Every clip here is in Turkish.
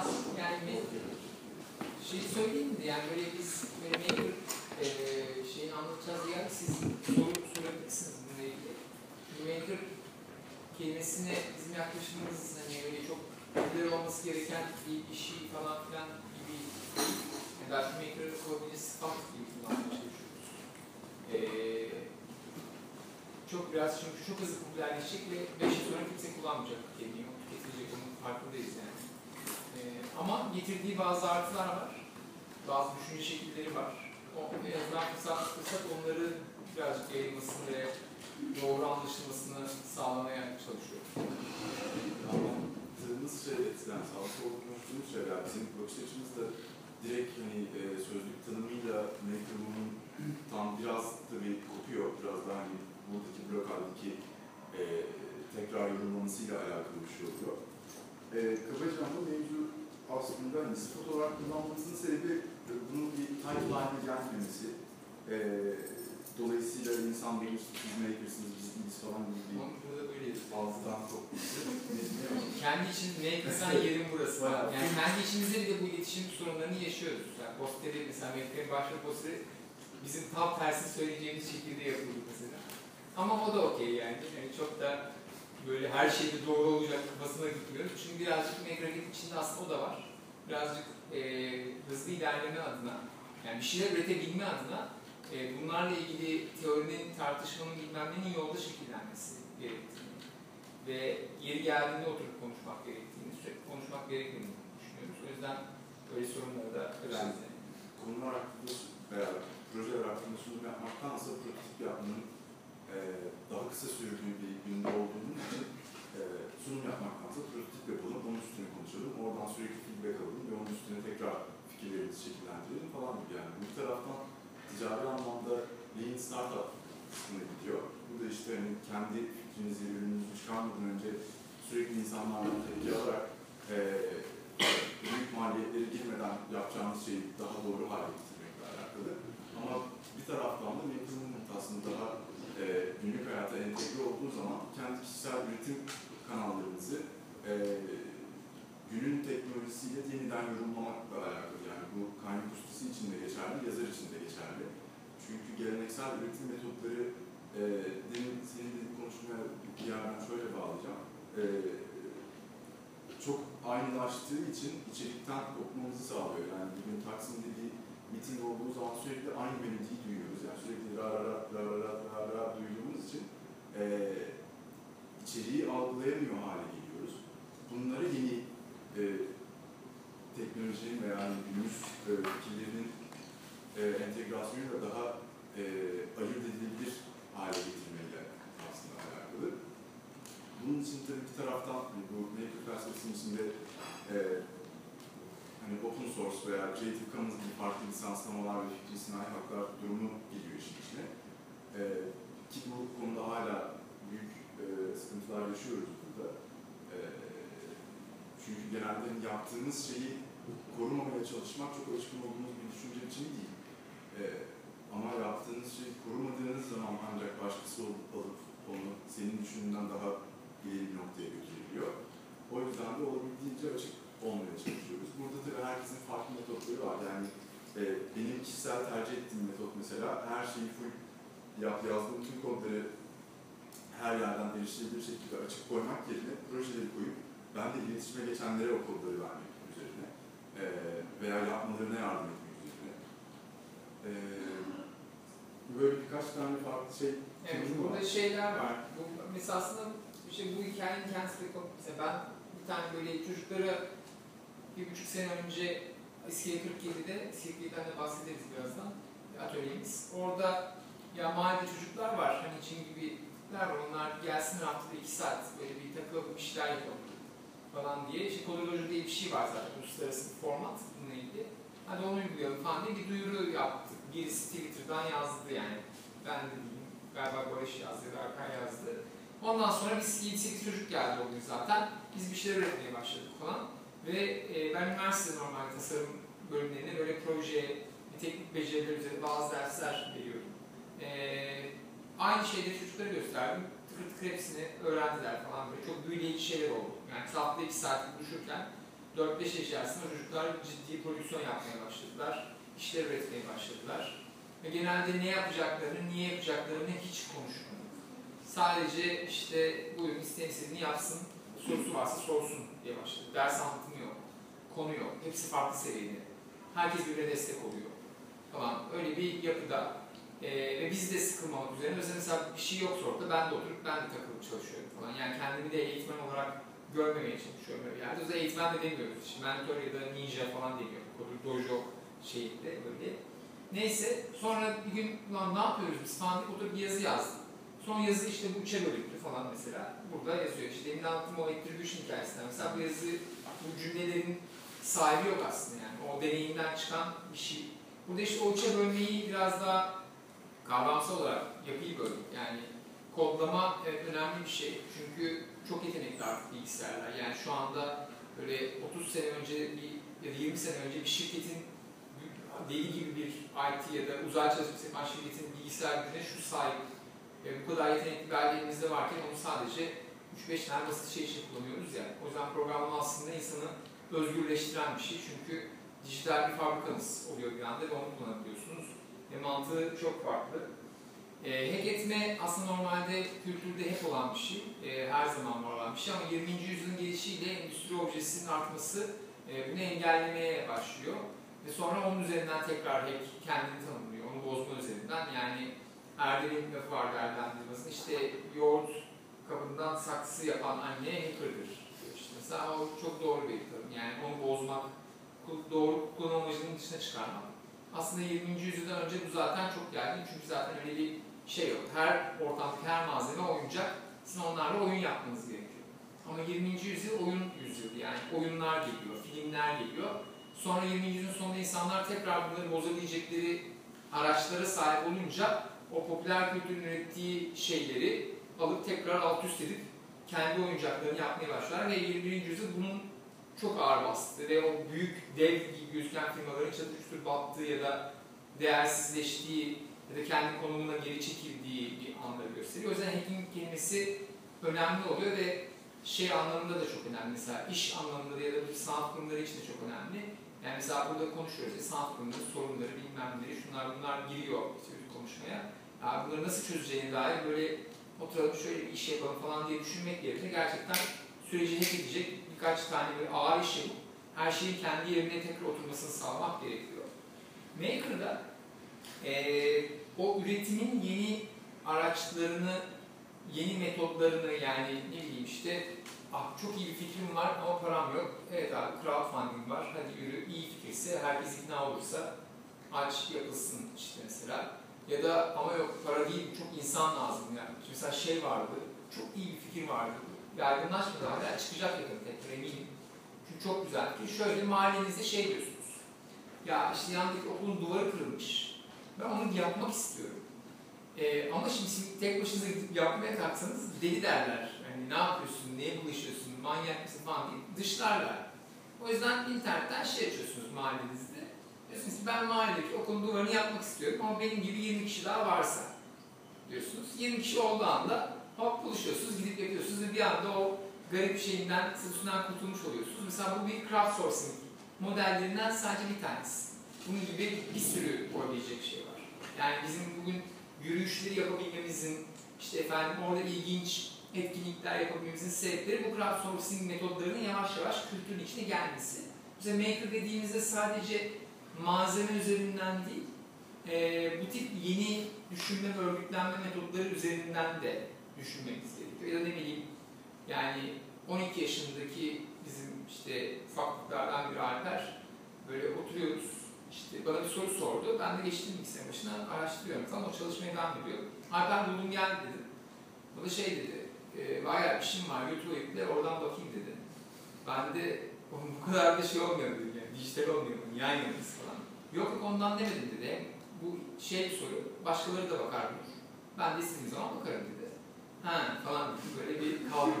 aslında yani bir şey söyleyeyim mi? Yani böyle biz böyle maker e, şeyini anlatacağız diye siz soru sorabilirsiniz bununla ilgili. Maker kelimesine bizim yaklaşımımız hani öyle çok bilir olması gereken bir işi falan filan gibi değil. Yani daha çok maker olabilecek sıfat gibi kullanmaya çalışıyoruz. E, çok biraz çünkü çok hızlı popülerleşecek ve 5 yıl sonra kimse kullanmayacak kelimeyi, onu tüketecek, onun farkındayız yani. Ee, ama getirdiği bazı artılar var, bazı düşünce şekilleri var. O, en azından fırsat fırsat onları birazcık yayılmasını ve doğru anlaşılmasını sağlamaya çalışıyor. Anlattığımız şey eskiden sağlıklı olduğunu konuştuğumuz şeyler bizim bakış açımızda direkt hani e, sözlük tanımıyla Amerika'nın tam biraz tabii kopuyor. Biraz daha hani buradaki blok haldeki e, tekrar yorumlamasıyla alakalı bir şey oluyor. E, kabaca ama mevzu aslında hani sıfat olarak kullanmamızın sebebi e, bunun bir timeline'e gelmemesi. E, dolayısıyla insan işte siz makersınız, biz değiliz falan gibi bir fazladan çok kendi için ne sen yerin burası. Yani kendi içimizde bile bu iletişim sorunlarını yaşıyoruz. Yani posteri mesela Amerika'nın başka posteri bizim tam tersini söyleyeceğimiz şekilde yapıldı mesela. Ama o da okey yani. yani. Çok da böyle her şeyde doğru olacak kafasına gitmiyoruz. Çünkü birazcık Megragit içinde aslında o da var. Birazcık e, hızlı ilerleme adına, yani bir şeyler üretebilme adına e, bunlarla ilgili teorinin, tartışmanın bilmem nenin yolda şekillenmesi gerektiğini ve yeri geldiğinde oturup konuşmak gerektiğini, sürekli konuşmak gerektiğini düşünüyoruz. O yüzden böyle sorunları da öğrendim. konular hakkında veya projeler hakkında sunum yapmaktansa prototip yapmanın e, daha kısa sürdüğü bir günde olduğumuz için e, sunum yapmaktansa prototip yapalım, onun üstüne konuşalım, oradan sürekli feedback alalım ve onun üstüne tekrar fikirlerimizi şekillendirelim falan gibi yani. Bu taraftan ticari anlamda lean startup kısmına gidiyor. Bu da işte hani kendi fikrinizi, ürününüzü çıkarmadan önce sürekli insanlardan tepki alarak e, büyük maliyetleri girmeden yapacağımız şeyi daha doğru hale getirmekle alakalı. Ama bir taraftan da Maker'ın aslında daha e, günlük hayata entegre olduğu zaman kendi kişisel üretim kanallarımızı e, günün teknolojisiyle yeniden yorumlamakla alakalı. Yani bu kaynak ustası için de geçerli, yazar için de geçerli. Çünkü geleneksel üretim metotları e, demin senin dediğin konuşmaya bir yerden şöyle bağlayacağım. E, çok aynılaştığı için içerikten kopmamızı sağlıyor. Yani bugün Taksim'de bir miting olduğu zaman sürekli aynı melodiyi duyuyoruz sürekli rararat rararat rararat duyduğumuz için e, içeriği algılayamıyor hale geliyoruz. Bunları yeni e, teknolojinin veya yani günümüz e, fikirlerinin e, entegrasyonuyla daha e, ayırt edilebilir hale getirmeyle aslında alakalı. Bunun için tabii bir taraftan hani bu Maker felsefesinin içinde e, hani open source veya Creative Commons gibi farklı lisanslamalar ve fikri sinayi haklar durumu giriyor işin içine. E, ki bu konuda hala büyük e, sıkıntılar yaşıyoruz burada. E, çünkü genelde yaptığımız şeyi korumamaya çalışmak çok alışkın olduğumuz bir düşünce biçimi değil. E, ama yaptığınız şeyi korumadığınız zaman ancak başkası alıp onu senin düşündüğünden daha ileri bir noktaya götürebiliyor. O yüzden de olabildiğince açık olmaya çalışıyoruz. Burada tabii herkesin farklı metotları var. Yani e, benim kişisel tercih ettiğim metot mesela her şeyi full yap, yazdığım tüm kodları her yerden erişilebilir şekilde açık koymak yerine projeleri koyup ben de iletişime geçenlere o kodları vermek üzerine e, veya yapmalarına yardım etmek üzerine. E, böyle birkaç tane farklı şey Evet, burada şeyler var. Bu, mesela aslında işte bu hikayenin kendisi de. Mesela ben bir tane böyle çocuklara bir buçuk sene önce İskele 47'de, İskele 47'den de bahsederiz birazdan, bir atölyemiz. Orada ya mahallede çocuklar var, hani için gibiler var, onlar gelsin haftada iki saat böyle bir takılıp bir şeyler yapalım falan diye. İşte Kodoloji diye bir şey var zaten, uluslararası bir format bununla ilgili. Hadi onu uygulayalım falan diye bir duyuru yaptık. Birisi Twitter'dan yazdı yani. Ben de diyeyim, galiba Barış yazdı ya da Erkan yazdı. Ondan sonra biz 7-8 çocuk geldi o gün zaten. Biz bir şeyler üretmeye başladık falan. Ve e, ben üniversite normal tasarım bölümlerinde böyle proje, teknik beceriler üzerinde bazı dersler veriyorum. E, aynı şeyleri çocuklara gösterdim. Tıkır tıkır hepsini öğrendiler falan böyle. Çok büyüleyici şeyler oldu. Yani kitapta 2 saat buluşurken 4-5 yaş içerisinde çocuklar ciddi prodüksiyon yapmaya başladılar. İşler üretmeye başladılar. Ve genelde ne yapacaklarını, niye yapacaklarını hiç konuşmuyor. Sadece işte buyurun isteyen yapsın, sorusu varsa sorsun diye başladı. Ders anlatımı yok, konu yok, hepsi farklı seviyede. Herkes birbirine destek oluyor. Tamam, öyle bir yapıda ee, ve biz de sıkılmamak üzere. Mesela, mesela bir şey yoksa ortada ben de oturup ben de takılıp çalışıyorum falan. Yani kendimi de eğitmen olarak görmemeye çalışıyorum böyle bir yerde. O eğitmen de demiyoruz. Şimdi mentor ya da ninja falan demiyorum. Dojo şeyinde böyle. Neyse sonra bir gün ne yapıyoruz biz falan oturup bir yazı yazdım. Son yazı işte bu üçe bölüktü falan mesela. Burada yazıyor. İşte demin anlattığım o attribution hikayesinden mesela bu yazı, bu cümlelerin sahibi yok aslında yani. O deneyimden çıkan bir şey. Burada işte o üçe bölmeyi biraz daha kavramsal olarak yapıyı böldük. Yani kodlama evet, önemli bir şey. Çünkü çok yetenekli artık bilgisayarlar. Yani şu anda böyle 30 sene önce bir ya da 20 sene önce bir şirketin deli gibi bir IT ya da uzay çalışması yapan şirketin bilgisayar gücüne şu sahip e, bu kadar yetenekli bir elimizde varken onu sadece 3-5 tane basit şey için kullanıyoruz ya. O yüzden programlama aslında insanı özgürleştiren bir şey. Çünkü dijital bir fabrikanız oluyor bir anda ve onu kullanabiliyorsunuz. Ve mantığı çok farklı. E, hack etme aslında normalde kültürde hep olan bir şey. E, her zaman var olan bir şey ama 20. yüzyılın gelişiyle endüstri objesinin artması e, bunu engellemeye başlıyor. Ve sonra onun üzerinden tekrar hack kendini tanımlıyor. Onu bozma üzerinden. Yani Erdem'in lafı var Erdem Yılmaz'ın. İşte yoğurt kabından saksı yapan anne hacker'dır. İşte mesela o çok doğru bir tanım. Yani onu bozmak, doğru kullanım amacının dışına çıkarmak. Aslında 20. yüzyıldan önce bu zaten çok yaygın. Çünkü zaten öyle bir şey yok. Her ortamdaki her malzeme oyuncak. Sizin onlarla oyun yapmanız gerekiyor. Ama 20. yüzyıl oyun yüzyılı. Yani oyunlar geliyor, filmler geliyor. Sonra 20. yüzyılın sonunda insanlar tekrar bunları bozabilecekleri araçlara sahip olunca o popüler kültürün ürettiği şeyleri alıp tekrar alt üst edip kendi oyuncaklarını yapmaya başlar ve 21. yüzyıl bunun çok ağır bastı ve o büyük dev gibi gözüken firmaların çatır çutur battığı ya da değersizleştiği ya da kendi konumuna geri çekildiği bir anları gösteriyor. O yüzden hacking kelimesi önemli oluyor ve şey anlamında da çok önemli. Mesela iş anlamında da ya da sanat kurumları için de çok önemli. Yani mesela burada konuşuyoruz sanat kurumları, sorunları, bilmem neleri, şunlar bunlar giriyor konuşmaya. Yani bunları nasıl çözeceğine dair böyle oturalım şöyle bir iş yapalım falan diye düşünmek yerine gerçekten süreci hack edecek birkaç tane böyle ağır iş yapıp her şeyin kendi yerine tekrar oturmasını sağlamak gerekiyor. Maker'da e, o üretimin yeni araçlarını, yeni metotlarını yani ne bileyim işte ah çok iyi bir fikrim var ama param yok. Evet abi crowdfunding var. Hadi yürü iyi fikirse herkes ikna olursa aç yapılsın işte mesela. Ya da ama yok para değil çok insan lazım yani. Mesela şey vardı çok iyi bir fikir vardı. Yaygınlaşmadı hala çıkacak yakın tekrar eminim. Çünkü çok güzel ki şöyle mahallenizde şey diyorsunuz. Ya işte yandaki okulun duvarı kırılmış. Ben onu yapmak istiyorum. Ee, ama şimdi tek başınıza gidip yapmaya kalksanız deli derler. Yani ne yapıyorsun, neye bulaşıyorsun, manyak mısın falan diye dışlarlar. O yüzden internetten şey açıyorsunuz mahallenizde. Diyorsunuz ki ben mahalledeki okulun duvarını yapmak istiyorum ama benim gibi 20 kişi daha varsa diyorsunuz. 20 kişi olduğu anda hop buluşuyorsunuz, gidip yapıyorsunuz ve bir anda o garip şeyinden, statüsünden kurtulmuş oluyorsunuz. Mesela bu bir crowdsourcing modellerinden sadece bir tanesi. Bunun gibi bir sürü olabilecek şey var. Yani bizim bugün yürüyüşleri yapabilmemizin, işte efendim orada ilginç etkinlikler yapabilmemizin sebepleri bu crowdsourcing metodlarının yavaş yavaş kültürün içine gelmesi. Mesela maker dediğimizde sadece malzeme üzerinden değil, e, bu tip yeni düşünme ve örgütlenme metodları üzerinden de düşünmemiz gerekiyor. Ya da ne bileyim, yani 12 yaşındaki bizim işte ufaklıklardan bir Alper, böyle oturuyoruz, işte bana bir soru sordu. Ben de geçtim bilgisayar başına araştırıyorum falan. O çalışmaya devam ediyor. Alper buldum gel dedim. O da şey dedi. E, bayağı işim var YouTube'a yükle oradan bakayım dedi. Ben de bu kadar da şey olmuyor dedim yani. Dijital olmuyor. Yan yanız falan. Yok yok ondan demedim dedi. Bu şey bir soru. Başkaları da bakar mı? Ben de istediğim zaman bakarım dedi. Ha falan böyle bir kavram.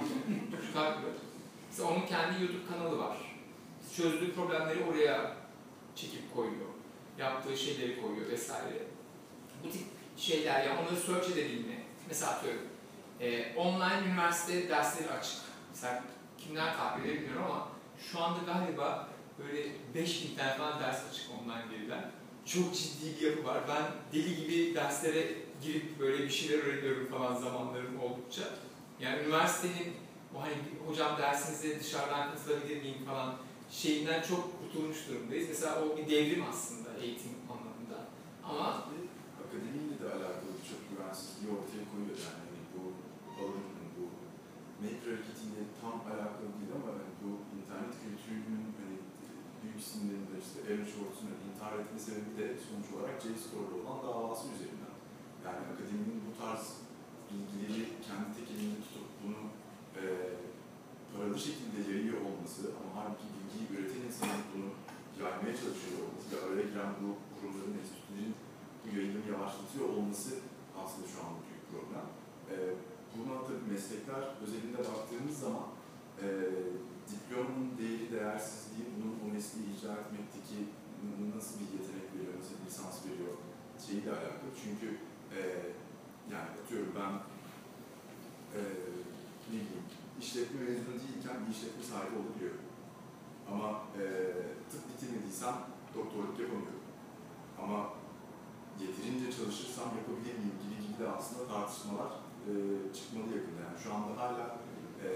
Kalkıyor. Mesela onun kendi YouTube kanalı var. Çözdüğü problemleri oraya çekip koyuyor. Yaptığı şeyleri koyuyor vesaire. Bu tip şeyler ya onları search edebilme. Mesela atıyorum. E, online üniversite dersleri açık. Mesela kimler takip ediyor bilmiyorum ama şu anda galiba böyle 5000 tane falan ders açık ondan gerilen. Çok ciddi bir yapı var. Ben deli gibi derslere girip böyle bir şeyler öğreniyorum falan zamanlarım oldukça. Yani üniversitenin bu hani hocam dersinize dışarıdan katılabilir miyim falan şeyinden çok kurtulmuş durumdayız. Mesela o bir devrim aslında eğitim anlamında. Ama akademiyle de alakalı birçok güvensizliği ortaya koyuyor. Yani hani bu alanın, bu maker hareketiyle tam alakalı değil ama hani bu internet kültürünün isimlerin de işte Aaron Schwartz'un intihar etme sebebi de sonuç olarak JSTOR'da olan davası üzerinden. Yani akademinin bu tarz bilgileri kendi tek elinde tutup bunu e, paralı şekilde yayıyor olması ama halbuki bilgiyi üreten insanın bunu yaymaya çalışıyor olması ve araya giren bu kurumların, enstitülerin bu yayılımı yavaşlatıyor olması aslında şu an büyük problem. E, buna tabii meslekler özelinde baktığımız zaman e, diplomanın değeri, değersizliği, bunun o mesleği icra etmekteki nasıl bir yetenek veriyor, nasıl bir lisans veriyor şeyiyle alakalı. Çünkü e, yani atıyorum ben e, ne bileyim işletme mezunu değilken bir işletme sahibi olabiliyorum. Ama e, tıp bitirmediysem doktorluk yapamıyorum. Ama yeterince çalışırsam yapabilir miyim gibi gibi de aslında tartışmalar e, çıkmalı yakında. Yani şu anda hala e,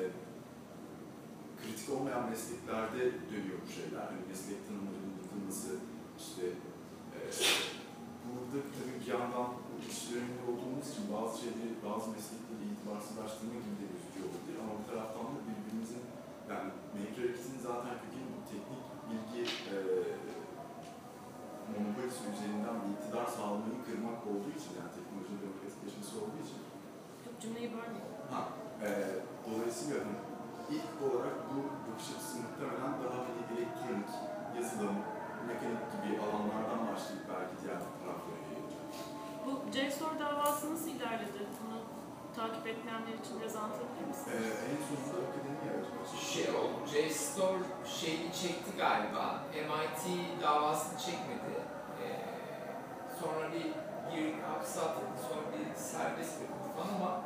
kritik olmayan mesleklerde dönüyor bu şeyler. Yani meslek tanımlarının yıkılması, işte e, burada tabii bir yandan iş döneminde olduğumuz için bazı şeyleri, bazı meslekleri itibarsızlaştırma gibi de gözüküyor olabilir. Ama bir taraftan da birbirimizin, yani maker hareketinin zaten kökeni bu teknik bilgi e, monopolisi üzerinden bir iktidar sağlamayı kırmak olduğu için, yani teknolojinin demokratikleşmesi olduğu için. Çok cümleyi bölmeyeyim. Ha, e, dolayısıyla hani ilk olarak bu bakış açısı muhtemelen daha hani elektronik, yazılım, mekanik gibi alanlardan başlayıp belki diğer taraflara yayılacak. Bu JSOR davası nasıl ilerledi? Bunu takip etmeyenler için biraz anlatabilir misin? E, en sonunda akademiye açmak şey oldu, JSTOR şeyini çekti galiba. MIT davasını çekmedi. Ee, sonra bir bir hapse atıldı, sonra bir serbest bırakıldı falan ama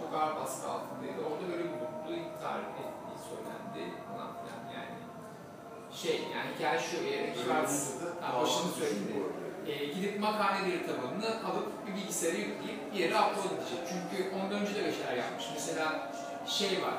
çok ağır baskı altındaydı. Orada ölüm bulundu, intihar ettiği söylendi falan filan yani. Şey yani hikaye şu, ha, başını söyledi. Ee, gidip makaleleri tabanını alıp bir bilgisayara yükleyip bir yere upload edecek. Çünkü ondan önce de böyle şeyler yapmış. Mesela şey var,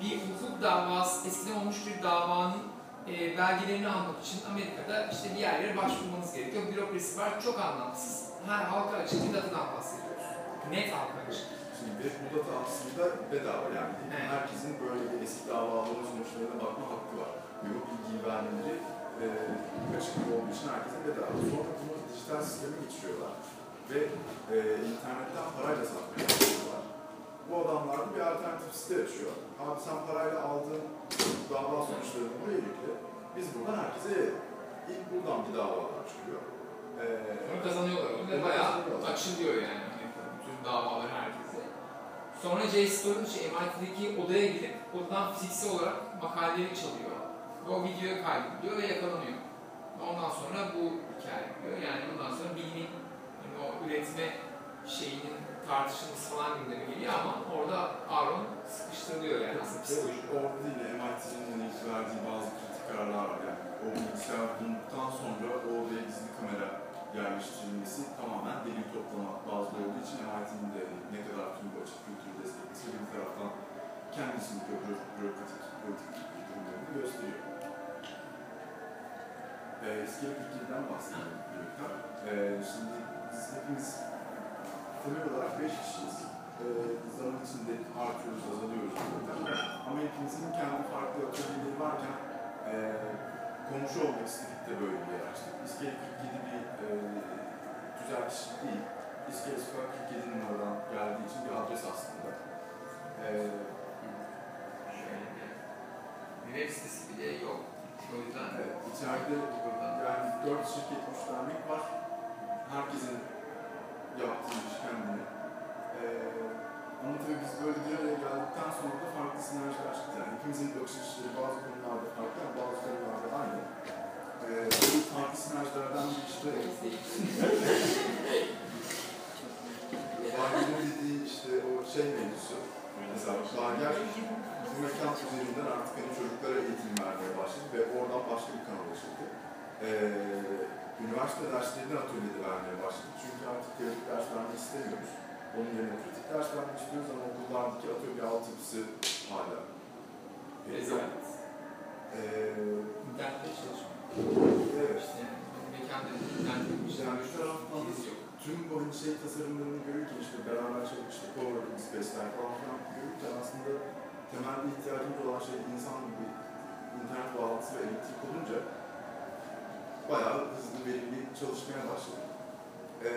bir hukuk davası, eskiden olmuş bir davanın e, belgelerini almak için Amerika'da işte bir yerlere başvurmanız gerekiyor. Bürokrasi var, çok anlamsız. Her halka açık bir datadan bahsediyoruz. Net halka açık. Ve bu data aslında bedava yani. Evet. Herkesin böyle bir eski davaların sonuçlarına bakma hakkı var. Ve bu bilgiyi vermeleri e, açık olduğu için herkese bedava. Sonra bunu dijital sisteme geçiriyorlar. Ve e, internetten parayla satmaya başlıyorlar. Bu adamlar da bir alternatif site açıyor. Abi sen parayla aldığın dava sonuçlarını buraya yükle. Biz buradan herkese. İlk buradan bir davalar çıkıyor. E, Onu kazanıyorlar Onu bayağı açılıyor yani Amerika'da bütün davalar. Sonra JSTOR'un şey, MIT'deki odaya girip oradan fiziksel olarak makaleleri çalıyor. Ve o videoya kaydediyor ve yakalanıyor. Ve Ondan sonra bu hikaye yapıyor. Yani ondan sonra bilimin yani o üretme şeyinin tartışılması falan gündeme geliyor ama orada Aaron sıkıştırılıyor yani aslında psikolojik. orada da yine MIT'nin hani verdiği bazı kritik kararlar var. Yani o bilgisayar bulunduktan sonra o odaya gizli kamera yerleştirilmesi tamamen delil toplama bazlı olduğu için MIT'nin de ne kadar tüm bu açık kültürü bir taraftan kendisini bürokratik, durumlarını gösteriyor. Ee, İskele 47'den bahsedelim bir. Ee, şimdi biz hepimiz temel olarak 5 kişiyiz. Ee, zaman içinde artıyoruz, azalıyoruz zaten. Ama hepimizin kendi farklı akademileri varken e, komşu olmak istedik de böyle bir yer açtık. İskele 47 bir e, güzel kişilik değil. İskele Sokak 47 numaradan geldiği için bir adres aslında. Ee, Şöyle bir web sitesi bile yok. O yüzden evet, içeride yani 4 şirket, 3 dernek var. Herkesin yaptığı iş kendine. Ee, ama tabii biz böyle bir araya geldikten sonra da farklı sinerjiler çıktı. Yani hepimizin bakış açıları bazı konularda farklı bazı konularda aynı. Ee, bu farklı sinerjilerden bir işte Bager'in dediği işte o şey mevzusu mesela Bahriyer bu mekan üzerinden artık hani çocuklara eğitim vermeye başladı ve oradan başka bir kanal açıldı. Ee, üniversite derslerini atölyede vermeye başladı. Çünkü artık teorik ders vermek istemiyoruz. Onun yerine pratik ders vermek istiyoruz ama okullardaki atölye altyapısı hala. Rezalet. Ee, çalışmak. Evet. İşte mekanda internet yani bir şey taraftan. Tüm bu şey tasarımlarını görürken işte beraber çalıştık, coworking space'ler falan filan görürken aslında temelde ihtiyacımız olan şey insan gibi internet bağlantısı ve elektrik olunca bayağı hızlı verimli çalışmaya başladık. Ee,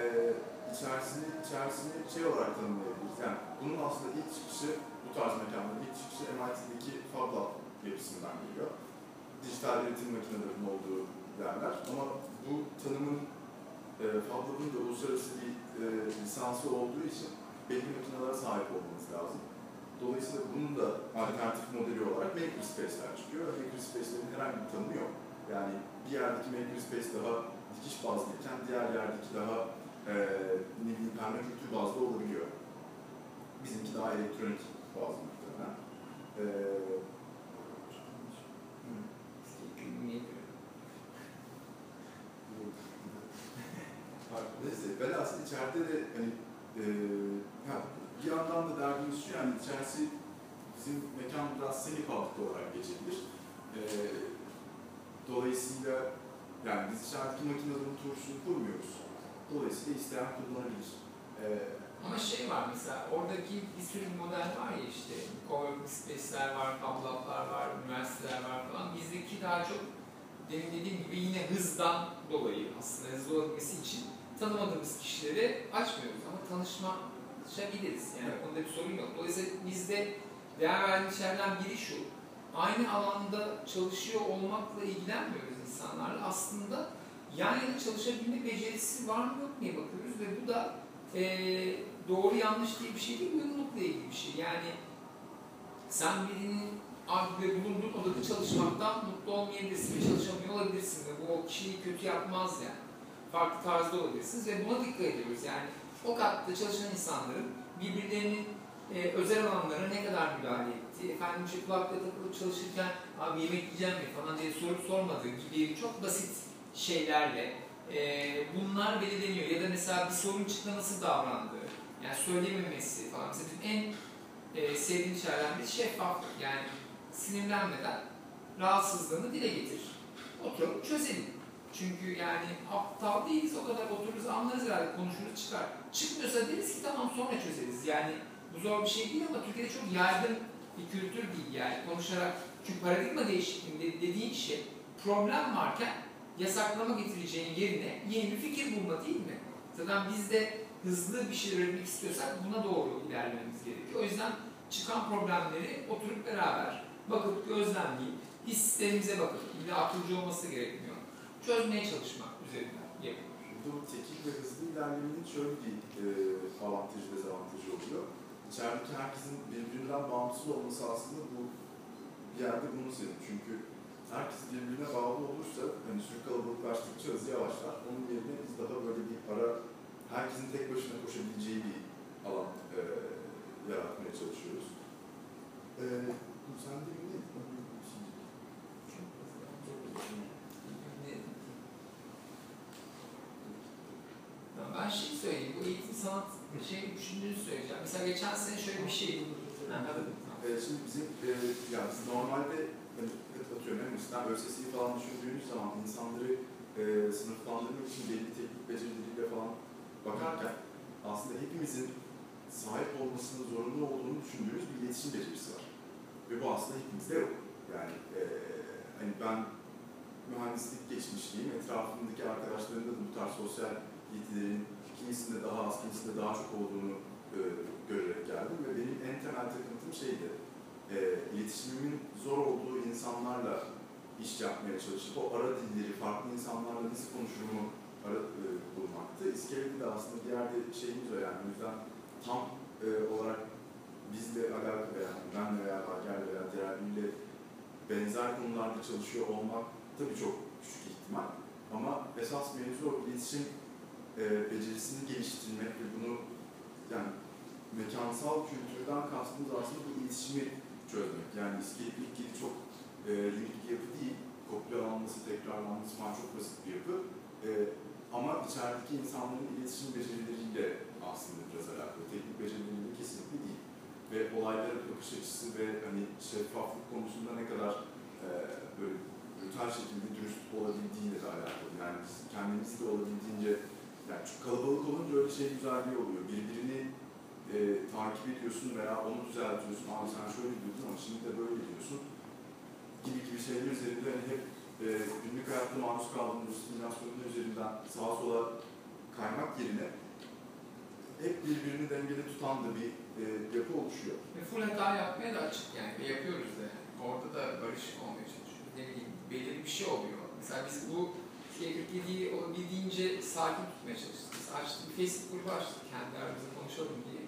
içerisini, içerisini şey olarak tanımlayabiliriz. Yani bunun aslında ilk çıkışı, bu tarz mekanların ilk çıkışı MIT'deki Fab Lab yapısından geliyor. Dijital üretim makinelerinin olduğu yerler. Ama bu tanımın e, Fablab'ın da uluslararası bir e, lisansı olduğu için belli makinelere sahip olmanız lazım. Dolayısıyla bunun da alternatif modeli olarak makerspace'ler çıkıyor. Makerspace'lerin herhangi bir tanımı yok. Yani bir yerdeki makerspace daha dikiş bazlıyken diğer yerdeki daha e, ne bileyim permakültür bazlı olabiliyor. Bizimki daha elektronik bazlı muhtemelen. E, Neyse, velhasıl içeride de hani e, bir yandan da derdimiz şu yani içerisi bizim mekan biraz semi public olarak geçebilir. E, dolayısıyla yani biz içerideki makinelerin turşusunu kurmuyoruz. Dolayısıyla isteyen kullanabilir. E, Ama şey var mesela oradaki bir sürü model var ya işte coworking space'ler var, lab'lar var, üniversiteler var falan. Bizdeki daha çok demin dediğim gibi yine hızdan dolayı aslında hızlı olabilmesi için tanımadığımız kişileri açmıyoruz ama tanışmışabiliriz. Yani Evet. onda bir sorun yok. Dolayısıyla bizde değer verdiğimiz şeylerden biri şu. Aynı alanda çalışıyor olmakla ilgilenmiyoruz insanlarla. Aslında yan yana çalışabilme becerisi var mı yok diye bakıyoruz ve bu da eee, doğru yanlış diye bir şey değil, uyumlulukla ilgili bir şey. Yani sen birinin ve bulunduğun odada çalışmaktan mutlu olmayabilirsin ve çalışamıyor olabilirsin ve bu o kişiyi kötü yapmaz yani. Farklı tarzda olabilirsiniz ve buna dikkat ediyoruz. Yani o katta çalışan insanların birbirlerinin e, özel alanlara ne kadar müdahale ettiği, efendim işte kulaklığa takılıp çalışırken abi yemek yiyeceğim mi falan diye sorup sormadığı gibi çok basit şeylerle e, bunlar belirleniyor. Ya da mesela bir sorun çıktığında nasıl davrandığı, yani söyleyememesi falan. Mesela en e, sevdiğim şeylerden biri şeffaflık. Yani sinirlenmeden rahatsızlığını dile getir. Oturup çözelim. Çünkü yani aptal değiliz o kadar otururuz anlarız herhalde konuşuruz çıkar. Çıkmıyorsa deriz ki tamam sonra çözeriz. Yani bu zor bir şey değil ama Türkiye'de çok yaygın bir kültür değil yani konuşarak. Çünkü paradigma değişikliğinde dediğin şey problem varken yasaklama getireceğin yerine yeni bir fikir bulma değil mi? Zaten biz de hızlı bir şey öğrenmek istiyorsak buna doğru ilerlememiz gerekiyor. O yüzden çıkan problemleri oturup beraber bakıp gözlemleyip hislerimize bakıp illa akılcı olması gerekmiyor. Çözmeye çalışmak. Bu tekil ve hızlı ilerlemenin şöyle bir e, avantajı dezavantajı oluyor. İçerideki herkesin birbirinden bağımsız olması aslında bu bir yerde bunun senin. Çünkü herkes birbirine bağlı olursa hani sürü kalabalıklaştıkça hızı yavaşlar. Onun yerine biz daha böyle bir ara herkesin tek başına koşabileceği bir alan e, yaratmaya çalışıyoruz. E, sen de mi? Ya Ben şey söyleyeyim, bu eğitim sanat şey düşündüğünü söyleyeceğim. Mesela geçen sene şöyle bir şey. Ha, evet. E, şimdi bizim e, yani normalde hani, atıyorum en basitinden ÖSS'yi falan düşündüğünüz zaman insanları e, sınıflandırmak için belli teknik becerileriyle falan bakarken aslında hepimizin sahip olmasının zorunlu olduğunu düşündüğümüz bir iletişim becerisi var. Ve bu aslında hepimizde yok. Yani e, hani ben mühendislik geçmişliyim, etrafımdaki arkadaşlarımda da bu tarz sosyal yetilerin kimisinde daha az, kimisinde daha çok olduğunu e, görerek geldim ve benim en temel takıntım şeydi, e, iletişimimin zor olduğu insanlarla iş yapmaya çalışıp o ara dilleri, farklı insanlarla nasıl konuşurumu ara, e, bulmaktı. İskeleti de aslında bir yerde şeyimiz o yani, o yüzden tam e, olarak bizle alakalı yani benle veya Haker'le veya diğer biriyle benzer konularda çalışıyor olmak tabii çok küçük ihtimal. Ama esas mevzu o iletişim e, becerisini geliştirmek ve bunu yani mekansal kültürden kastımız aslında bu iletişimi çözmek. Yani iskelet ilgili çok e, unik bir yapı değil. Kopyalanması, tekrarlanması falan çok basit bir yapı. E, ama içerideki insanların iletişim becerileriyle aslında biraz alakalı. Teknik becerileriyle kesinlikle değil. Ve olaylara bakış açısı ve hani şeffaflık konusunda ne kadar e, böyle brutal şekilde dürüst olabildiğiyle de alakalı. Yani biz kendimizi de olabildiğince yani çok kalabalık olunca öyle şey güzelliği oluyor. Birbirini e, takip ediyorsun veya onu düzeltiyorsun. Abi sen şöyle diyordun ama şimdi de böyle diyorsun. Gibi gibi şeyler üzerinde hani hep e, günlük hayatta maruz kaldığımız simülasyonun üzerinden sağa sola kaymak yerine hep birbirini dengede tutan da bir e, yapı oluşuyor. Ve full hata yapmaya da açık yani. Ve yapıyoruz da yani. Orada da barışık olmaya çalışıyoruz. Ne bileyim belirli bir şey oluyor. Mesela biz bu T47'yi olabildiğince sakin tutmaya çalıştık. Biz açtık Facebook grubu açtık. Kendi aramızda konuşalım diye.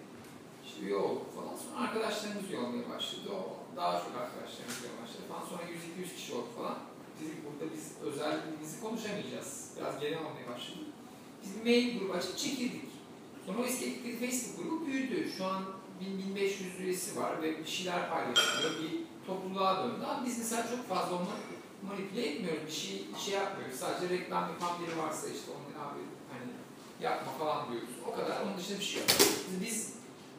İşte üye olduk falan. Sonra arkadaşlarımız üye başladı. O daha çok arkadaşlarımız üye başladı falan. Sonra 100-200 kişi oldu falan. Dedik burada biz özelliğimizi konuşamayacağız. Biraz genel olmaya başladı. Biz bir mail grubu açıp çekildik. Sonra o eski Facebook grubu büyüdü. Şu an 1000-1500 üyesi var ve bir şeyler paylaşılıyor. Bir topluluğa döndü. Ama biz mesela çok fazla onu manipüle etmiyoruz. Bir şey, şey yapmıyoruz. Sadece reklam yapan biri varsa işte onu abi hani yapma falan diyoruz. O kadar. Onun dışında bir şey yok. Biz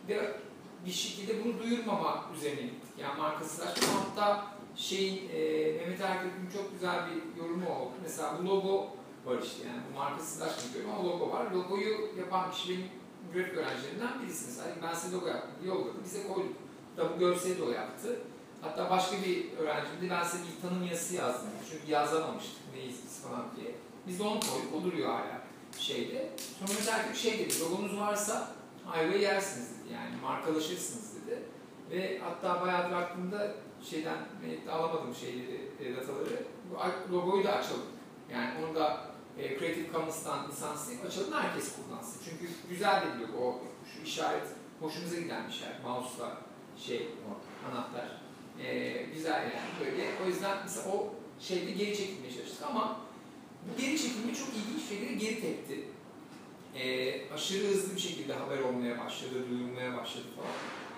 de bir şekilde bunu duyurmama üzerine gittik. Yani markasılaşma. Hatta şeyin e, Mehmet Erkök'ün çok güzel bir yorumu oldu. Mesela bu logo var işte yani bu markasılaşma diyorum ama logo var. Logoyu yapan kişi benim grafik öğrencilerimden birisi mesela. Ben size logo yaptım diye. Bize koyduk. Da bu görseli de o yaptı. Hatta başka bir öğrencim de ben size bir tanım yazısı yazdım. Çünkü yazamamıştık neyiz biz falan diye. Biz de onu koyduk. O duruyor hala şeyde. Sonra mesela bir şey dedi. Logonuz varsa ayvayı yersiniz dedi. Yani markalaşırsınız dedi. Ve hatta bayağıdır aklımda şeyden e, alamadım şeyleri, e, dataları. Bu logoyu da açalım. Yani onu da e, Creative Commons'tan lisanslayıp açalım herkes kullansın. Çünkü güzel bir logo. O, şu işaret hoşumuza giden bir işaret. Mouse'la şey, anahtar. E, güzel yani böyle. O yüzden mesela o şeyde geri çekilmeye çalıştık ama bu geri çekilme çok ilginç şeyleri geri tepti. E, aşırı hızlı bir şekilde haber olmaya başladı, duyulmaya başladı falan.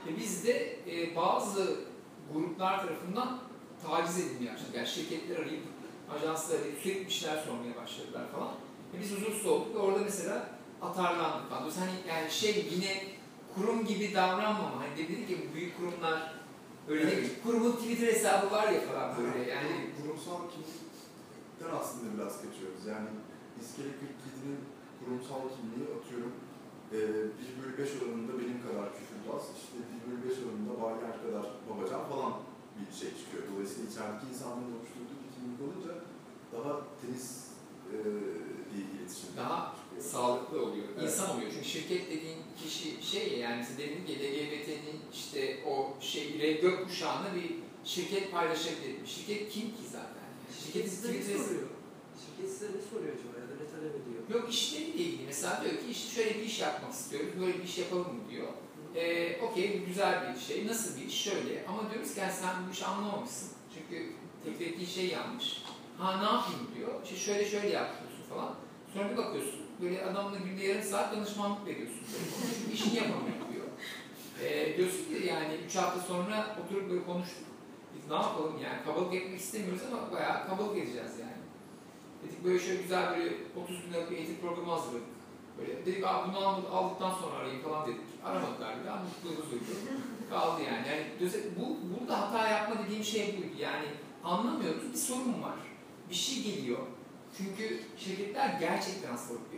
Ve biz de e, bazı gruplar tarafından taciz edilmeye başladık. Yani şirketler arayıp, ajanslar arayıp sürekli bir şeyler sormaya başladılar falan. Ve biz huzursuz olduk ve orada mesela atarlandık falan. Hani yani şey yine kurum gibi davranmama. Hani dedik ki büyük kurumlar öyle değil mi? Kurumun Twitter hesabı var ya falan böyle yani. kurumsal kimlikten aslında biraz kaçıyoruz. Yani İskele 47'nin kurumsal kimliği atıyorum e, 1 bölü 5 oranında benim kadar küfürbaz, işte 1 bölü 5 oranında Bayer kadar babacan falan bir şey çıkıyor. Dolayısıyla içerideki insanların oluşturduğu bir kimlik olunca daha temiz e, bir iletişim. Daha. Sağlıklı oluyor. Evet. İnsan oluyor. Çünkü şirket dediğin kişi şey ya, yani dedim ki LGBT'nin işte o şey gökkuşağını bir şirket paylaşabilir. Şirket kim ki zaten? Yani Şirket size ne soruyor? Şirket size ne soruyor acaba ya da ne talep ediyor? Yok işleriyle ilgili. Mesela diyor ki işte şöyle bir iş yapmak istiyoruz, böyle bir iş yapalım mı diyor. Ee, Okey güzel bir şey. Nasıl bir iş? Şöyle. Ama diyoruz ki yani sen bu işi anlamamışsın. Çünkü teklif ettiği şey yanlış. Ha ne yapayım diyor. İşte şöyle şöyle yapıyorsun falan. Sonra bir bakıyorsun. Böyle adamla günde yarım saat danışmanlık veriyorsun. Çünkü işini yapamıyor diyor. Ee, diyorsun ki yani 3 hafta sonra oturup böyle konuştuk. Biz ne yapalım yani kabalık etmek istemiyoruz ama bayağı kabalık edeceğiz yani. Dedik böyle şöyle güzel böyle 30 bin liralık bir eğitim programı hazırladık. Böyle dedik abi bunu aldık- aldıktan sonra arayayım falan dedik. Aramadılar bile mutlu huzurlu. Kaldı yani. yani bu, burada hata yapma dediğim şey buydu. Yani anlamıyoruz bir sorun var. Bir şey geliyor. Çünkü şirketler gerçekten yani.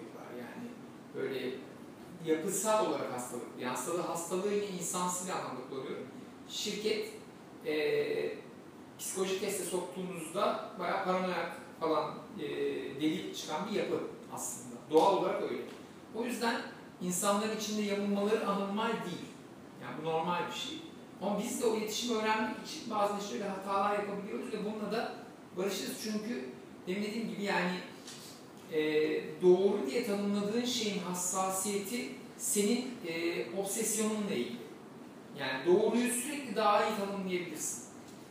Böyle yapısal olarak hastalık. Yani hastalığı, hastalığı yine insansız bir anlamda kullanıyorum. Şirket eee psikolojik teste soktuğunuzda bayağı paranoyak falan e, deli çıkan bir yapı aslında. Doğal olarak öyle. O yüzden insanların içinde yamulmaları anormal değil. Yani bu normal bir şey. Ama biz de o iletişimi öğrenmek için bazen şöyle hatalar yapabiliyoruz ve bununla da barışırız. Çünkü demin dediğim gibi yani e, doğru diye tanımladığın şeyin hassasiyeti senin e, obsesyonunla ilgili. Yani doğruyu sürekli daha iyi tanımlayabilirsin.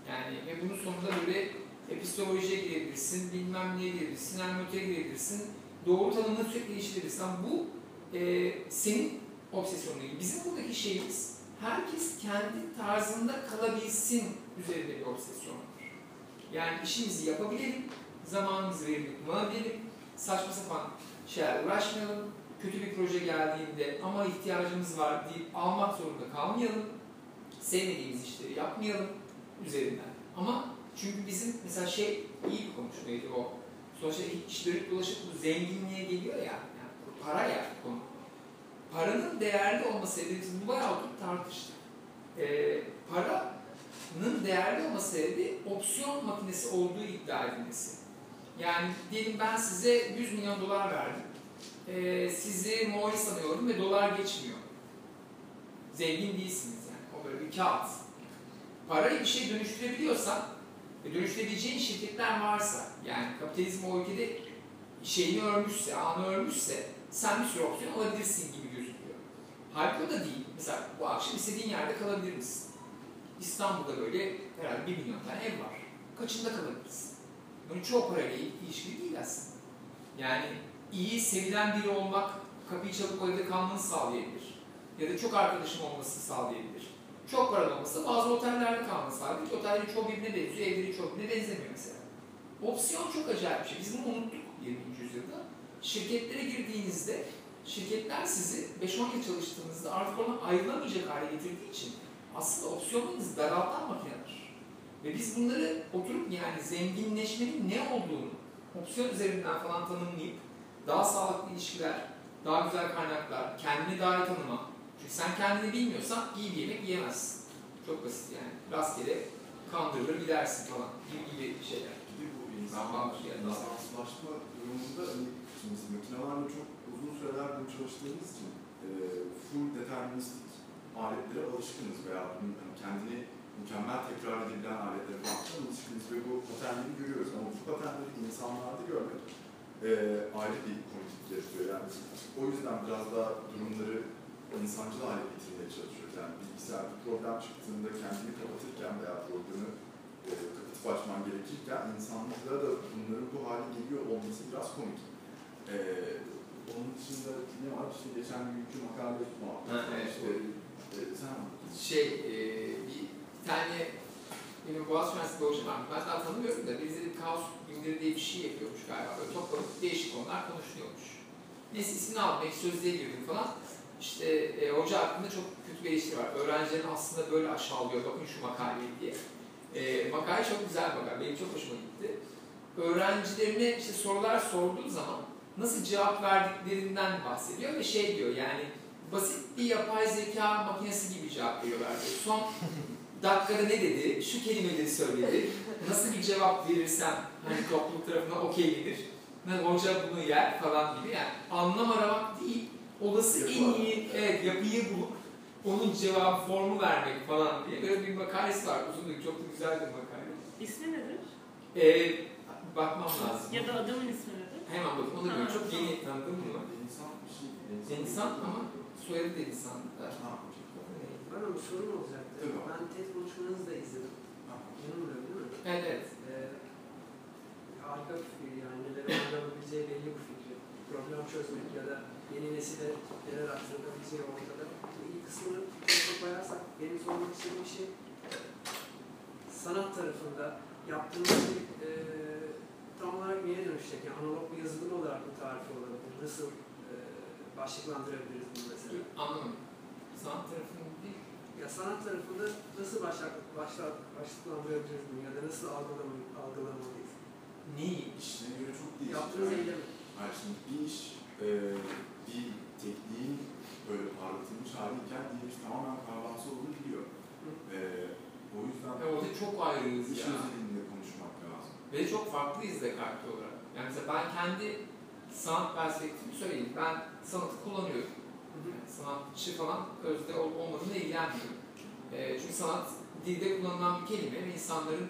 Yani ve bunun sonunda böyle epistemolojiye girebilirsin, bilmem neye girebilirsin, hermeneutiğe girebilirsin. Doğru tanımını sürekli değiştirebilirsin. Ama bu e, senin obsesyonun ilgili. Bizim buradaki şeyimiz herkes kendi tarzında kalabilsin üzerinde bir obsesyon var. Yani işimizi yapabilelim, zamanımızı verimli kullanabilelim, saçma sapan şeyler uğraşmayalım. Kötü bir proje geldiğinde ama ihtiyacımız var deyip almak zorunda kalmayalım. Sevmediğimiz işleri yapmayalım üzerinden. Ama çünkü bizim mesela şey iyi bir konuşmaydı o. Sonuçta iş dönüp dolaşıp bu zenginliğe geliyor ya. Yani para ya konu. Paranın değerli olması sebebi biz bayağı oturup tartıştık. Ee, paranın değerli olması sebebi opsiyon makinesi olduğu iddia edilmesi. Yani diyelim ben size 100 milyon dolar verdim. Ee, sizi muayene sanıyorum ve dolar geçmiyor. Zengin değilsiniz yani. O böyle bir kağıt. Parayı bir şey dönüştürebiliyorsan ve dönüştürebileceğin şirketler varsa yani kapitalizm o ülkede şeyini örmüşse, anı örmüşse sen bir sürü opsiyon alabilirsin gibi gözüküyor. Halbuki o da değil. Mesela bu akşam istediğin yerde kalabilir misin? İstanbul'da böyle herhalde bir milyon tane ev var. Kaçında kalabilirsin? Bunun çoğu parayla ilişkili değil aslında. Yani iyi, sevilen biri olmak kapıyı çalıp o evde kalmanı sağlayabilir. Ya da çok arkadaşım olmasını sağlayabilir. Çok paran olması bazı otellerde kalması sağlayabilir. Otellerin çoğu birbirine benziyor, evlerin çoğu birbirine benzemiyor mesela. Opsiyon çok acayip bir şey. Biz bunu unuttuk 20. yüzyılda. Şirketlere girdiğinizde şirketler sizi 5-10 yıl çalıştığınızda artık ona ayrılamayacak hale getirdiği için aslında opsiyonlarınızı daraltan makineler. Ve biz bunları oturup yani zenginleşmenin ne olduğunu opsiyon üzerinden falan tanımlayıp daha sağlıklı ilişkiler, daha güzel kaynaklar, kendini daha iyi tanıma. Çünkü sen kendini bilmiyorsan iyi bir yemek yiyemezsin. Çok basit yani. Rastgele kandırılır gidersin falan gibi gibi şeyler. Bir bu insan Zaman yani. insansızlaşma durumunda hani şimdi biz makinelerle çok uzun süreler bunu çalıştığımız için e, full deterministik aletlere alışkınız veya bunun hani kendini mükemmel tekrar edebilen aletlere falan alışkınız ve bu paternleri görüyoruz. Ama bu paternleri insanlarda görmek e, ayrı bir politik yaratıyor. Yani o yüzden biraz daha durumları insancıl hale getirmeye çalışıyoruz. Yani bilgisayar bir problem çıktığında kendini kapatırken veya problemi e, kapatıp açman gerekirken insanlıklara da bunların bu hale geliyor olması biraz komik. E, onun dışında ne var? İşte geçen günkü makale muhabbeti. Ha, evet, işte, e, sen Şey, e, tane benim Boğaziçi Üniversitesi'nde hocam var. Ben daha tanımıyorum da birisi de kaos günleri bir şey yapıyormuş galiba. Böyle toplanıp değişik konular konuşuluyormuş. Neyse ismini aldım, belki sözlüğe girdim falan. İşte e, hoca hakkında çok kötü bir eleştiri var. Öğrencilerin aslında böyle aşağılıyor, bakın şu makaleyi diye. E, makale çok güzel bir makale, benim çok hoşuma gitti. Öğrencilerine işte sorular sorduğu zaman nasıl cevap verdiklerinden bahsediyor ve şey diyor yani basit bir yapay zeka makinesi gibi cevap veriyorlar diyor. Son dakikada ne dedi, şu kelimeleri söyledi, nasıl bir cevap verirsem hani topluluk tarafından okeylidir, hani hoca bunu yer falan gibi yani anlam aramak değil, olası Yapı en iyi evet, yapıyı bulup onun cevap formu vermek falan diye böyle bir makalesi var. Uzun bir, çok da güzel bir makale. İsmi nedir? Ee, bakmam lazım. Ya da adamın ismi nedir? Hemen bakın onu diyorum. Çok yeni tanıdım bunu. insan bir şey. İnsan ama soyadı da insan. Ha, Bana bir Tabii. Ben TED konuşmanızı da izledim. Yanılmıyorum değil mi? Evet, evet. Ee, harika bir fikir yani neler olabileceği belli bu fikri. Problem çözmek ya da yeni nesile neler aktarılabileceği ortada. Bu ilk kısmını koyarsak benim sormak istediğim şey sanat tarafında yaptığımız şey e, tam olarak neye dönüşecek? Yani analog bir yazılım olarak mı tarifi olabilir? Nasıl e, başlıklandırabiliriz bunu mesela? Anlamadım. Sanat tarafının değil. Ya sanat tarafında nasıl başlık, başlık, başlıklandırabiliriz bunu ya da nasıl algılama, algılamalıyız? Neyi? İşine göre çok değişik. Yaptığınız Yani- eylemi. Hayır şimdi bir iş e, bir tekniğin böyle parlatılmış haliyken diğer iş tamamen kavramsal olabiliyor. E, o yüzden Ve orada çok ayrıyız iş ya. özelinde konuşmak lazım. Ve çok farklıyız Descartes olarak. Yani mesela ben kendi sanat perspektifimi söyleyeyim. Ben sanatı kullanıyorum. Sanatçı falan özde olup olmadığına ilgilenmiyorum. E, çünkü sanat dilde kullanılan bir kelime ve insanların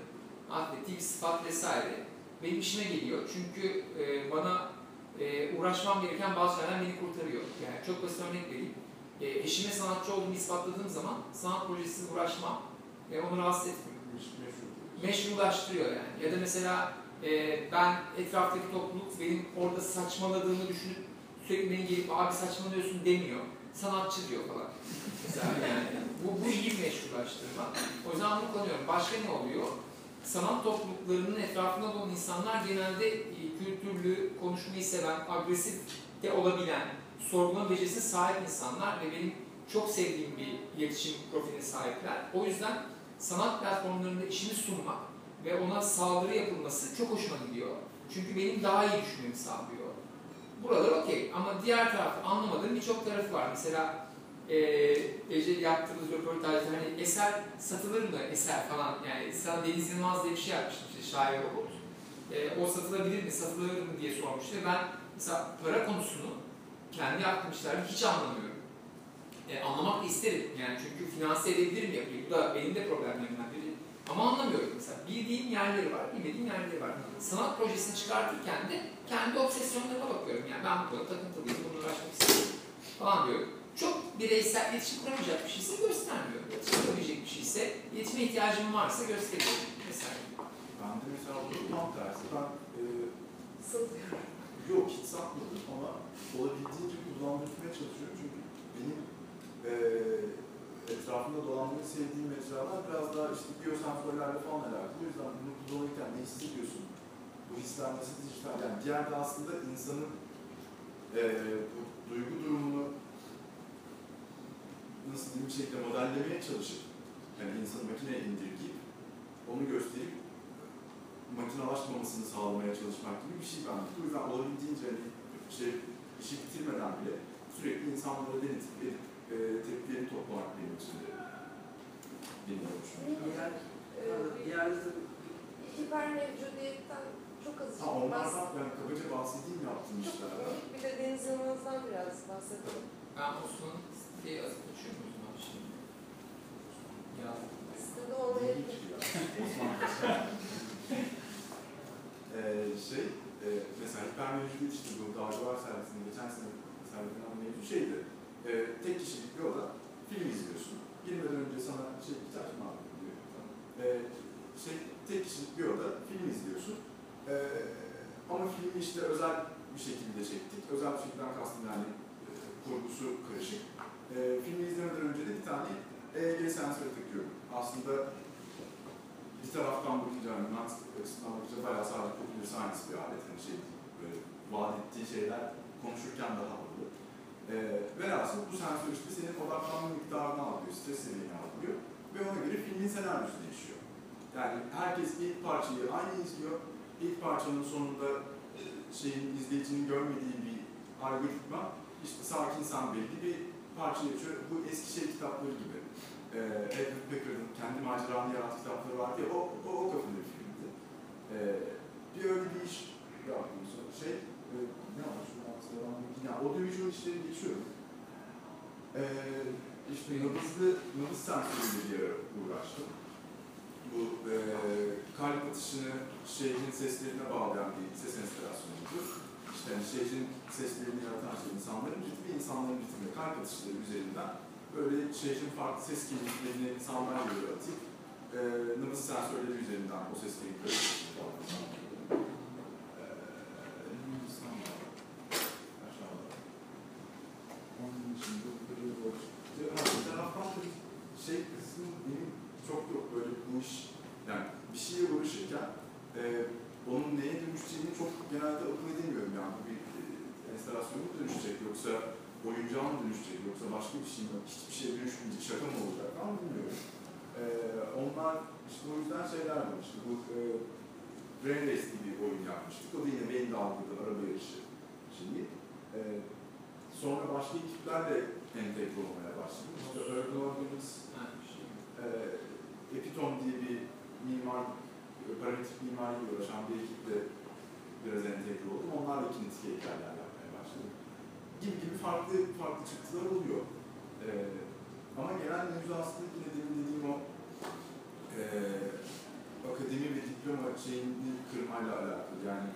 atlettiği bir sıfat vesaire benim işime geliyor. Çünkü e, bana e, uğraşmam gereken bazı şeyler beni kurtarıyor. Yani çok basit örnek vereyim. E, eşime sanatçı olduğumu ispatladığım zaman sanat projesiz uğraşmam ve onu rahatsız etmiyor. Meşrulaştırıyor yani. Ya da mesela e, ben etraftaki topluluk benim orada saçmaladığımı düşünüp sürekli beni gelip abi saçmalıyorsun demiyor. Sanatçı diyor falan. Mesela yani bu, bu iyi bir meşrulaştırma. O yüzden bunu. Başka ne oluyor? sanat topluluklarının etrafında olan insanlar genelde e, kültürlü, konuşmayı seven, agresif de olabilen, sorgulama becerisine sahip insanlar ve benim çok sevdiğim bir iletişim profiline sahipler. O yüzden sanat platformlarında işimi sunmak ve ona saldırı yapılması çok hoşuma gidiyor. Çünkü benim daha iyi düşünmemi sağlıyor. Buralar okey ama diğer tarafta anlamadığım birçok tarafı var. Mesela e, Ece yaptığımız röportajda hani eser satılır mı eser falan yani sana Deniz Yılmaz diye bir şey yapmıştım işte şair robot. E, o satılabilir mi, satılır mı diye sormuştu. Ben mesela para konusunu kendi yaptığım işlerde hiç anlamıyorum. E, anlamak da isterim yani çünkü finanse edebilirim yapıyı. Bu da benim de problemlerimden biri. Ama anlamıyorum mesela. Bildiğim yerleri var, bilmediğim yerleri var. Sanat projesini çıkartırken de kendi obsesyonlarıma bakıyorum. Yani ben bu takıntılıyım, bununla uğraşmak istiyorum falan diyorum. Çok bireysel iletişim kuramayacak bir şeyse göstermiyorum. Kurabilecek bir şeyse, iletişime ihtiyacım varsa gösteriyorum. Mesela. Ben de mesela bunun tam tersi. Ben e, yok hiç satmadım ama olabildiğince kullandırmaya çalışıyorum. Çünkü benim e, etrafında dolanmayı sevdiğim mecralar biraz daha işte biyosensörlerle falan alakalı. O yüzden bunu kullanırken ne hissediyorsun? Bu hisler nasıl dijital? Yani bir yerde aslında insanın e, bu duygu durumunu nasıl diyeyim bir şekilde modellemeye çalışıp yani insanı makineye indirgeyip onu gösterip makinalaşmamasını sağlamaya çalışmak gibi bir şey bence. O yüzden olabildiğince hani şey, işi bitirmeden bile sürekli insanlara denetip edip e, tepkilerini toplamak benim için de oluşum. Diğer, Ee, diğer hiper mevcudiyetten çok az Ha onlardan yani kabaca bahsedeyim yaptığım Çok işlerden. bir de Deniz Yılmaz'dan biraz bahsedelim. Ben Osman'ın diye yazıp açıyor muyum o zaman şimdi? Ya. Sitede olmayabilir. Osman Ee, şey, e, mesela hipermevcudiyet işte bu Dağcılar servisinde geçen sene sergilenen mevzu şeydi. E, tek kişilik bir oda, film izliyorsun. Girmeden önce sana şey ihtiyaç mı abi diyor. E, şey, tek kişilik bir oda, film izliyorsun. E, ama filmi işte özel bir şekilde çektik. Özel bir şekilden kastım yani e, kurgusu karışık. E, filmi izlemeden önce de bir tane EEG sensörü takıyorum. Aslında bir taraftan bakınca, hani mantık açısından bakınca bayağı sadece popüler science bir alet. Hani şey, böyle vaat ettiği şeyler konuşurken daha havalı. Ee, velhasıl bu sensör işte senin odaklanma miktarını alıyor, stres seviyeni alıyor ve ona göre filmin senaryosu değişiyor. Yani herkes ilk parçayı aynı izliyor. İlk parçanın sonunda e, şeyin izleyicinin görmediği bir algoritma işte sakin sen belli bir parça yapıyor. Bu eski şey kitapları gibi e, Edward Packard'ın kendi maceranı yarattığı kitapları vardı ya, o, o, o kafada bir filmdi. E, bir öyle bir iş yaptım sonra. Şey, e, ne var şu an sıralamda? Yani audiovisual işleri geçiyorum. E, işte nabızlı, nabız sensörüyle bir uğraştım. Bu e, kalp atışını şehrin seslerine bağlayan bir ses enstalasyonuydu. İşte yani şehrin seslerini yaratan şey insanların ritmi, insanların ritmi, kalp atışları üzerinden böyle şehrin farklı ses kimliklerini sandalyelere atıp e, nabız sensörleri üzerinden o e, taraftan da bir şey kısmı benim çok yok böyle bu iş. Yani bir şeye uğraşırken e, onun neye dönüşeceğini çok genelde akıl edemiyorum yani bu bir e, enstalasyona mı dönüşecek yoksa oyuncağa mı dönüşecek yoksa başka bir şey mi, hiçbir şeye dönüşmeyecek, şaka mı olacak ama bilmiyorum. Ee, onlar işte o yüzden şeyler var işte bu e, Brain Race diye bir oyun yapmıştık. O da yine beyin dalgalı araba yarışı şeyi. Ee, sonra başka ekiplerle entegre olmaya başladık. İşte bir şey. e, Epiton diye bir mimar, parametrik mimariyle uğraşan bir ekiple biraz entegre oldum. Onlarla kinetik heykeller yapmaya başladım gibi gibi farklı farklı çıktılar oluyor. Ee, ama genel mevzu aslında yine demin dediğim o e, akademi ve diploma şeyini kırmayla alakalı. Yani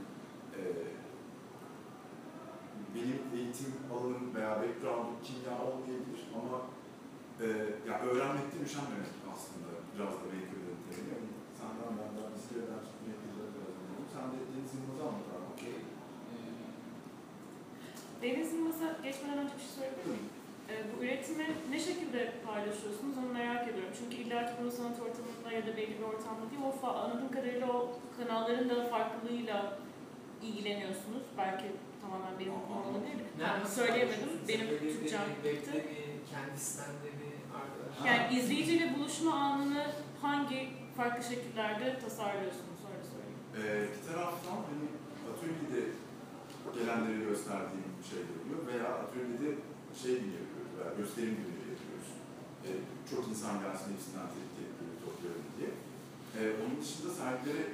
e, benim eğitim alanım veya background'um kimya olmayabilir ama e, ya öğrenmekten üşenmemek aslında biraz da kırdığım terim. Yani senden benden Çıkmaya yapacak biraz anladım. Sen de Deniz Yılmaz'ı anlat abi. Okey. Ee, Deniz Yılmaz'a geçmeden önce bir şey söyleyebilir miyim? e, bu üretimi ne şekilde paylaşıyorsunuz onu merak ediyorum. Çünkü illa ki bunu sanat ortamında ya da belli bir ortamda değil, o fa- anladığım kadarıyla o kanalların da farklılığıyla ilgileniyorsunuz. Belki tamamen benim konum değil. Yani söyleyemedim, benim Türkçem Web'de bitti. mi, kendi sitemde mi, arkadaşlar? Yani izleyiciyle buluşma anını hangi farklı şekillerde tasarlıyorsunuz öyle söyleyeyim. Ee, bir taraftan hani atölyede gelenleri gösterdiğim şeyler oluyor veya atölyede şey gibi yapıyoruz veya gösterim gibi yapıyoruz. Ee, çok insan gelsin hepsinden tek böyle toplayalım diye. Ee, onun dışında sergilere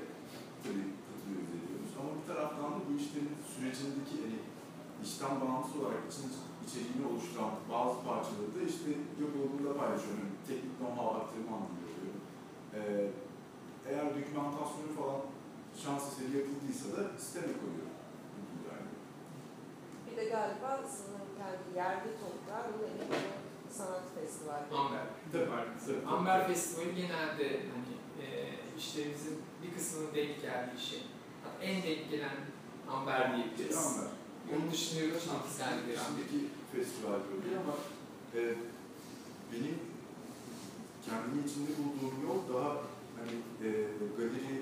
tabii katılıyoruz ediyoruz ama bir taraftan da bu işlerin sürecindeki hani işten bağımsız olarak için, içeriğini oluşturan bazı parçaları da işte yok olduğunda paylaşıyorum. Yani teknik know-how aktarımı anlamında Ee, eğer dokümantasyonu falan şans eseri yapıldıysa da siteme koyuyorum. Yani. Bir de galiba sınırın kendi yerli toprağı bunun en iyi sanat festivali. Amber. Tabii, tabii. Amber Festivali genelde hani e, işlerimizin bir kısmının denk geldiği şey. Hatta en denk gelen Amber diyebiliriz. Amber. Onun dışında yok çünkü sergileri Amber. Şimdiki festival oluyor ama e, benim kendimi içinde bulduğum yol daha hani e, galeri,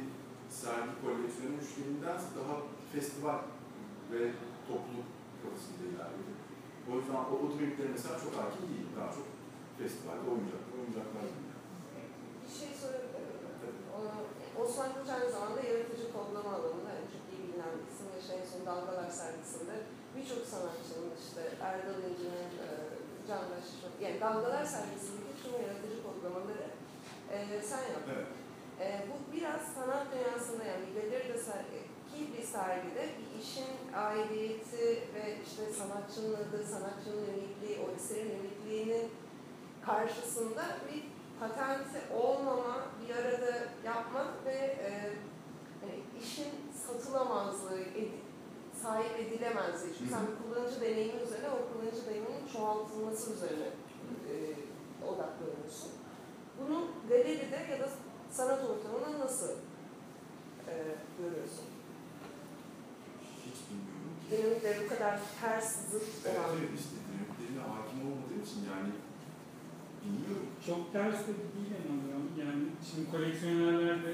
sergi, koleksiyonu üçlüğündense daha festival ve topluluk kafasında ilerliyor. O yüzden o, o dinamiklere mesela çok hakim değilim. Daha çok festivalde oyuncaklar, oyuncaklar gibi. Bir şey sorabilir Osman Koç aynı zamanda yaratıcı kodlama alanında en çok iyi bilinen bir isim ve şeyin son Dalgalar sergisinde birçok sanatçının işte Erdal İnci'nin, e, Candaş, yani Dalgalar sergisindeki tüm yaratıcı kodlamaları e, sen yaptın. Evet. E, bu biraz sanat dünyasında yani sergi, ki bir sergide bir işin aidiyeti ve işte sanatçının adı, sanatçının unikliği, o eserin unikliğinin karşısında bir patenti olmama, bir arada yapma ve e, hani işin satılamazlığı, edi- sahip edilemezliği. Çünkü sen kullanıcı deneyimi üzerine, o kullanıcı deneyiminin çoğaltılması üzerine e, odaklanıyorsun. Bunu galeride ya da sanat ortamında nasıl e, görüyorsun? Hiç bilmiyorum. Dinamikleri bu kadar ters, zıt Evet, olan. evet işte dinamiklerine hakim olmadığım için yani bilmiyorum. Çok ters de değil ama yani şimdi koleksiyonerler de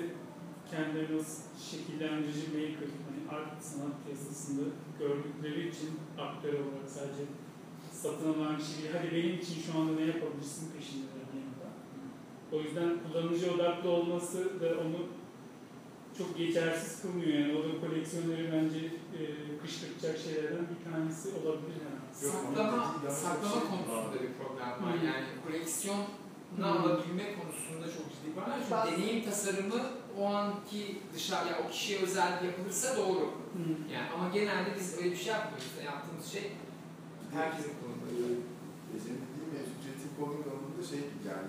kendilerini nasıl şekillendirici maker, hani art sanat piyasasında gördükleri için aktör olarak sadece satın alan kişi değil, hadi benim için şu anda ne yapabilirsin yandan. O yüzden kullanıcı odaklı olması da onu çok geçersiz kılmıyor yani. O da koleksiyoneri bence e, kışkırtacak şeylerden bir tanesi olabilir yani. Saklama, çok saklama şey- konusunda bir problem var. Hı. Yani koleksiyona Hı. alabilme konusunda çok ciddi bir problem. Çünkü Bazı- deneyim tasarımı o anki dışarı, yani o kişiye özel yapılırsa doğru. Hı. Yani ama genelde biz öyle bir şey yapmıyoruz. Yani yaptığımız şey herkesin kullandığı. Ee, senin dediğin mevzu kreatif kodun alanında şey gibi yani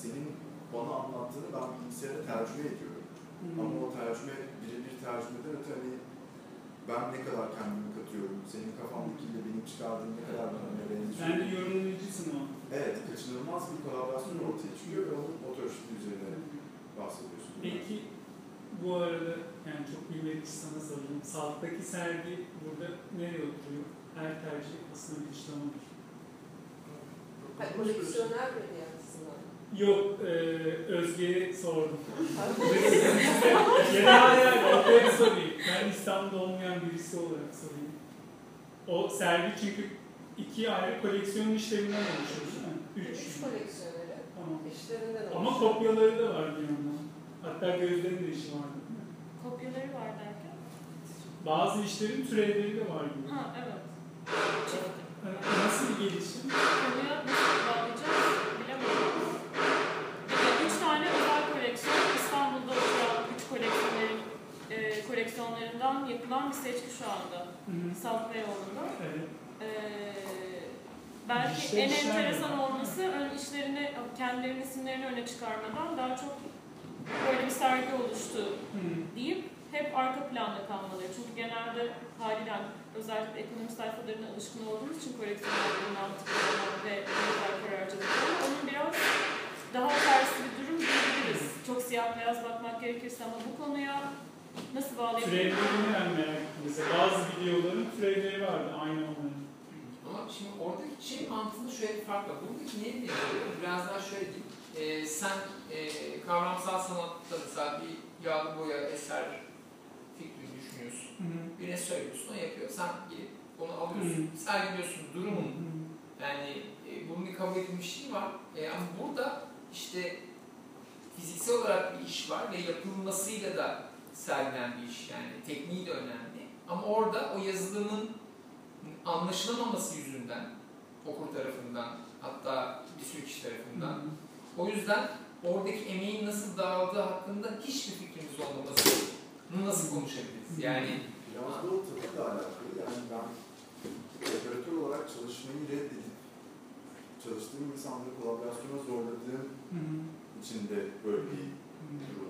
senin anlattığını ben bilgisayara tercüme ediyorum. Ama o tercüme birebir tercümeden öte hani ben ne kadar kendimi katıyorum, senin kafandakiyle benim çıkardığım ne kadar bana benziyor. Sen de yorumlayıcısın o. Evet, kaçınılmaz bir kolaborasyon ortaya çıkıyor ve onun otoritenin üzerine bahsediyorsun. Peki bu arada yani çok bilmedik için sana sorayım. Salttaki sergi burada nereye oturuyor? Her tercih aslında bir dışlamadır. Ha, koleksiyoner belediyesinden. Yok, e, Özge'ye sordum. ya ya ben sorayım. Ben İstanbul'da olmayan birisi olarak sorayım. O sergi çünkü iki ayrı koleksiyon işlerinden oluşuyor değil mi? Üç. Üç koleksiyoneri Tamam. işlerinden Ama oluşuyor. kopyaları da var bir yandan. Hatta gözlerin de işi var. değil mi? Kopyaları var derken. Bazı işlerin türevleri de var gibi. Ha evet. Yani Nasıl bir gelişim? Konuya nasıl bağlayacağız bilemedim. Yani üç tane özel koleksiyon İstanbul'da oturan üç koleksiyonerin e, koleksiyonlarından yapılan bir seçki şu anda. Salt Beyoğlu'nda. Evet. E, belki Dijital en işler enteresan olması ön işlerini, kendilerinin isimlerini öne çıkarmadan daha çok böyle bir sergi oluştu Hı. deyip hep arka planda kalmaları. Çünkü genelde haliyle özellikle ekonomi sayfalarına alışkın olduğumuz için koleksiyonların mantıklarına ve para harcadıklarına onun biraz daha tersi bir durum diyebiliriz. Çok siyah beyaz bakmak gerekirse ama bu konuya nasıl bağlayabiliriz? Türevlerini ettim. Mesela bazı videoların türevleri vardı aynı onların. Ama şimdi oradaki şey mantığında şöyle bir fark var. Buradaki neyi benziyor? Biraz daha şöyle diyeyim. Ee, sen e, kavramsal sanatta mesela bir yağlı boya eser fikrini düşünüyorsun. Hı hı. Birine söylüyorsun, o yapıyor. Sen gidip onu alıyorsun, Hı. sergiliyorsun, Hı durumun. hı. Yani e, bunun bir kabul edilmişliği var. E, ama burada işte fiziksel olarak bir iş var ve yapılmasıyla da sergilenen bir iş. Yani tekniği de önemli. Ama orada o yazılımın anlaşılamaması yüzünden okur tarafından hatta bir sürü kişi tarafından o yüzden oradaki emeğin nasıl dağıldığı hakkında hiçbir fikrimiz olmaması nasıl konuşabiliriz? Yani Biraz da o tabii alakalı. Yani ben operatör olarak çalışmayı reddedip çalıştığım insanları kolaborasyona zorladığım Hı hı. için de böyle bir durum.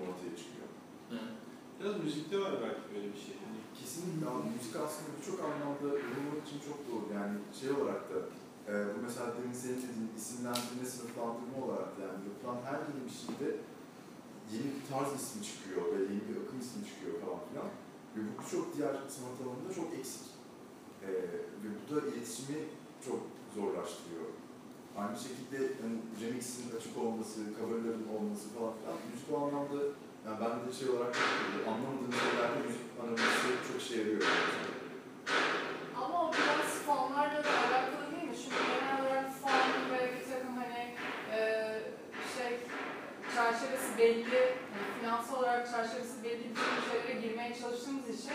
Biraz müzikte var belki böyle bir şey. Hani Kesinlikle ama müzik aslında birçok anlamda yorumlamak için çok doğru. Yani şey olarak da e, bu mesela demin senin dediğin isimlendirme, sınıflandırma olarak da yani yapılan her yeni bir şeyde yeni bir tarz ismi çıkıyor ve yeni bir akım ismi çıkıyor falan filan. Ve bu birçok diğer sanat alanında çok eksik. E, ve bu da iletişimi çok zorlaştırıyor. Aynı şekilde hani remix'in açık olması, coverların olması falan filan. Müzik o anlamda yani ben de şey olarak anlamadığım şeylerde müzik analizi çok şey yarıyor. Ama o biraz fonlarla da alakalı değil mi? Çünkü genel olarak fon ve bir takım hani e, şey çerçevesi belli, hani finansal olarak çerçevesi belli bir takım şeylere girmeye çalıştığımız için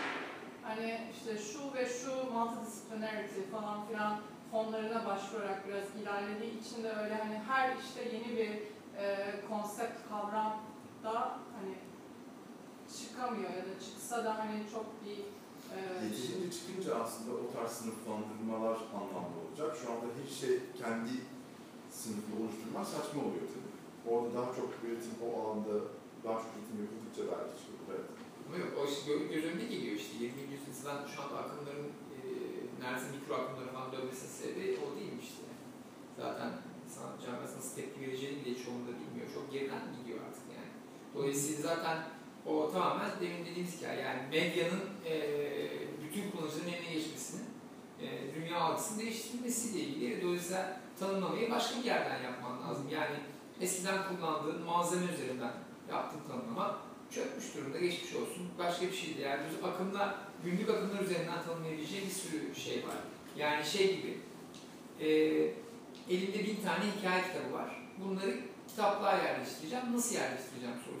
hani işte şu ve şu multidisciplinarity falan filan fonlarına başvurarak biraz ilerlediği için de öyle hani her işte yeni bir e, konsept kavram da hani çıkamıyor ya da çıksa da hani çok bir e, Yeterince çıkınca aslında o tarz sınıflandırmalar anlamlı olacak. Şu anda her şey kendi sınıfını oluşturmak saçma oluyor tabii. Orada daha çok üretim o alanda daha çok üretim yapıldıkça belki çıkıyor. Evet. Ama yok, o işte gö- göz önünde geliyor işte. 20. yüzyıldan şu anda akımların e, neredeyse mikro akımlara falan dönmesinin sebebi o değilmiş işte. Zaten sanat camiası nasıl tepki vereceğini bile çoğunda bilmiyor. Çok geriden gidiyor artık. Dolayısıyla zaten o tamamen demin dediğimiz hikaye yani medyanın e, bütün kullanıcıların eline geçmesinin e, dünya algısını değiştirmesiyle ilgili. Dolayısıyla tanımlamayı başka bir yerden yapman lazım. Yani eskiden kullandığın malzeme üzerinden yaptığın tanımlama çökmüş durumda, geçmiş olsun. Başka bir şey değil. Yani akımlar, günlük akımlar üzerinden tanımlayabileceği bir sürü şey var. Yani şey gibi, e, elimde bin tane hikaye kitabı var. Bunları kitaplığa yerleştireceğim. Nasıl yerleştireceğim sorusu.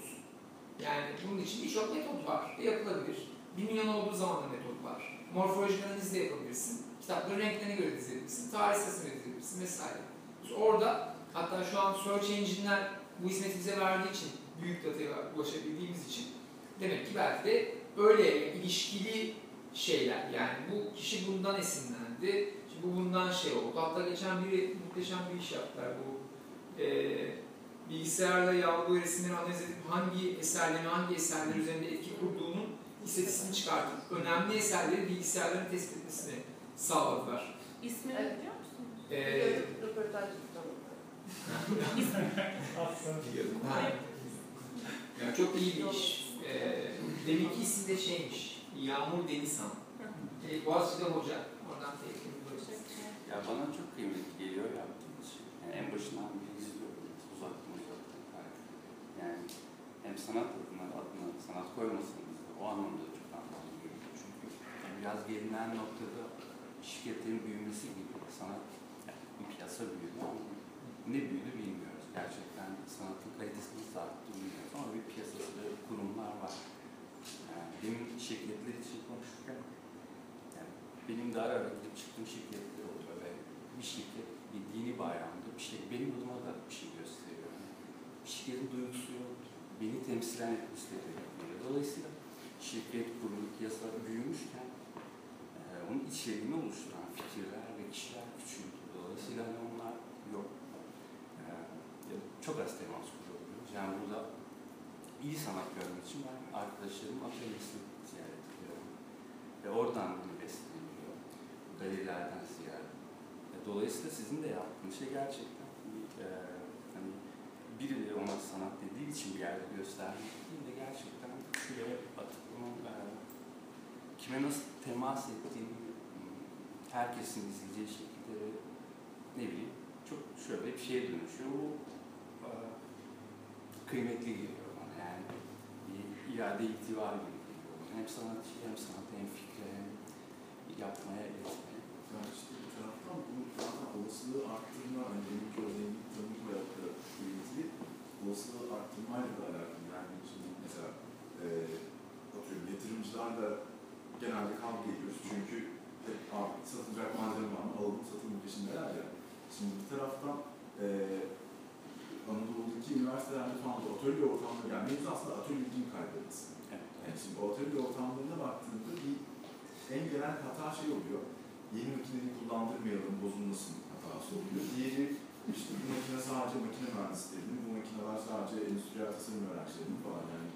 Yani bunun için birçok metot var ve yapılabilir. Bir milyon olduğu zaman da metot var. Morfolojik analiz de yapabilirsin. Kitapların renklerine göre dizebilirsin. Tarih sırasına göre vesaire. İşte orada hatta şu an search engine'ler bu hizmeti bize verdiği için büyük dataya ulaşabildiğimiz için demek ki belki de öyle ilişkili şeyler yani bu kişi bundan esinlendi, bu bundan şey oldu. Hatta geçen biri muhteşem bir iş yaptılar bu e, bilgisayarla yağlı resimleri analiz edip hangi eserlerin hangi eserler üzerinde etki kurduğunun istatistiğini çıkartıp önemli eserleri bilgisayarların tespit etmesini sağladılar. İsmini Evet. biliyor musunuz? E, Röportaj. Yani çok iyi bir iş. Ee, deminki isim de şeymiş, Yağmur Denizhan. E, Boğaziçi'de hoca, oradan tehlikeli. Ya bana çok kıymetli geliyor yaptığınız şey. Yani en başından Yani hem sanat adına, adına sanat koymasanız da o anlamda çok anlamlı görüyorum. Çünkü biraz gelinen noktada şirketlerin büyümesi gibi sanat, bir piyasa büyüdü ama ne büyüdü bilmiyoruz. Gerçekten sanatın kalitesi nasıl bilmiyoruz ama bir piyasası ve kurumlar var. Yani demin şirketler için konuşurken yani benim de ara ara gidip çıktığım şirketler oluyor ve bir şirket bir dini bayramda bir şey benim adıma da bir şey bir şirketin duygusu yok. Beni temsilen istediği. Dolayısıyla şirket, kurum, piyasa büyümüşken e, onun içeriğini oluşturan fikirler ve kişiler küçüldü. Dolayısıyla hani onlar yok. E, çok az temas kurabiliyoruz. Yani burada iyi sanat görmek için ben arkadaşlarımın atölyesini ziyaret ediyorum. Ve oradan bunu besleniyor. Galerilerden ziyaret. E, Dolayısıyla sizin de yaptığınız şey gerçekten bir, e, birileri ona sanat dediği için bir yerde göstermek de gerçekten şuraya atıp onun e, kime nasıl temas ettiğini, herkesin izleyeceği şekilde ne bileyim çok şöyle bir şeye dönüşüyor. Bu e, kıymetli geliyor bana yani bir iade itibarı gibi geliyor bana. Hem sanatçı hem sanat hem fikre hem yapmaya etmeye. Yani işte bu taraftan bu zaten olasılığı arttırma, hani tanımla ilgili olasılığı arttırmayla da alakalı. Yani şimdi mesela e, atıyorum yatırımcılarla genelde kavga ediyoruz çünkü hep abi satılacak malzeme var mı alalım satılım peşindeler ya. Şimdi bir taraftan e, Anadolu'daki üniversitelerde falan da atölye ortamları yani mevzu aslında atölyecinin kaybetmesi. Evet. Yani şimdi o atölye ortamlarına baktığında bir en genel hata şey oluyor. Yeni makineyi kullandırmayalım, bozulmasın hatası oluyor. Diğeri işte bu makine sadece makine mühendislerinin, makineler sadece endüstriyel tasarım öğrencilerinin falan yani.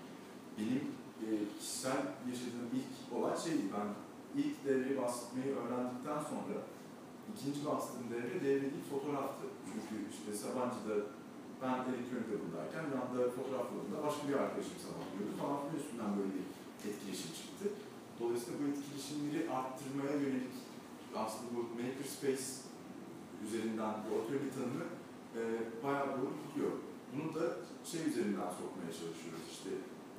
Benim e, kişisel yaşadığım ilk olay şeydi, ben ilk devreyi basmayı öğrendikten sonra ikinci bastığım devre devre değil fotoğraftı. Çünkü işte Sabancı'da ben elektronik alanındayken yanda fotoğraflarında başka bir arkadaşım sabahlıyordu falan filan üstünden böyle bir etkileşim çıktı. Dolayısıyla bu etkileşimleri arttırmaya yönelik aslında bu makerspace üzerinden bu atölye tanımı e, bayağı doğru gidiyor. Bunu da şey üzerinden sokmaya çalışıyoruz işte.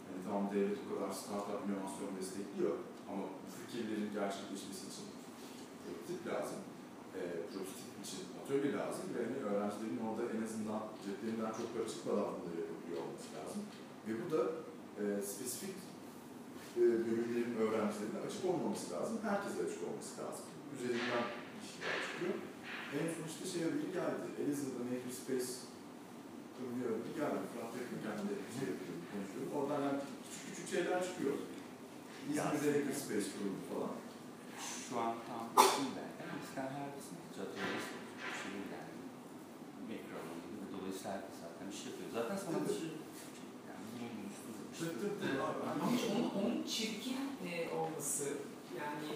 Yani tamam devlet o kadar startup inovasyon destekliyor ama bu fikirlerin gerçekleşmesi için prototip lazım. E, prototip için atölye lazım ve hani öğrencilerin orada en azından ceplerinden çok para çıkmadan bunları yapabiliyor olması lazım. Ve bu da e, spesifik e, bölümlerin öğrencilerine açık olmaması lazım. Herkese açık olması lazım. Üzerinden ilişkiler çıkıyor. En son işte şey haberi geldi. Elizabeth'da Makerspace kuruluyor haberi geldi. Fırat Yakın kendi şey yapıyor, konuşuyor. Oradan yani küçük küçük şeyler çıkıyor. İzmir'de Makerspace kuruldu falan. Şu an tam değil belki ama herkesin atölyesi bir şey yani. Mikro alanında. Dolayısıyla herkes zaten iş yapıyor. Zaten sanatçı yani bunun üstünde bir şey. Ama hiç onun, onun çirkin e, olması yani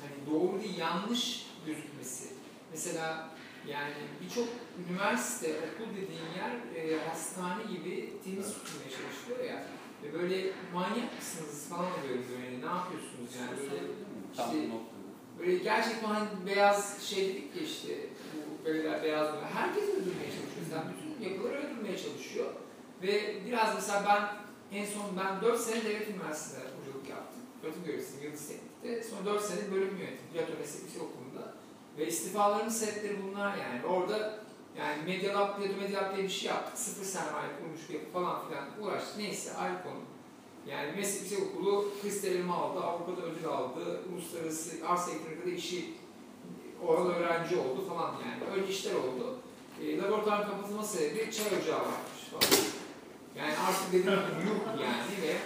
hani doğru değil yanlış gözükmesi. Mesela yani birçok üniversite, okul dediğin yer e, hastane gibi temiz tutmaya çalışıyor ya. Ve böyle manyak mısınız falan oluyorum böyle ne yapıyorsunuz yani böyle Tam işte- böyle gerçekten hani beyaz şey dedik ya işte bu böyle beyaz böyle herkes öldürmeye çalışıyor. Sen bütün yapıları öldürmeye çalışıyor. Ve biraz mesela ben en son ben 4 sene devlet üniversitesinde hocalık yaptım. Öğretim görevlisiyim Yıldız Teknik'te. Sonra 4 sene bölüm. Plato Meslek Yüksek Okulu'nda. Ve istifalarımın sebepleri bunlar yani. Orada yani Media Lab, Plato Media Lab diye bir şey yaptık. Sıfır sermaye kurmuş bir yapı falan filan uğraştık. Neyse ayrı konu. Yani Meslek Yüksek Okulu kristal elma aldı, Avrupa'da ödül aldı, uluslararası arsa ekonomide işi oral öğrenci oldu falan yani. Öyle işler oldu. E, laboratuvar kapatılma sebebi çay ocağı varmış falan. Yani artık dedim yuh yani ve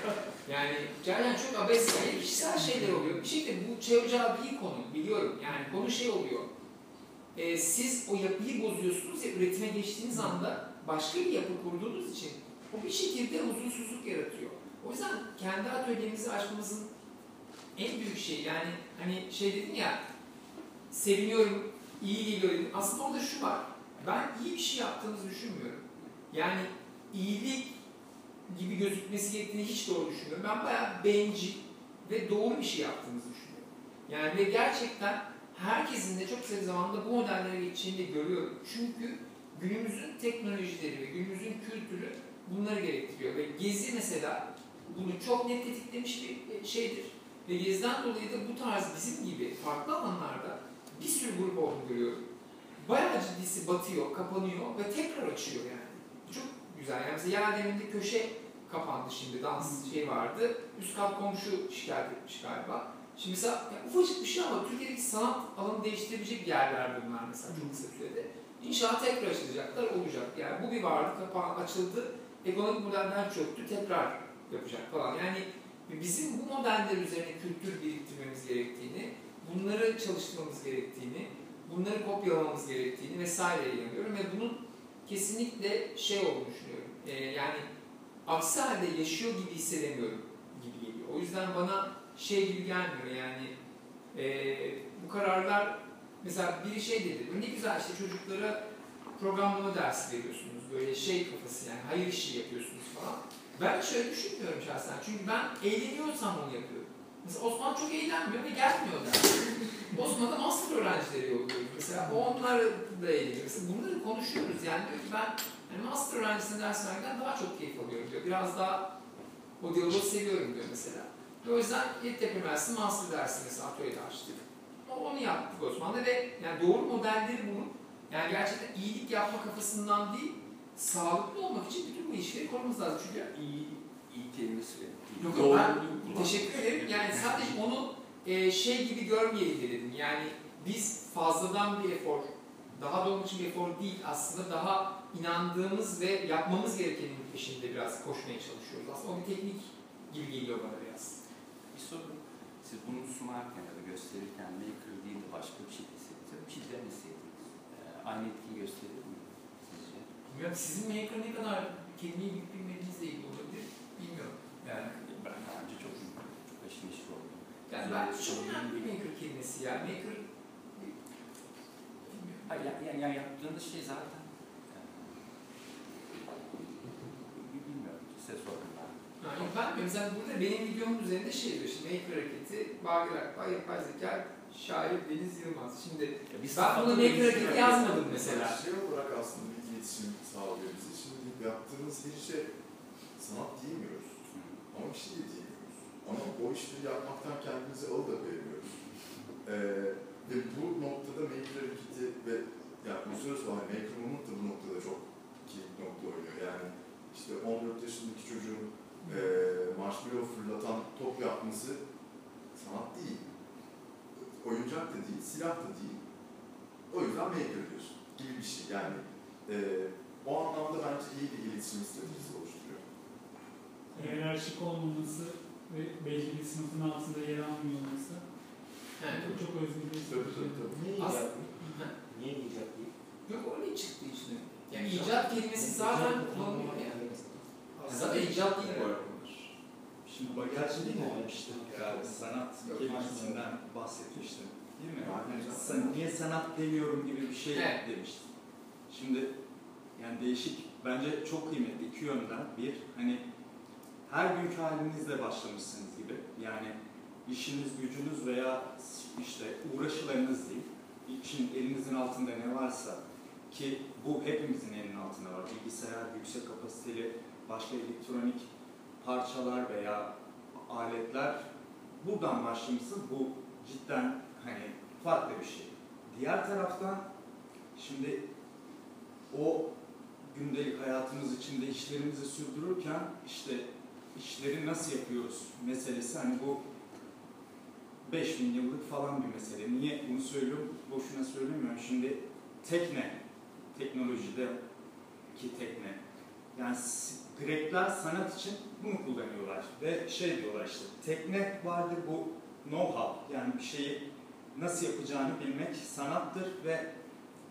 yani gerçekten çok abes yani kişisel şeyler oluyor. Bir şekilde bu çay ocağı değil konu biliyorum. Yani konu şey oluyor. E, siz o yapıyı bozuyorsunuz ya üretime geçtiğiniz anda başka bir yapı kurduğunuz için o bir şekilde huzursuzluk yaratıyor. O yüzden kendi atölyemizi açmamızın en büyük şey yani hani şey dedin ya seviniyorum, iyi geliyor dedim. Aslında orada şu var. Ben iyi bir şey yaptığımızı düşünmüyorum. Yani iyilik gibi gözükmesi gerektiğini hiç doğru düşünmüyorum. Ben bayağı bencil ve doğru bir şey yaptığımızı düşünüyorum. Yani ve gerçekten herkesin de çok kısa bir zamanda bu modellere geçeceğini de görüyorum. Çünkü günümüzün teknolojileri ve günümüzün kültürü bunları gerektiriyor. Ve Gezi mesela bunu çok net tetiklemiş bir şeydir. Ve Gezi'den dolayı da bu tarz bizim gibi farklı alanlarda bir sürü grup olduğunu görüyorum. Bayağı ciddisi batıyor, kapanıyor ve tekrar açıyor yani. Çok güzel. Yani mesela Yademin'de köşe kapandı şimdi. Dans şey vardı. Üst kat komşu şikayet etmiş galiba. Şimdi mesela ya ufacık bir şey ama Türkiye'deki sanat alanı değiştirebilecek yerler bunlar mesela çok kısa sürede. İnşallah tekrar açılacaklar, olacak. Yani bu bir vardı, kapağı açıldı, ekonomik modeller çöktü, tekrar yapacak falan. Yani bizim bu modeller üzerine kültür biriktirmemiz gerektiğini, bunları çalıştırmamız gerektiğini, bunları kopyalamamız gerektiğini vesaire inanıyorum ve bunun kesinlikle şey olduğunu düşünüyorum. Ee, yani aksi halde yaşıyor gibi hissedemiyorum gibi geliyor. O yüzden bana şey gibi gelmiyor yani ee, bu kararlar mesela biri şey dedi, ne güzel işte çocuklara programlama dersi veriyorsunuz böyle şey kafası yani hayır işi yapıyorsunuz falan. Ben şöyle düşünmüyorum şahsen çünkü ben eğleniyorsam onu yapıyorum. Mesela Osman çok eğlenmiyor ve gelmiyor da. Osman'da master öğrencileri yolluyoruz. Mesela onlar da ilgili. Mesela bunları konuşuyoruz. Yani diyor ki ben yani master öğrencisine ders vermekten daha çok keyif alıyorum diyor. Biraz daha o diyaloğu seviyorum diyor mesela. Ve o yüzden Yeditepe Üniversitesi master dersi mesela atölyede açtık. O- Onu yaptık Osman'da ve yani doğru modelleri bulup yani gerçekten iyilik yapma kafasından değil, sağlıklı olmak için bütün bu ilişkileri korumamız lazım. Çünkü İyi, iyi kelimesi Yok, doğru ben kullan. Teşekkür ederim. Yani sadece onu e, şey gibi görmeyelim dedim. Yani biz fazladan bir efor, daha doğru için bir efor değil aslında daha inandığımız ve yapmamız gerekenin peşinde biraz koşmaya çalışıyoruz. Aslında o bir teknik gibi geliyor bana biraz. Bir soru. Siz bunu sunarken ya da gösterirken maker değil de başka bir şey deseydiniz, bir şey demeseydiniz, e, aynı etkiyi gösterir mi sizce? Bilmiyorum sizin maker ne kadar kelimeyi bilip bilmediğinizle ilgili olabilir bilmiyorum. Yani, Ben bence çok çok aşırı oldum. yani ben çok önemli bir maker kelimesi ya. Maker yani, yani, yani yaptığınız şey zaten e, bilmiyorum, size sordum ben. Yani ben mesela burada benim videomun üzerinde şey diyor işte Maker hareketi, Bagir Akbay, yapay zeka, şair Deniz Yılmaz. Şimdi Ya biz ben bunu Maker hareketi yazmadım mesela. Şey olarak aslında bir iletişim sağlıyor bize. Şimdi yaptığımız her işe sanat diyemiyoruz. Ama bir şey de diyemiyoruz. Ama o işleri yapmaktan kendimizi alıkoyamıyoruz. Ee, ve bu noktada Maker hareketi ve yani uluslararası Movement da bu noktada çok kilit nokta oynuyor. Yani işte 14 yaşındaki çocuğun e, marshmallow fırlatan top yapması sanat değil. Oyuncak da değil, silah da değil. O yüzden maker diyorsun gibi bir şey. Yani e, o anlamda bence iyi bir iletişim stratejisi oluşturuyor. Hiyerarşik olmaması ve belli bir sınıfın altında yer almıyor olması Yani, çok, çok özgür bir Tabii tabii tabii. Değil? Niye icat değil? yok öyle çıktı işte. Yani icat kelimesi zaten kullanılıyor yani. Zaten icat değil bu arada. Şimdi Gerçi bakarsın değil mi demiştin? Yani sanat kelimesinden bahsetmiştim. Değil mi? Sen, niye sanat demiyorum gibi bir şey Evet. demiştin. Şimdi yani değişik, bence çok kıymetli iki yönden. Bir, hani her günkü halinizle başlamışsınız gibi. Yani işiniz, gücünüz veya işte uğraşılarınız değil. İşin elinizin altında ne varsa ki bu hepimizin elinin altında var. Bilgisayar, yüksek kapasiteli, başka elektronik parçalar veya aletler buradan başlamışsın. Bu cidden hani farklı bir şey. Diğer taraftan şimdi o gündelik hayatımız içinde işlerimizi sürdürürken işte işleri nasıl yapıyoruz meselesi hani bu 5000 yıllık falan bir mesele. Niye bunu söylüyorum? Boşuna söylemiyorum. Şimdi tekne, teknolojide ki tekne. Yani Grekler sanat için bunu kullanıyorlar. Ve şey diyorlar işte, tekne vardır bu know-how. Yani bir şeyi nasıl yapacağını bilmek sanattır ve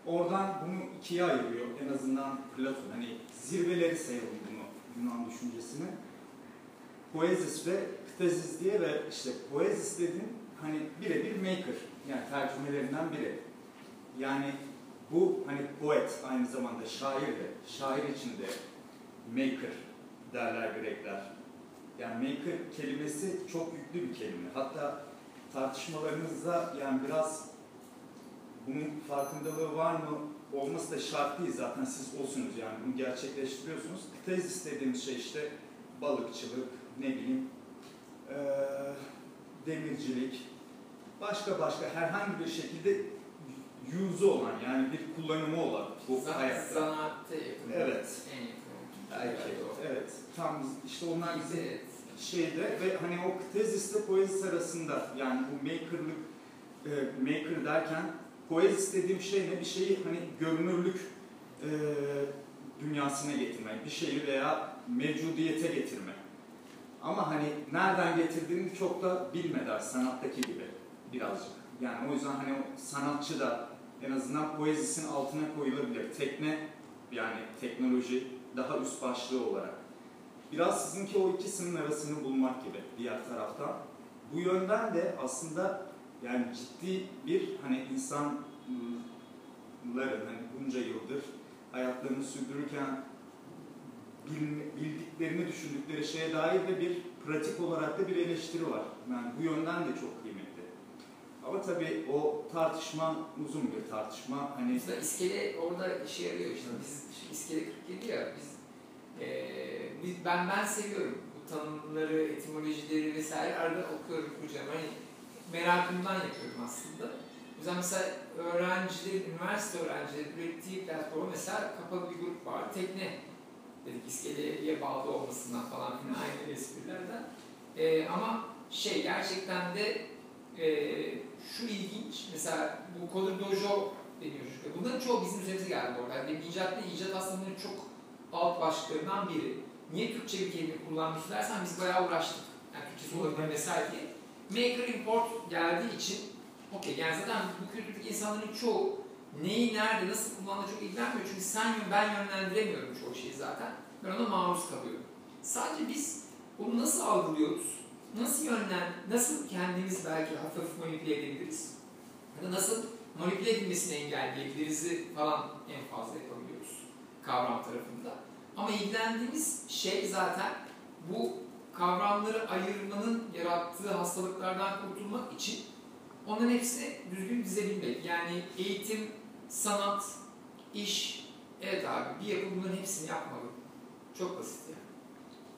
oradan bunu ikiye ayırıyor. En azından Platon. Hani zirveleri sayalım bunu Yunan düşüncesini. Poesis ve ktezis diye ve işte poesis dediğin hani birebir maker. Yani tercümelerinden biri. Yani bu hani poet aynı zamanda şair de, şair için de maker derler Grekler. Yani maker kelimesi çok yüklü bir kelime. Hatta tartışmalarımızda yani biraz bunun farkındalığı var mı olması da şart değil zaten siz olsunuz yani bunu gerçekleştiriyorsunuz. Tezis dediğimiz şey işte balıkçılık, ne bileyim eee, demircilik, başka başka herhangi bir şekilde yüzü olan yani bir kullanımı olan bu Zaten hayatta. Sanatta yakın. Evet. En yakın. Evet. Tam işte onlar bize Evet. şeyde ve hani o tezisle poezis arasında yani bu makerlık e, maker derken poezis dediğim şey ne? Bir şeyi hani görünürlük e, dünyasına getirmek, bir şeyi veya mevcudiyete getirmek. Ama hani nereden getirdiğini çok da bilmeden sanattaki gibi birazcık. Yani o yüzden hani o sanatçı da en azından poezisin altına koyulabilir. Tekne yani teknoloji daha üst başlığı olarak. Biraz sizinki o ikisinin arasını bulmak gibi diğer taraftan. Bu yönden de aslında yani ciddi bir hani insanların hani bunca yıldır hayatlarını sürdürürken bildiklerini düşündükleri şeye dair de bir pratik olarak da bir eleştiri var. Yani bu yönden de çok kıymetli. Ama tabii o tartışma uzun bir tartışma. Hani Mesela iskele orada işe yarıyor işte. Biz işte iskele 47 ya biz, eee, biz ben ben seviyorum bu tanımları, etimolojileri vesaire arada okuyorum kurcalıyorum. Hani merakımdan yapıyorum aslında. O yüzden mesela öğrencilerin, üniversite öğrencilerin ürettiği platforma mesela kapalı bir grup var. Tekne dedik iskeleye bağlı olmasından falan filan aynı esprilerden. Eee, ama şey gerçekten de eee, şu ilginç, mesela bu Coder Dojo deniyor çocuklar. Bunların çoğu bizim üzerimize geldi orada. Yani icat ve icat aslında çok alt başlıklarından biri. Niye Türkçe bir kelime kullanmış dersen biz bayağı uğraştık. Yani Türkçesi olabilir vesaire diye. Maker import geldiği için okey yani zaten bu kültürdeki insanların çoğu neyi nerede nasıl kullandığına çok ilgilenmiyor. Çünkü sen ben yönlendiremiyorum çoğu şeyi zaten. Ben ona maruz kalıyorum. Sadece biz bunu nasıl algılıyoruz? Nasıl yönlen, nasıl kendimiz belki hafif manipüle edebiliriz? Ya da nasıl manipüle edilmesini engelleyebiliriz falan en fazla yapabiliyoruz kavram tarafında. Ama ilgilendiğimiz şey zaten bu kavramları ayırmanın yarattığı hastalıklardan kurtulmak için onların hepsini düzgün dizebilmek. Yani eğitim, sanat, iş, evet abi bir yapı bunların hepsini yapmalı. Çok basit yani.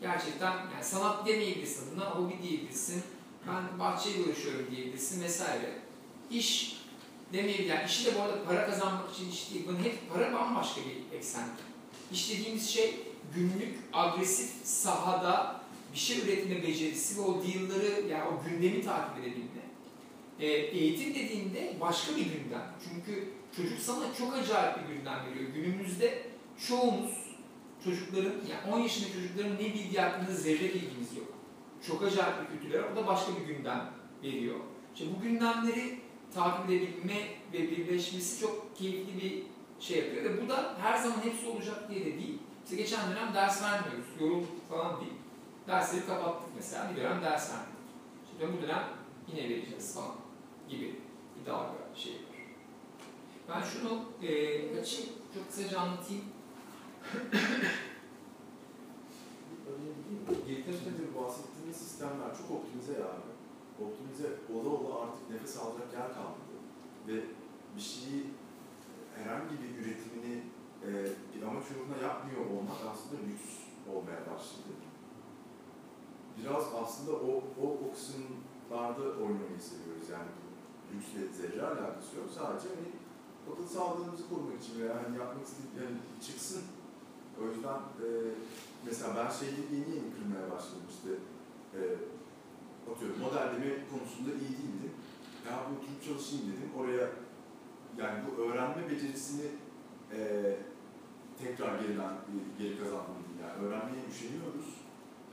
Gerçekten yani sanat demeyebilirsin adına, hobi diyebilirsin. Ben bahçeyle uğraşıyorum diyebilirsin vesaire. İş demeyebilir. Yani işi de bu arada para kazanmak için iş değil. Bunun hep para bambaşka bir eksen. İş dediğimiz şey günlük, agresif sahada bir şey üretme becerisi ve o deal'ları yani o gündemi takip edebilme. E, eğitim dediğinde başka bir gündem. Çünkü çocuk sana çok acayip bir gündem veriyor. Günümüzde çoğumuz çocukların, yani 10 yaşında çocukların ne bildiği hakkında zerre bilgimiz yok. Çok acayip bir kültürler, o da başka bir gündem veriyor. İşte bu gündemleri takip edebilme ve birleşmesi çok keyifli bir şey yapıyor. Ve bu da her zaman hepsi olacak diye de değil. İşte geçen dönem ders vermiyoruz, yorulduk falan değil. Dersleri kapattık mesela, bir dönem ders vermedik. İşte bu dönem yine vereceğiz falan gibi bir dalga şey var. Ben şunu e, açayım, çok kısaca anlatayım. Geçmişte bahsettiğimiz sistemler çok optimize yani. Optimize ola ola artık nefes alacak yer kalmadı. Ve bir şeyi herhangi bir üretimini e, bir amaç uğruna yapmıyor olmak aslında lüks olmaya başladı. Biraz aslında o, o, o kısımlarda oynamayı seviyoruz yani lüksle zerre alakası yok. Sadece hani akıl sağlığımızı korumak için veya hani yapmak istediğim yani çıksın. O yüzden e, mesela ben şeyi yeni yeni kırmaya başladım işte e, atıyorum modelleme konusunda iyi değildim. Ya bu oturup çalışayım dedim. Oraya yani bu öğrenme becerisini e, tekrar gerilen, geri kazanmalıyım. Yani öğrenmeye üşeniyoruz.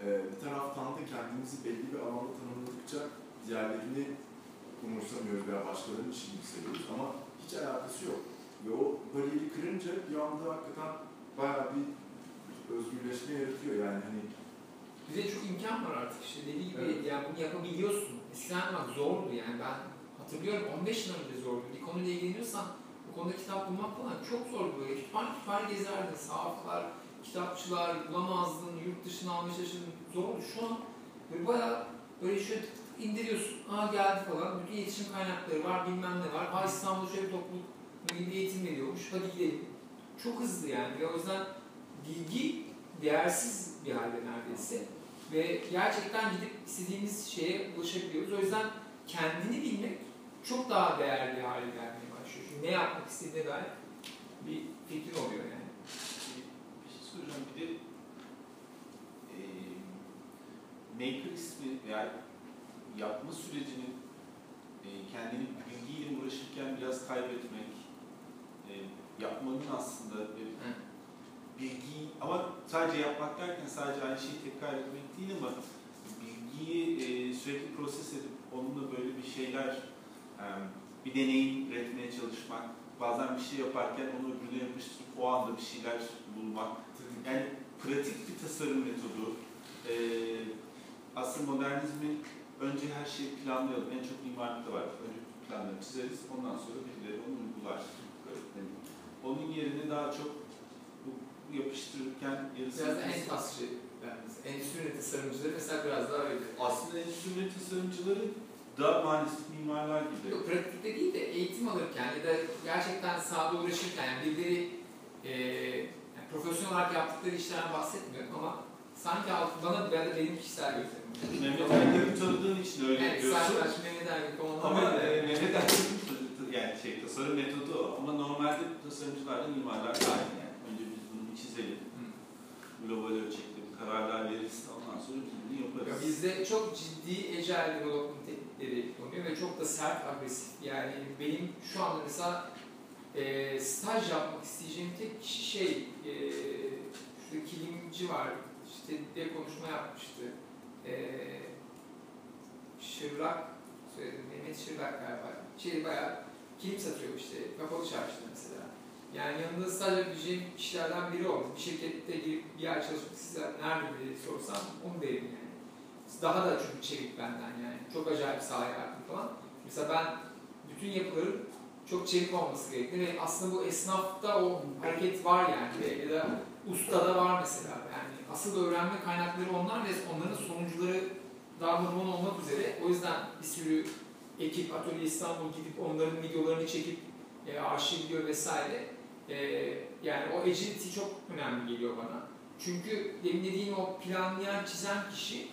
E, bir taraftan da kendimizi belli bir alanda tanımladıkça diğerlerini umursamıyoruz veya başkalarının işini seviyoruz ama hiç alakası yok. Ve o bariyeri kırınca bir anda hakikaten bayağı bir özgürleşme yaratıyor yani hani Bize çok imkan var artık işte dediği gibi Evet. yani bunu yapabiliyorsun. Eskiden bak zordu yani ben hatırlıyorum 15 yıl önce zordu. Bir konuyla ilgileniyorsan bu konuda kitap bulmak falan çok zordu böyle. Kütüphane kütüphane gezerdin, sahaflar, kitapçılar bulamazdın, yurt dışına almaya çalışırdın. Zordu. Şu an böyle bayağı böyle şöyle tık tık indiriyorsun. Aa geldi falan. Bütün iletişim kaynakları var, bilmem ne var. Aa İstanbul'da şöyle bir topluluk milli eğitim veriyormuş. Hadi gidelim. Çok hızlı yani. Ve o yüzden bilgi değersiz bir halde neredeyse. Ve gerçekten gidip istediğimiz şeye ulaşabiliyoruz. O yüzden kendini bilmek çok daha değerli hale gelmeye başlıyor. Çünkü ne yapmak istediğine dair bir fikrin oluyor yani. Bir şey soracağım. Bir de e, maker ismi veya yapma sürecinin e, kendini bilgiyle uğraşırken biraz kaybetmek, yapmanın aslında bir bilgiyi ama sadece yapmak derken sadece aynı şeyi tekrar etmek değil ama bilgiyi e, sürekli proses edip onunla böyle bir şeyler e, bir deneyim üretmeye çalışmak bazen bir şey yaparken onu öbürüne yapıştırıp o anda bir şeyler bulmak. Yani pratik bir tasarım metodu. E, aslında modernizmin önce her şeyi planlayalım. En çok mimarlıkta var. Önce planları çizeriz ondan sonra birileri onu uygular. Onun yerine daha çok bu yapıştırırken yarısı Biraz en tasçı, yani endüstri tasarımcıları mesela biraz daha öyle. aslında endüstri tasarımcıları da maalesef mimarlar gibi. Yok, pratikte değil de eğitim alırken ya da gerçekten sahada uğraşırken yani birileri e, yani profesyonel olarak yaptıkları işlerden bahsetmiyorum ama sanki bana ya da benim kişisel gözlemim. Mehmet Ergen'i tanıdığın için öyle Evet, diyorsun. Sertaç, Mehmet konuları Ama e, Mehmet Ergen'in yani şey, tasarım metodu o. Ama normalde tasarımcılarla mimarlar aynı yani. Önce biz bunu bir çizelim. Global ölçekte bir kararlar veririz. Ondan sonra bunu Ya yaparız. bizde çok ciddi agile development teknikleri kullanıyor ve çok da sert agresif. Yani benim şu anda mesela e, staj yapmak isteyeceğim tek kişi şey, e, şurada kilimci var, işte de konuşma yapmıştı. E, Şırrak, söyledim, Mehmet Şırrak galiba. Şey bayağı kilim satıyor işte, kapalı çarşıda mesela. Yani yanında staj yapabileceğim kişilerden biri oldu. Bir şirkette girip bir ay çalışmak sizler nerede diye sorsam onu derim yani. Daha da çünkü çevik benden yani. Çok acayip sahaya yaktım falan. Mesela ben bütün yapıların çok çevik olması gerektiğini ve aslında bu esnafta o hareket var yani ya da ustada var mesela yani asıl öğrenme kaynakları onlar ve onların sonuçları daha normal olmak üzere o yüzden bir sürü ekip Atölye İstanbul gidip onların videolarını çekip e, arşivliyor vesaire e, yani o agility çok önemli geliyor bana. Çünkü demin dediğim o planlayan, çizen kişi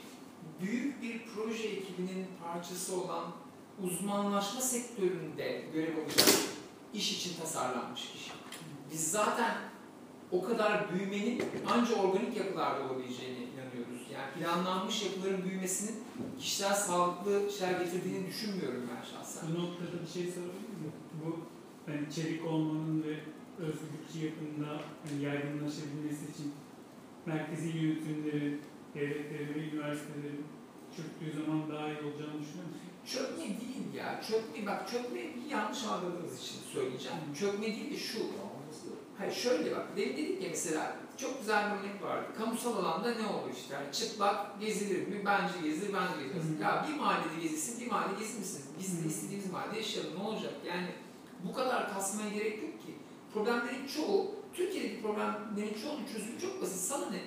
büyük bir proje ekibinin parçası olan uzmanlaşma sektöründe görev alacak iş için tasarlanmış kişi. Biz zaten o kadar büyümenin ancak organik yapılarda. Yani planlanmış yapıların büyümesinin kişisel sağlıklı şeyler getirdiğini düşünmüyorum ben şahsen. Bu noktada bir şey sorabilir miyim? Bu hani çevik olmanın ve özgürlükçü yapında hani yaygınlaşabilmesi için merkezi yönetimlerin, devletlerin ve üniversitelerin çöktüğü zaman daha iyi olacağını düşünüyor musun? Çökme değil ya. Çökme bak çökme yanlış anladığınız için söyleyeceğim. Çökme değil de şu. Hayır şöyle bak. Demin dedik ya mesela çok güzel bir örnek vardı. Kamusal alanda ne olur işte? Yani çıplak gezilir mi? Bence gezilir, bence gezilir. Hı. Ya bir mahallede gezilsin, bir mahallede gezilmesin. Biz de istediğimiz mahallede yaşayalım. Ne olacak? Yani bu kadar kasmaya gerek yok ki. Problemlerin çoğu, Türkiye'deki problemlerin çoğunun çözümü çok basit. Sana ne?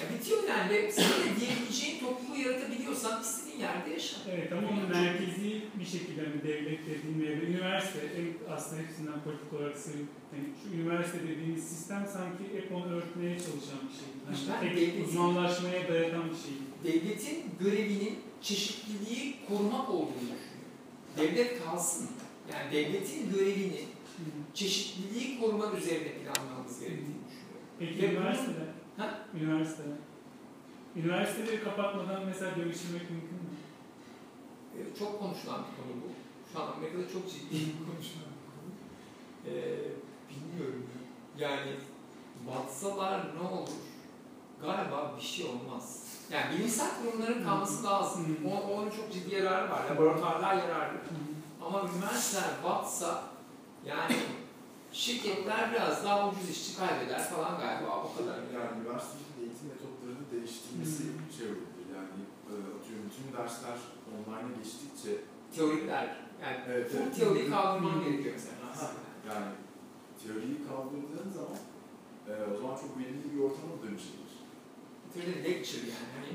Ya bitiyor yani ve sana ne diyebileceğin topluluğu yaratabiliyorsan istediğin yerde yaşa. Evet ama onu merkezi bir şekilde hani devlet dediğin ve üniversite en aslında hepsinden politik olarak sayıp yani şu üniversite dediğimiz sistem sanki hep onu örtmeye çalışan bir şey. Yani İşte tek devletin- uzmanlaşmaya dayanan bir şey. devletin görevinin çeşitliliği korumak olduğunu düşünüyorum. Devlet kalsın. Yani devletin görevini çeşitliliği korumak üzerine planlamamız gerektiğini düşünüyorum. Peki Ve üniversiteler? Ha? Üniversiteler. Üniversiteleri kapatmadan mesela dönüştürmek mümkün mü? Ee, çok konuşulan bir konu bu. Şu an Amerika'da çok ciddi konuşulan bir konu. Ee, bilmiyorum. Yani batsalar ne olur? Galiba bir şey olmaz. Yani bilimsel kurumların kalması lazım. O, onun çok ciddi yararı var. Laboratuvarlar yararlı. Ama üniversiteler batsa yani şirketler biraz daha ucuz işçi kaybeder falan galiba o kadar. Yani üniversitenin eğitim metotlarını değiştirmesi şey olabilir. Yani e, atıyorum tüm dersler online'a geçtikçe Teorikler. Yani Evet, evet. teoriyi kaldırman Hı. gerekiyor mesela. yani teoriyi kaldırdığın zaman e, o zaman çok verimli bir ortama dönüşebilir. Teoride lecture yani. Hani,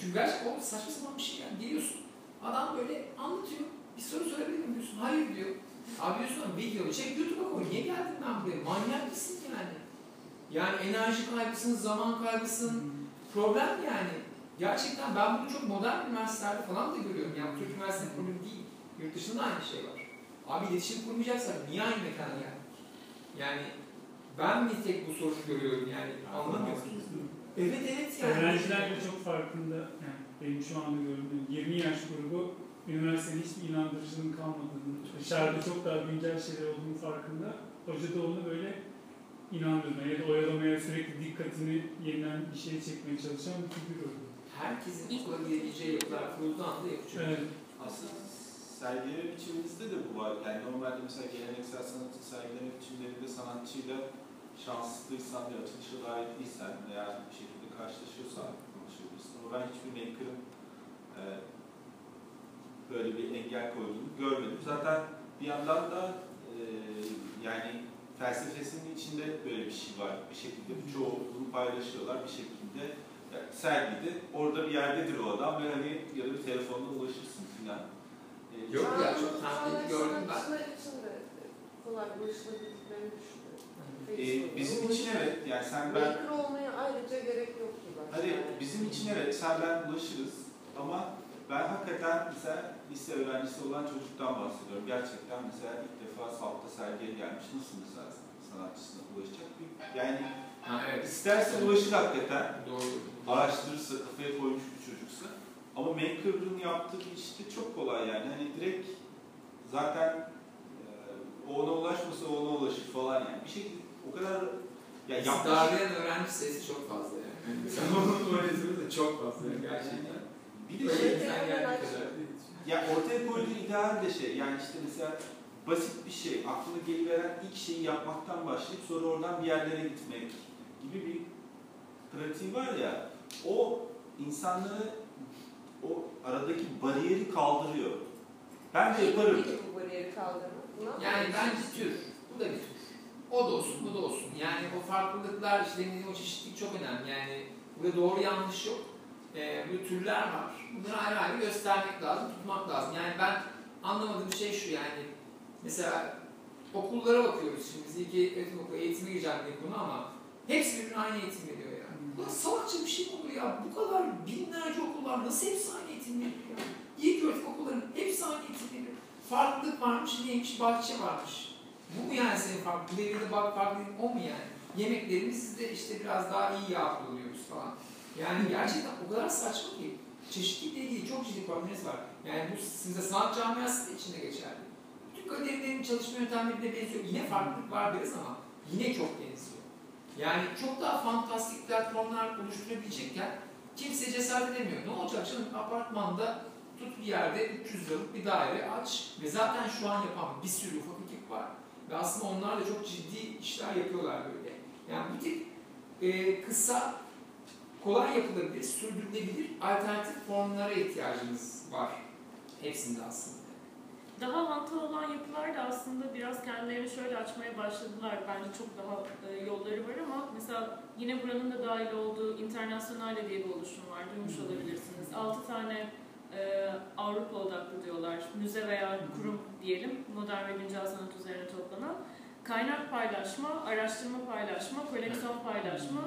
çünkü gerçekten o saçma sapan bir şey yani. Geliyorsun, adam böyle anlatıyor. Bir soru sorabilir miyim diyorsun. Hayır diyor. Abi diyorsun video çek YouTube'a koy. Niye geldin lan buraya? Manyak mısın yani? Yani enerji kaybısın, zaman kaybısın. Problem yani. Gerçekten ben bunu çok modern üniversitelerde falan da görüyorum. Yani Türk üniversiteleri problemi değil. Yurt dışında aynı şey var. Abi iletişim kurmayacaksak niye aynı mekana geldik? Yani ben mi tek bu sorunu görüyorum yani anlamıyorum. Evet evet yani. Öğrenciler de çok farkında. Yani benim şu anda gördüğüm 20 yaş grubu üniversitenin hiçbir inandırıcılığının kalmadığını, dışarıda çok daha güncel şeyler olduğunu farkında. Hoca da onu böyle inandırmaya ya da oyalamaya sürekli dikkatini yeniden bir şeye çekmeye çalışan bir figür oldu. Herkesin okula girebileceği yapılar kurulduğu anda yapacak. Evet. Aslında sergileme biçimimizde de bu var. Yani normalde mesela geleneksel sanatın sergileme biçimlerinde sanatçıyla şanslıysan ve açılışa dair değilsen veya bir şekilde karşılaşıyorsan konuşabilirsin. Ama ben hiçbir maker'ın e, böyle bir engel koyduğunu görmedim. Zaten bir yandan da e, yani felsefesinin içinde böyle bir şey var. Bir şekilde çoğu bunu paylaşıyorlar. Bir şekilde Yani sergide orada bir yerdedir o adam ve hani ya da bir telefonla ulaşırsın filan. Ee, Yok ya, çok tahmin tamamen gördüm ben. kolay ulaşılabildiklerini düşünüyorum. e, bizim için evet yani sen ben Maker olmaya ayrıca gerek yok ki bence. Hadi bizim için evet sen ben ulaşırız ama ben hakikaten mesela lise öğrencisi olan çocuktan bahsediyorum. Gerçekten mesela ilk defa Salt'ta sergiye gelmiş. Nasıl mesela sanatçısına ulaşacak? Bir- Yani Ha evet. isterse ulaşır hakikaten. Doğru. Araştırırsa, kafaya koymuş bir çocuksa. Ama Maker'ın yaptığı bir işte çok kolay yani. Hani direkt zaten e, o ona ulaşmasa o ona ulaşır falan yani. Bir şekilde o kadar ya Ya yapmış- darlayan öğrenci sayısı çok fazla yani. Mesela onun öğretimi de çok fazla yani gerçekten. Bir de şey. Ya ortaya koyduğu ideal de şey yani işte mesela basit bir şey aklına geliveren ilk şeyi yapmaktan başlayıp sonra oradan bir yerlere gitmek gibi bir pratiği var ya o insanları o aradaki bariyeri kaldırıyor. Ben de yaparım. Peki bu bariyeri kaldırmak. Ne Yani bence tür. Bu da bir tür. O da olsun, bu da olsun. Yani o farklılıklar, işte o çeşitlilik çok önemli. Yani burada doğru yanlış yok. Ee, burada türler var. Bunları ayrı ayrı göstermek lazım, tutmak lazım. Yani ben anlamadığım şey şu yani. Mesela okullara bakıyoruz şimdi. Biz ilk eğitim okulu, eğitime gireceğim bir konu ama hepsi birbirine aynı eğitim veriyor yani. Bu salakça bir şey mi olur ya? Bu kadar binlerce okullar nasıl hepsi aynı eğitim veriyor? İlk öğretim okulların hepsi aynı eğitim veriyor. Farklılık varmış, neymiş, bahçe varmış. Bu mu yani senin farklı? Bu devirde bak farklı o mu yani? Yemeklerimiz sizde işte biraz daha iyi yağ kullanıyoruz falan. Yani gerçekten o kadar saçma ki. Çeşitlilikle ilgili çok ciddi problemimiz var. Yani bu sizde sanat camiası da içinde geçerli. Bütün galerilerin çalışma yöntemleri de benziyor. Yine farklılık var deriz ama yine çok benziyor. Yani çok daha fantastik platformlar oluşturabilecekken kimse cesaret edemiyor. Ne olacak canım apartmanda tut bir yerde 300 liralık bir daire aç ve zaten şu an yapan bir sürü ufak ekip var. Ve aslında onlar da çok ciddi işler yapıyorlar böyle. Yani bu tip e, kısa, kolay yapılabilir, sürdürülebilir alternatif formlara ihtiyacımız var. Hepsinde aslında. Daha hantal olan yapılar da aslında biraz kendilerini şöyle açmaya başladılar. Bence çok daha e, yolları var ama mesela yine buranın da dahil olduğu Internationale diye bir oluşum var. Duymuş olabilirsiniz. 6 tane e, Avrupa odaklı diyorlar. Müze veya kurum diyelim. Modern ve güncel sanat üzerine toplanan. Kaynak paylaşma, araştırma paylaşma, koleksiyon paylaşma.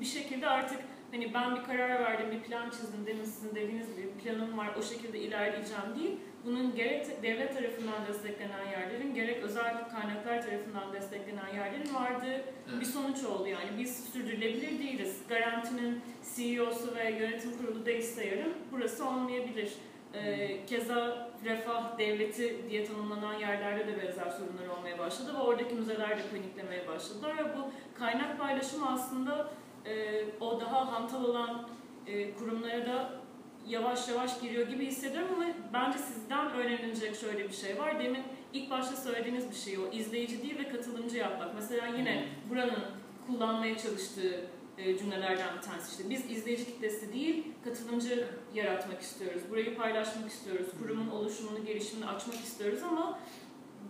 Bir şekilde artık hani ben bir karar verdim, bir plan çizdim, demin sizin dediğiniz gibi planım var, o şekilde ilerleyeceğim değil. Bunun gerek devlet tarafından desteklenen yerlerin, gerek özel kaynaklar tarafından desteklenen yerlerin vardığı bir sonuç oldu. Yani biz sürdürülebilir değiliz. Garantinin CEO'su ve yönetim kurulu değilse yarın burası olmayabilir. Ee, keza refah devleti diye tanımlanan yerlerde de benzer sorunlar olmaya başladı ve oradaki müzeler de paniklemeye başladılar ve bu kaynak paylaşımı aslında e, o daha hantal olan e, kurumlara da yavaş yavaş giriyor gibi hissediyorum ama bence sizden öğrenilecek şöyle bir şey var. Demin ilk başta söylediğiniz bir şey o izleyici değil ve katılımcı yapmak. Mesela yine buranın kullanmaya çalıştığı e, cümlelerden bir tanesi işte biz izleyici kitlesi değil katılımcı yaratmak istiyoruz. Burayı paylaşmak istiyoruz. Kurumun oluşumunu, gelişimini açmak istiyoruz ama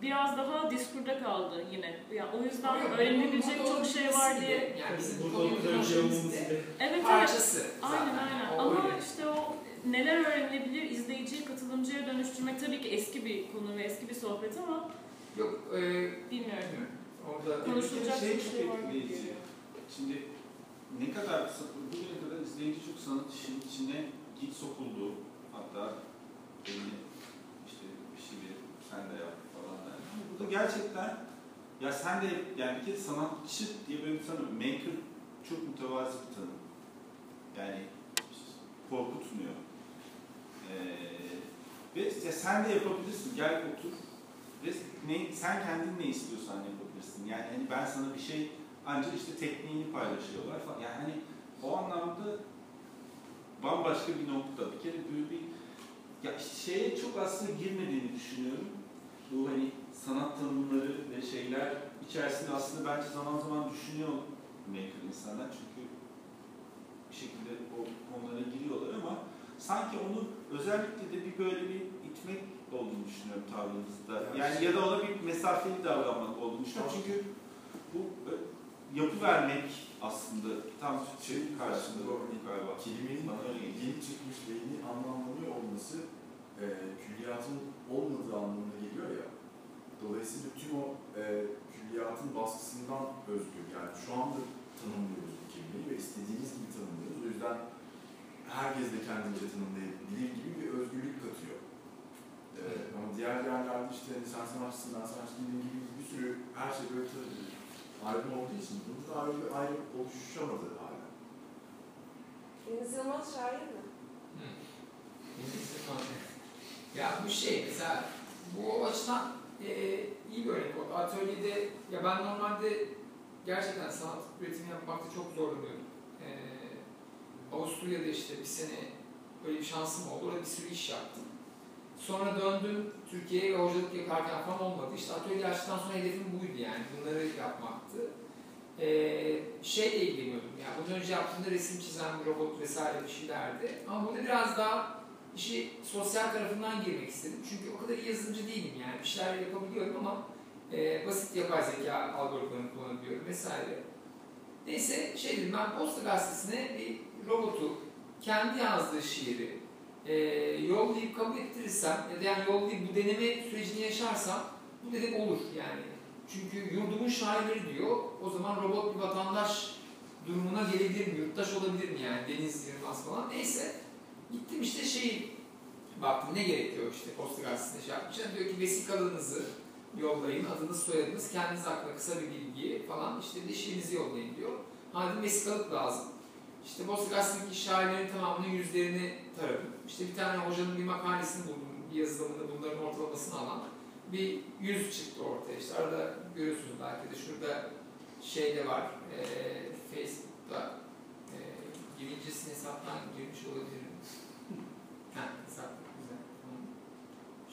biraz daha diskurda kaldı yine. Yani o yüzden Ama öğrenilebilecek bu çok şey var diye. Yani bizim bile. Evet evet. parçası. Aynen zaten. aynen. O Ama öyle. işte o neler öğrenilebilir izleyiciyi katılımcıya dönüştürmek tabii ki eski bir konu ve eski bir sohbet ama Yok, e, bilmiyorum. Orada Konuşulacak şey çok şey var. Şimdi ne kadar bugüne kadar izleyici çok sanat işinin içine git sokuldu. Hatta elini işte bir şey verip sen de yap Burada gerçekten ya sen de yani bir kez sanatçı diye böyle bir tanım. Maker çok mütevazi bir tanım. Yani korkutmuyor. Ee, ve sen de yapabilirsin. Gel otur. Ve ne, sen kendin ne istiyorsan yapabilirsin. Yani hani ben sana bir şey ancak işte tekniğini paylaşıyorlar falan. Yani hani o anlamda bambaşka bir nokta. Bir kere böyle bir ya şeye çok aslında girmediğini düşünüyorum. Bu hani sanat tanımları ve şeyler içerisinde aslında bence zaman zaman düşünüyor maker insanlar çünkü bir şekilde o konulara giriyorlar ama sanki onu özellikle de bir böyle bir itmek olduğunu düşünüyorum tavrınızda. Yani ya da ona bir mesafeli davranmak olduğunu düşünüyorum. Çünkü bu yapı vermek aslında tam şey karşısında karşısında galiba. kelimenin Bana öyle geliyor. yeni çıkmış ve yeni anlamlanıyor olması e, külliyatın olmadığı anlamına geliyor ya. Dolayısıyla tüm o e, külliyatın baskısından özgür. Yani şu anda tanımlıyoruz bu kelimeyi ve istediğimiz gibi tanımlıyoruz. O yüzden herkes de kendince tanımlayabilir gibi bir özgürlük katıyor. E, ama diğer yerlerde işte hani sen sanatçısın, ben sanatçı gibi bir sürü her şey böyle tabii ayrım olduğu için burada ayrı, ayrı oluşamadı hala. Deniz Yılmaz şair mi? Ya bu şey mesela bu açıdan e, iyi bir örnek oldu. Atölyede ya ben normalde gerçekten sanat üretimi yapmakta çok zorlanıyordum. E, Avusturya'da işte bir sene böyle bir şansım oldu. Orada bir sürü iş yaptım. Sonra döndüm Türkiye'ye ve hocalık yaparken falan olmadı. İşte atölye açtıktan sonra hedefim buydu yani. Bunları yapmaktı. Ee, şeyle ilgileniyordum. Yani bundan önce yaptığımda resim çizen bir robot vesaire bir şeylerdi. Ama burada biraz daha işi sosyal tarafından girmek istedim. Çünkü o kadar iyi yazılımcı değilim yani. Bir şeyler yapabiliyorum ama e, basit yapay zeka algoritmalarını kullanabiliyorum vesaire. Neyse şey dedim ben Posta Gazetesi'ne bir robotu kendi yazdığı şiiri e, yollayıp kabul ettirirsem ya da yani yollayıp bu deneme sürecini yaşarsam bu dedim olur yani. Çünkü yurdumun şairleri diyor. O zaman robot bir vatandaş durumuna gelebilir mi? Yurttaş olabilir mi yani? Deniz Yılmaz falan. Neyse. Gittim işte şeyi baktım ne gerekiyor işte posta gazetesinde şey yapmışlar. Diyor ki vesikalınızı yollayın, adınız soyadınız, kendiniz hakkında kısa bir bilgi falan işte de şiirinizi yollayın diyor. Ha dedim vesikalık lazım. İşte Posta Gazetesi'ndeki şairlerin tamamının yüzlerini taradım. İşte bir tane hocanın bir makalesini buldum, bir yazılımını bunların ortalamasını alan bir yüz çıktı ortaya. İşte arada görüyorsunuz belki de şurada şey de var, e, Facebook'ta e, birincisi hesaptan girmiş olabilirim. ha, hesap güzel. Tamam.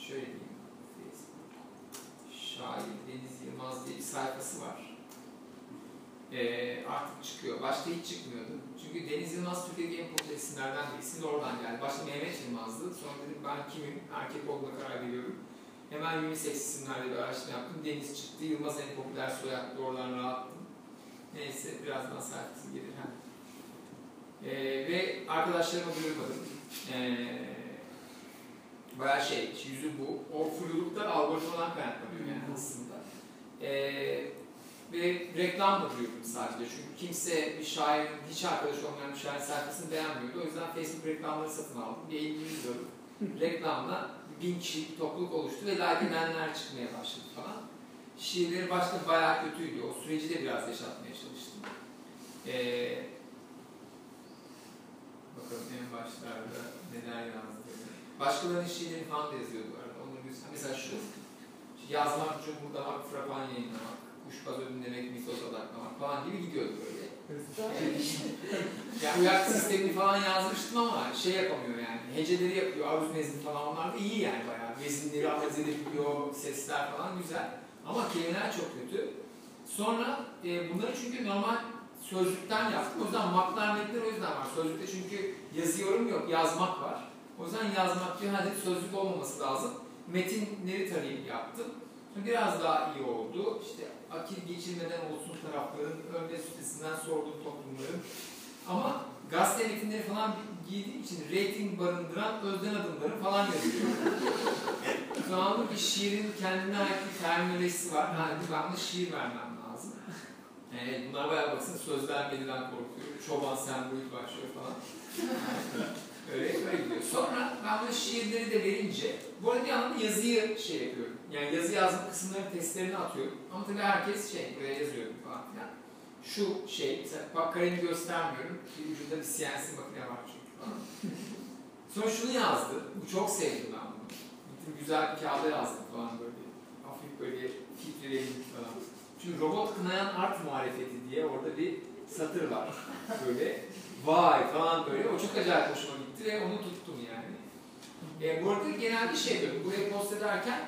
Şöyle diyeyim. Şair Deniz Yılmaz diye bir sayfası var. E, artık çıkıyor. Başta hiç çıkmıyordu. Çünkü Deniz Yılmaz Türkiye'deki en popüler isimlerden birisi de oradan geldi. Başta Mehmet Yılmaz'dı. Sonra dedim ben kimim? Erkek olduğuna karar veriyorum. Hemen unisex isimlerle bir araştırma yaptım. Deniz çıktı. Yılmaz en popüler soyadlı. Oradan rahattım. Neyse birazdan sayfası gelir. Ha. Ee, ve arkadaşlarıma duyurmadım. Ee, bayağı şey, yüzü bu. O flulukta algoritmadan kaynaklanıyor yani aslında. Ee, ve reklam da duyurdum sadece. Çünkü kimse bir şairin, hiç arkadaş olmayan bir şairin sayfasını beğenmiyordu. O yüzden Facebook reklamları satın aldım. Bir 50 dolar reklamla bin kişilik topluluk oluştu ve like edenler çıkmaya başladı falan. Şiirleri başta bayağı kötüydü. O süreci de biraz yaşatmaya çalıştım. Ee, bakalım en başlarda neler yazdı. Başkalarının şiirlerini falan da yazıyordu arada. Onları güzel. Mesela şu. Yazmak, cumhurdamak, frapan yayınlamak, kuşbaz ödünlemek, mitos odaklamak falan gibi gidiyordu böyle. yani uyak sistemini falan yazmıştım ama şey yapamıyor yani. Heceleri yapıyor, aruz mezni falan onlar da iyi yani bayağı. Vezinleri analiz edebiliyor, sesler falan güzel. Ama kelimeler çok kötü. Sonra e, bunları çünkü normal sözlükten yaptım. O yüzden maklar metler o yüzden var. Sözlükte çünkü yazı yorum yok, yazmak var. O yüzden yazmak diyor, hadi sözlük olmaması lazım. Metinleri tarayıp yaptım. Biraz daha iyi oldu. İşte akil geçirmeden olsun tarafların, önde üstesinden sorduğum toplumların. Ama gazete metinleri falan giydiğim için rating barındıran özden adımları falan yazıyor. Tamam ki şiirin kendine ait bir terminolojisi var. Yani ben de şiir vermem lazım. Yani bunlar bayağı baksın sözler belirden korkuyor. Çoban sembolik başlıyor falan. Öyle böyle gidiyor. Sonra ben bu şiirleri de verince, bu arada bir yandan yazıyı şey yapıyorum. Yani yazı yazma kısımları testlerini atıyorum. Ama tabii herkes şey, buraya yazıyorum falan filan. Şu şey, mesela bak kalemi göstermiyorum. Bir ucunda bir CNC makine var çünkü falan. Sonra şunu yazdı. Bu çok sevdim ben bunu. Gittim güzel bir kağıda yazdım falan böyle. Hafif böyle filtreledim falan. Çünkü robot kınayan art muhalefeti diye orada bir satır var. Böyle vay falan böyle. O çok acayip hoşuma gitti ve onu tuttum yani. E, bu arada genelde şey yapıyorum. Buraya post ederken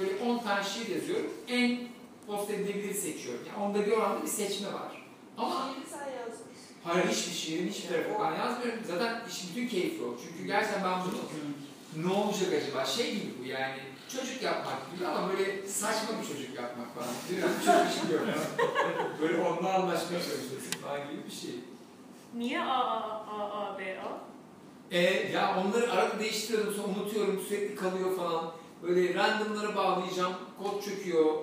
böyle 10 tane şiir yazıyorum. En post edilebilir seçiyorum. Yani onda bir oranda bir seçme var. Ama Şiiri sen yazmışsın. hayır hiçbir şiirin hiçbir tarafı ben yazmıyorum. Zaten işin bütün keyfi o. Çünkü gerçekten ben bunu ne olacak acaba? Şey gibi bu yani çocuk yapmak gibi ama böyle saçma bir çocuk yapmak falan. Değil mi? Çok bir şey yok. böyle onunla anlaşmaya çalışıyorsun falan gibi bir şey. Niye A, A, A, A, B, A? E, ya onları arada değiştiriyorum sonra unutuyorum sürekli kalıyor falan. Böyle randomlara bağlayacağım, kod çöküyor.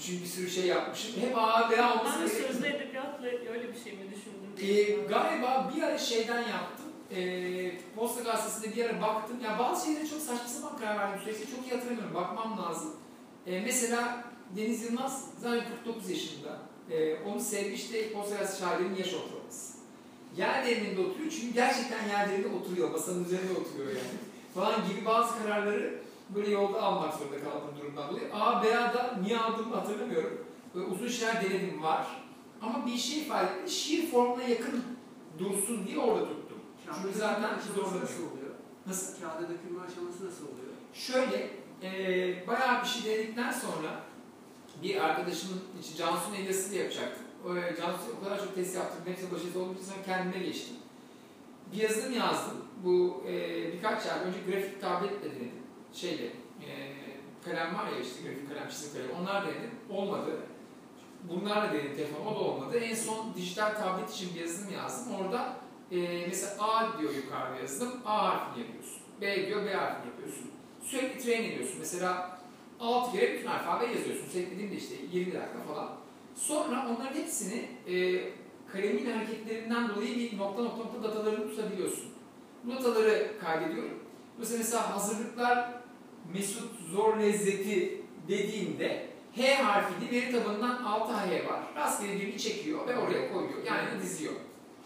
Çünkü bir sürü şey yapmışım. Hep A, B, A olması Ben de sözlü edebiyatla öyle bir şey mi düşündüm? Ee, galiba bir ara şeyden yaptım. Ee, Posta Gazetesi'nde bir ara baktım. Ya bazı şeylere çok saçma sapan karar verdim. Sürekli çok iyi hatırlamıyorum. Bakmam lazım. Ee, mesela Deniz Yılmaz zaten 49 yaşında. Ee, onu sevmişti Posta Gazetesi şairinin yaş ortalaması. Yer değirmeninde oturuyor çünkü gerçekten yer değirmeninde oturuyor. Masanın üzerinde oturuyor yani. Falan gibi bazı kararları böyle yolda almak zorunda kaldığım durumdan dolayı. A, B, A'da niye aldığımı hatırlamıyorum. Böyle uzun şeyler denedim var. Ama bir şey fark ettim. Şiir formuna yakın dursun diye orada tuttum. Çünkü zaten aşaması zorlamıyor. nasıl oluyor? Nasıl? Kağıda dökülme aşaması nasıl oluyor? Şöyle, e, bayağı bir şey denedikten sonra bir arkadaşımın Cansu'nun yapacaktım. O, e, Cansu o kadar çok test yaptım, hepsi başarılı olduğum için sonra kendime geçtim. Bir yazılım yazdım. Bu e, birkaç ay önce grafik tabletle denedim. Şeyle, e, kalem var ya işte grafik kalem, çizim kalem. Onlar denedim. Olmadı. Bunlarla denedim telefon, o da olmadı. En son dijital tablet için bir yazılım yazdım. Orada e, mesela A diyor yukarıda yazılım, A harfini yapıyorsun. B diyor, B harfini yapıyorsun. Sürekli train ediyorsun. Mesela 6 kere bütün alfabe yazıyorsun. Sürekli dediğimde işte 20 dakika falan. Sonra onların hepsini e, kalemin hareketlerinden dolayı bir nokta nokta nokta datalarını tutabiliyorsun. Bu dataları kaydediyorum. Mesela, mesela hazırlıklar Mesut Zor Lezzeti dediğimde H harfini veri tabanından 6 H var. Rastgele birini çekiyor ve oraya koyuyor. Yani diziyor.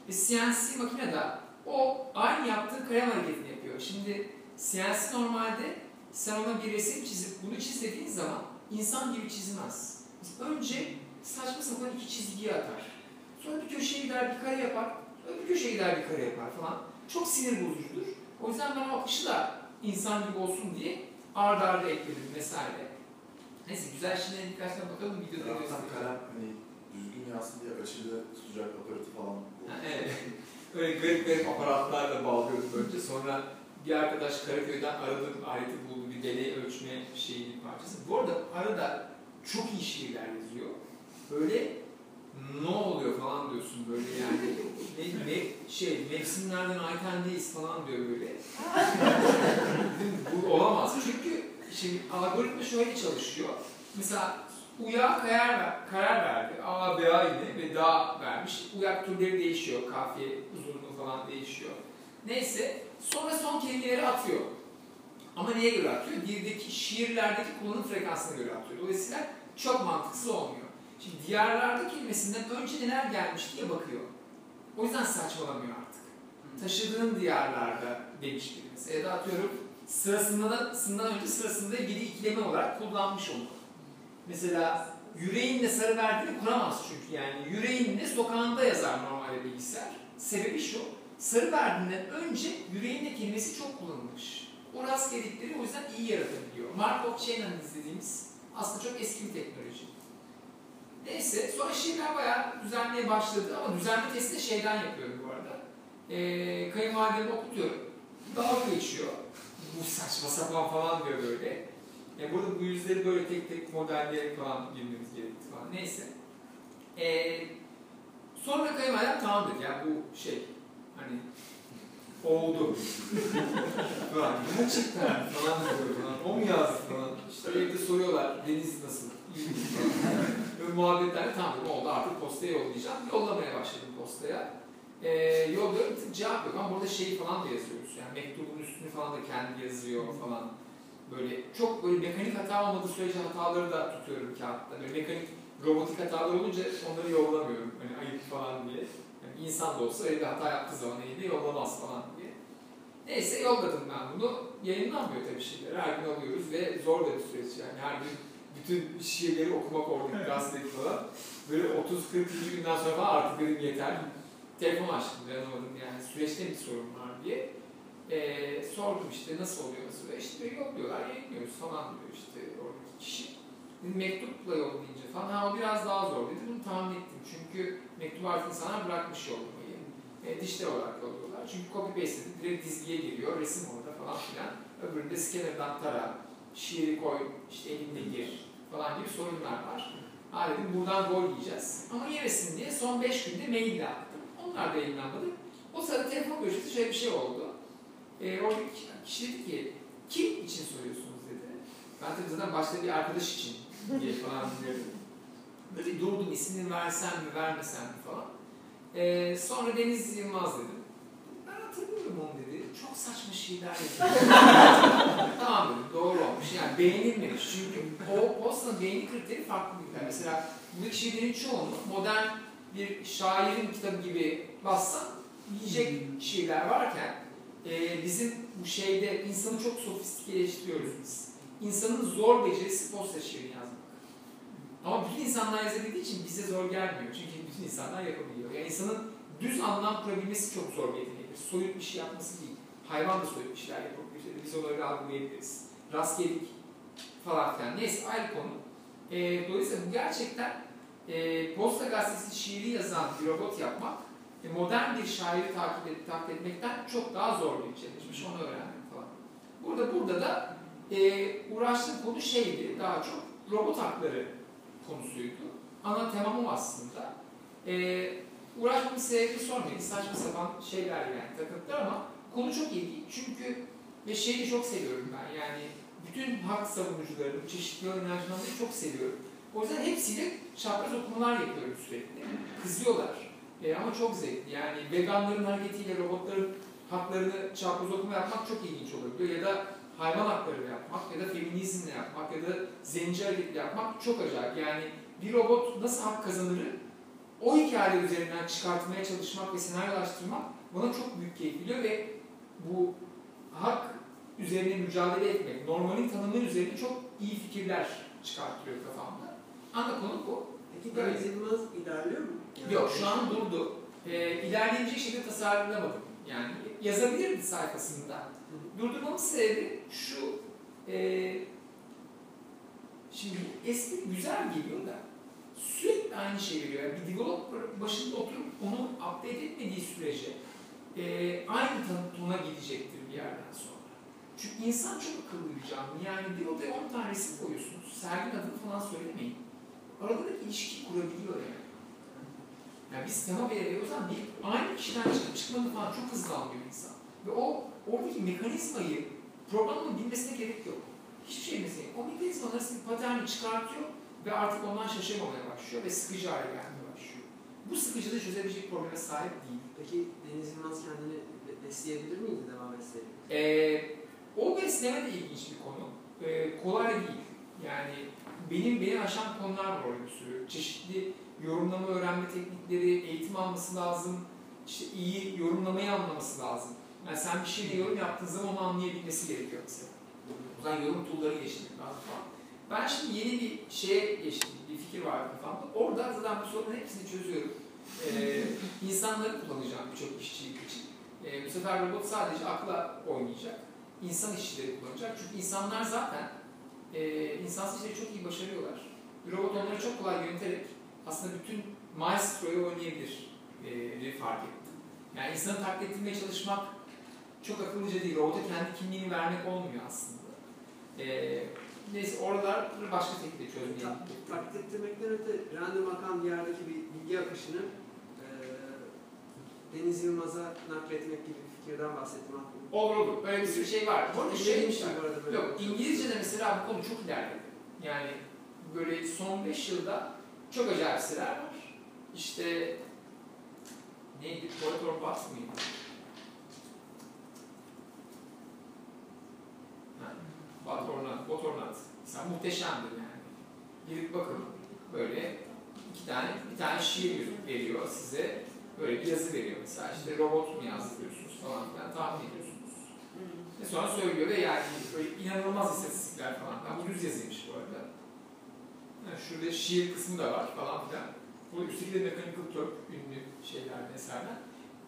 E, CNC makinede o aynı yaptığı kalem hareketini yapıyor. Şimdi CNC normalde sen ona bir resim çizip bunu çiz dediğin zaman insan gibi çizmez. Önce saçma sapan iki çizgiyi atar. Sonra bir köşeye gider bir kare yapar. Sonra bir köşeye gider bir kare yapar falan. Çok sinir bozucudur. O yüzden ben o akışı da insan gibi olsun diye arda arda ekledim vesaire. Neyse güzel şeylere birkaç tane bakalım videoda Zaten göstereceğim. kalem hani düzgün yazsın diye açılı tutacak aparatı falan. Ha, evet. Öyle garip garip aparatlarla bağlıyordum önce. Sonra bir arkadaş Karaköy'den aradım, aleti buldu bir deney ölçme şeyinin parçası. Bu arada arada çok iyi şiirler yazıyor. Böyle ne oluyor falan diyorsun böyle yani. Ne, ne şey, mevsimlerden aytendeyiz falan diyor böyle. Bu olamaz. Çünkü şimdi algoritma şöyle çalışıyor. Mesela uya karar, karar verdi. A, B, A yine ve da vermiş. Uyak türleri değişiyor. Kafiye uzunluğu falan değişiyor. Neyse. Sonra son kelimeleri atıyor. Ama neye göre atıyor? Dirdeki şiirlerdeki kullanım frekansına göre atıyor. Dolayısıyla çok mantıksız olmuyor. Şimdi diyarlarda kelimesinden önce neler gelmiş diye bakıyor. O yüzden saçmalamıyor artık. Taşıdığın diyarlarda demiş. Mesela ya da atıyorum sırasında da, sından önce sırasında ilgili ikileme olarak kullanmış onu. Mesela yüreğinle sarı verdiğini kuramaz çünkü yani yüreğinle sokağında yazar normalde bilgisayar. Sebebi şu, sarı verdiğinden önce yüreğinle kelimesi çok kullanılmış. O rastgelikleri o yüzden iyi yaratabiliyor. Markov chain analiz dediğimiz aslında çok eski bir teknoloji. Neyse sonra şiirler bayağı düzenlemeye başladı ama düzenleme testi de şeyden yapıyorum bu arada. Ee, kayınvalidemi okutuyorum. Dalga geçiyor. Bu saçma sapan falan diyor böyle. Yani burada bu yüzleri böyle tek tek modelleyerek falan girmemiz gerekti falan. Neyse. Ee, sonra kayınvalidem tamam dedi ya bu şey hani oldu. falan. Çıktı falan diyor falan. O mu yazdı falan. İşte evde soruyorlar deniz nasıl? Böyle muhabbetler tamam oldu artık postaya yollayacağım. Yollamaya başladım postaya. Ee, yolluyorum tık cevap yok ama burada şeyi falan da yazıyoruz. Yani mektubun üstünü falan da kendi yazıyor falan. Böyle çok böyle mekanik hata olmadığı sürece hataları da tutuyorum kağıtta. Böyle mekanik robotik hatalar olunca onları yollamıyorum. Hani ayıp falan diye. Yani insan da olsa bir hata yaptığı zaman elinde yollamaz falan diye. Neyse yolladım ben bunu. Yayınlanmıyor tabii şeyler. Her gün alıyoruz ve zor da bir süreç yani. Her gün bütün şiirleri okumak orada gazeteki falan. Böyle 30-40 günden sonra falan artık dedim yeter. Telefon açtım dayanamadım yani süreçte bir sorun var diye. Ee, sordum işte nasıl oluyor nasıl oluyor. İşte yolluyorlar yayınlıyoruz falan diyor işte oradaki kişi. Mektupla yollayınca falan ha o biraz daha zor dedi. Bunu tahmin ettim çünkü mektup artık insanlar bırakmış yollamayı. E, dijital olarak yolluyorlar. Çünkü copy paste edip direkt dizgiye giriyor. Resim orada falan filan. Öbüründe scanner'dan tara. şiiri koy, işte elinde gir falan gibi sorunlar var. Ha dedim buradan gol yiyeceğiz. Ama yemesin diye son 5 günde mail attım. Onlar da yayınlanmadı. O sırada telefon görüşmesi şöyle bir şey oldu. Ee, oradaki kişi dedi ki, kim için soruyorsunuz dedi. Ben tabii zaten başka bir arkadaş için diye falan dedim. Böyle durdum ismini versem mi vermesem mi falan. Ee, sonra Deniz Yılmaz dedim. Ben hatırlıyorum onu dedi. Çok saçma şeyler yazıyor. tamam dedim doğru olmuş. Yani beğenilmemiş. Çünkü o postanın beğeni kriteri farklı bir kriteri. Mesela bu şiirlerin çoğunu modern bir şairin kitabı gibi bassan yiyecek şiirler varken e, bizim bu şeyde insanı çok sofistikeleştiriyoruz biz. İnsanın zor becerisi posta şiiri yazmak. Ama bütün insanlar yazabildiği için bize zor gelmiyor. Çünkü bütün insanlar yapabiliyor. Yani insanın düz anlam kurabilmesi çok zor bir yetenektir. Soyut bir şey yapması değil. Hayvan da soyut bir şeyler yapabilir. Biz onları algılayabiliriz. Rastgelik falan filan. Neyse ayrı konu. E, dolayısıyla bu gerçekten e, Posta Gazetesi şiiri yazan bir robot yapmak e, modern bir şairi takip, et, takip etmekten çok daha zor bir challenge'miş. Onu öğrendim falan. Burada burada da e, uğraştığım konu şeydi daha çok robot hakları konusuydu. Ana temam o aslında. E, uğraşmamın sebebi sormayın. Saçma sapan şeyler yani takıntılar ama konu çok ilginç. Çünkü ve şeyi çok seviyorum ben yani bütün hak savunucularını, çeşitli inançlarını çok seviyorum. O yüzden hepsiyle çapraz okumalar yapıyorum sürekli. Kızıyorlar. E, ama çok zevkli. Yani veganların hareketiyle robotların haklarını çapraz okuma yapmak çok ilginç olabiliyor. Ya da hayvan hakları yapmak ya da feminizmle yapmak ya da zenci hareketli yapmak çok acayip. Yani bir robot nasıl hak kazanır o hikaye üzerinden çıkartmaya çalışmak ve senaryolaştırmak bana çok büyük keyif veriyor ve bu hak üzerine mücadele etmek, normalin tanımı üzerine çok iyi fikirler çıkartıyor kafamda. Ana konu bu. Peki Deniz Yılmaz ilerliyor mu? Yani Yok şu an durdu. Ee, ilerleyecek şekilde tasarlamadım. Yani yazabilirdi sayfasında. Durdurmamın sebebi şu, e, şimdi espri güzel geliyor da sürekli aynı şey veriyor. Yani bir developer başında oturup onu update etmediği sürece e, aynı tona gidecektir bir yerden sonra. Çünkü insan çok akıllı bir canlı. Yani bir odaya 10 tane koyuyorsunuz. Sergin adını falan söylemeyin. Aralarındaki ilişki kurabiliyor yani. Yani biz tema belirliyoruz ama bir aynı kişiden çıkıp çıkmadı falan çok hızlı anlıyor insan. Ve o oradaki mekanizmayı programın bilmesine gerek yok. Hiçbir şey yok. O mekanizma arasında bir paterni çıkartıyor ve artık ondan şaşırmamaya başlıyor ve sıkıcı hale gelmeye başlıyor. Bu sıkıcılığı çözebilecek probleme sahip değil. Peki Deniz Yılmaz kendini besleyebilir miydi devam etseydi? Ee, o besleme de ilginç bir konu. Ee, kolay değil. Yani benim beni aşan konular var orada bir sürü. Çeşitli yorumlama öğrenme teknikleri, eğitim alması lazım. İşte iyi yorumlamayı anlaması lazım. Yani sen bir şeyle yorum yaptığın zaman onu anlayabilmesi gerekiyor mesela. O zaman yorum tool'ları geliştirmek lazım falan. Ben şimdi yeni bir şeye geçtim, bir fikir var kafamda. Orada zaten bu sorunun hepsini çözüyorum. Ee, insanları kullanacağım birçok işçilik için. Ee, bu sefer robot sadece akla oynayacak. İnsan işçileri kullanacak. Çünkü insanlar zaten e, insansız işleri çok iyi başarıyorlar. Bir robot onları çok kolay yöneterek aslında bütün maestroyu oynayabilir e, fark ettim. Yani insanı taklit etmeye çalışmak çok akıllıca değil. Robota kendi kimliğini vermek olmuyor aslında. E, neyse oralar başka şekilde çözmeyi. Ta, taklit ettirmekten öte random akan yerdeki bir bilgi akışını e, Deniz Yılmaz'a nakletmek gibi bir fikirden bahsettim aklımda. Olur olur. Böyle bir sürü şey var. Bu arada şey İlginçti bu arada böyle. Yok İngilizce'de mesela bu konu çok ilerledi. Yani böyle son 5 yılda çok acayip siteler var. İşte neydi? Orator Box mıydı? Ha, Botornat, Botornat. Mesela muhteşemdir yani. Girip bakın böyle iki tane, bir tane şiir veriyor size. Böyle bir yazı veriyor mesela. İşte robot mu yazdırıyorsunuz falan filan tahmin ediyorsunuz. Ve sonra söylüyor ve yani böyle inanılmaz istatistikler falan. Ha, bu düz yazıymış bu arada. Yani şurada şiir kısmı da var falan filan. Bu üstteki de Mechanical Turk ünlü şeyler eserler.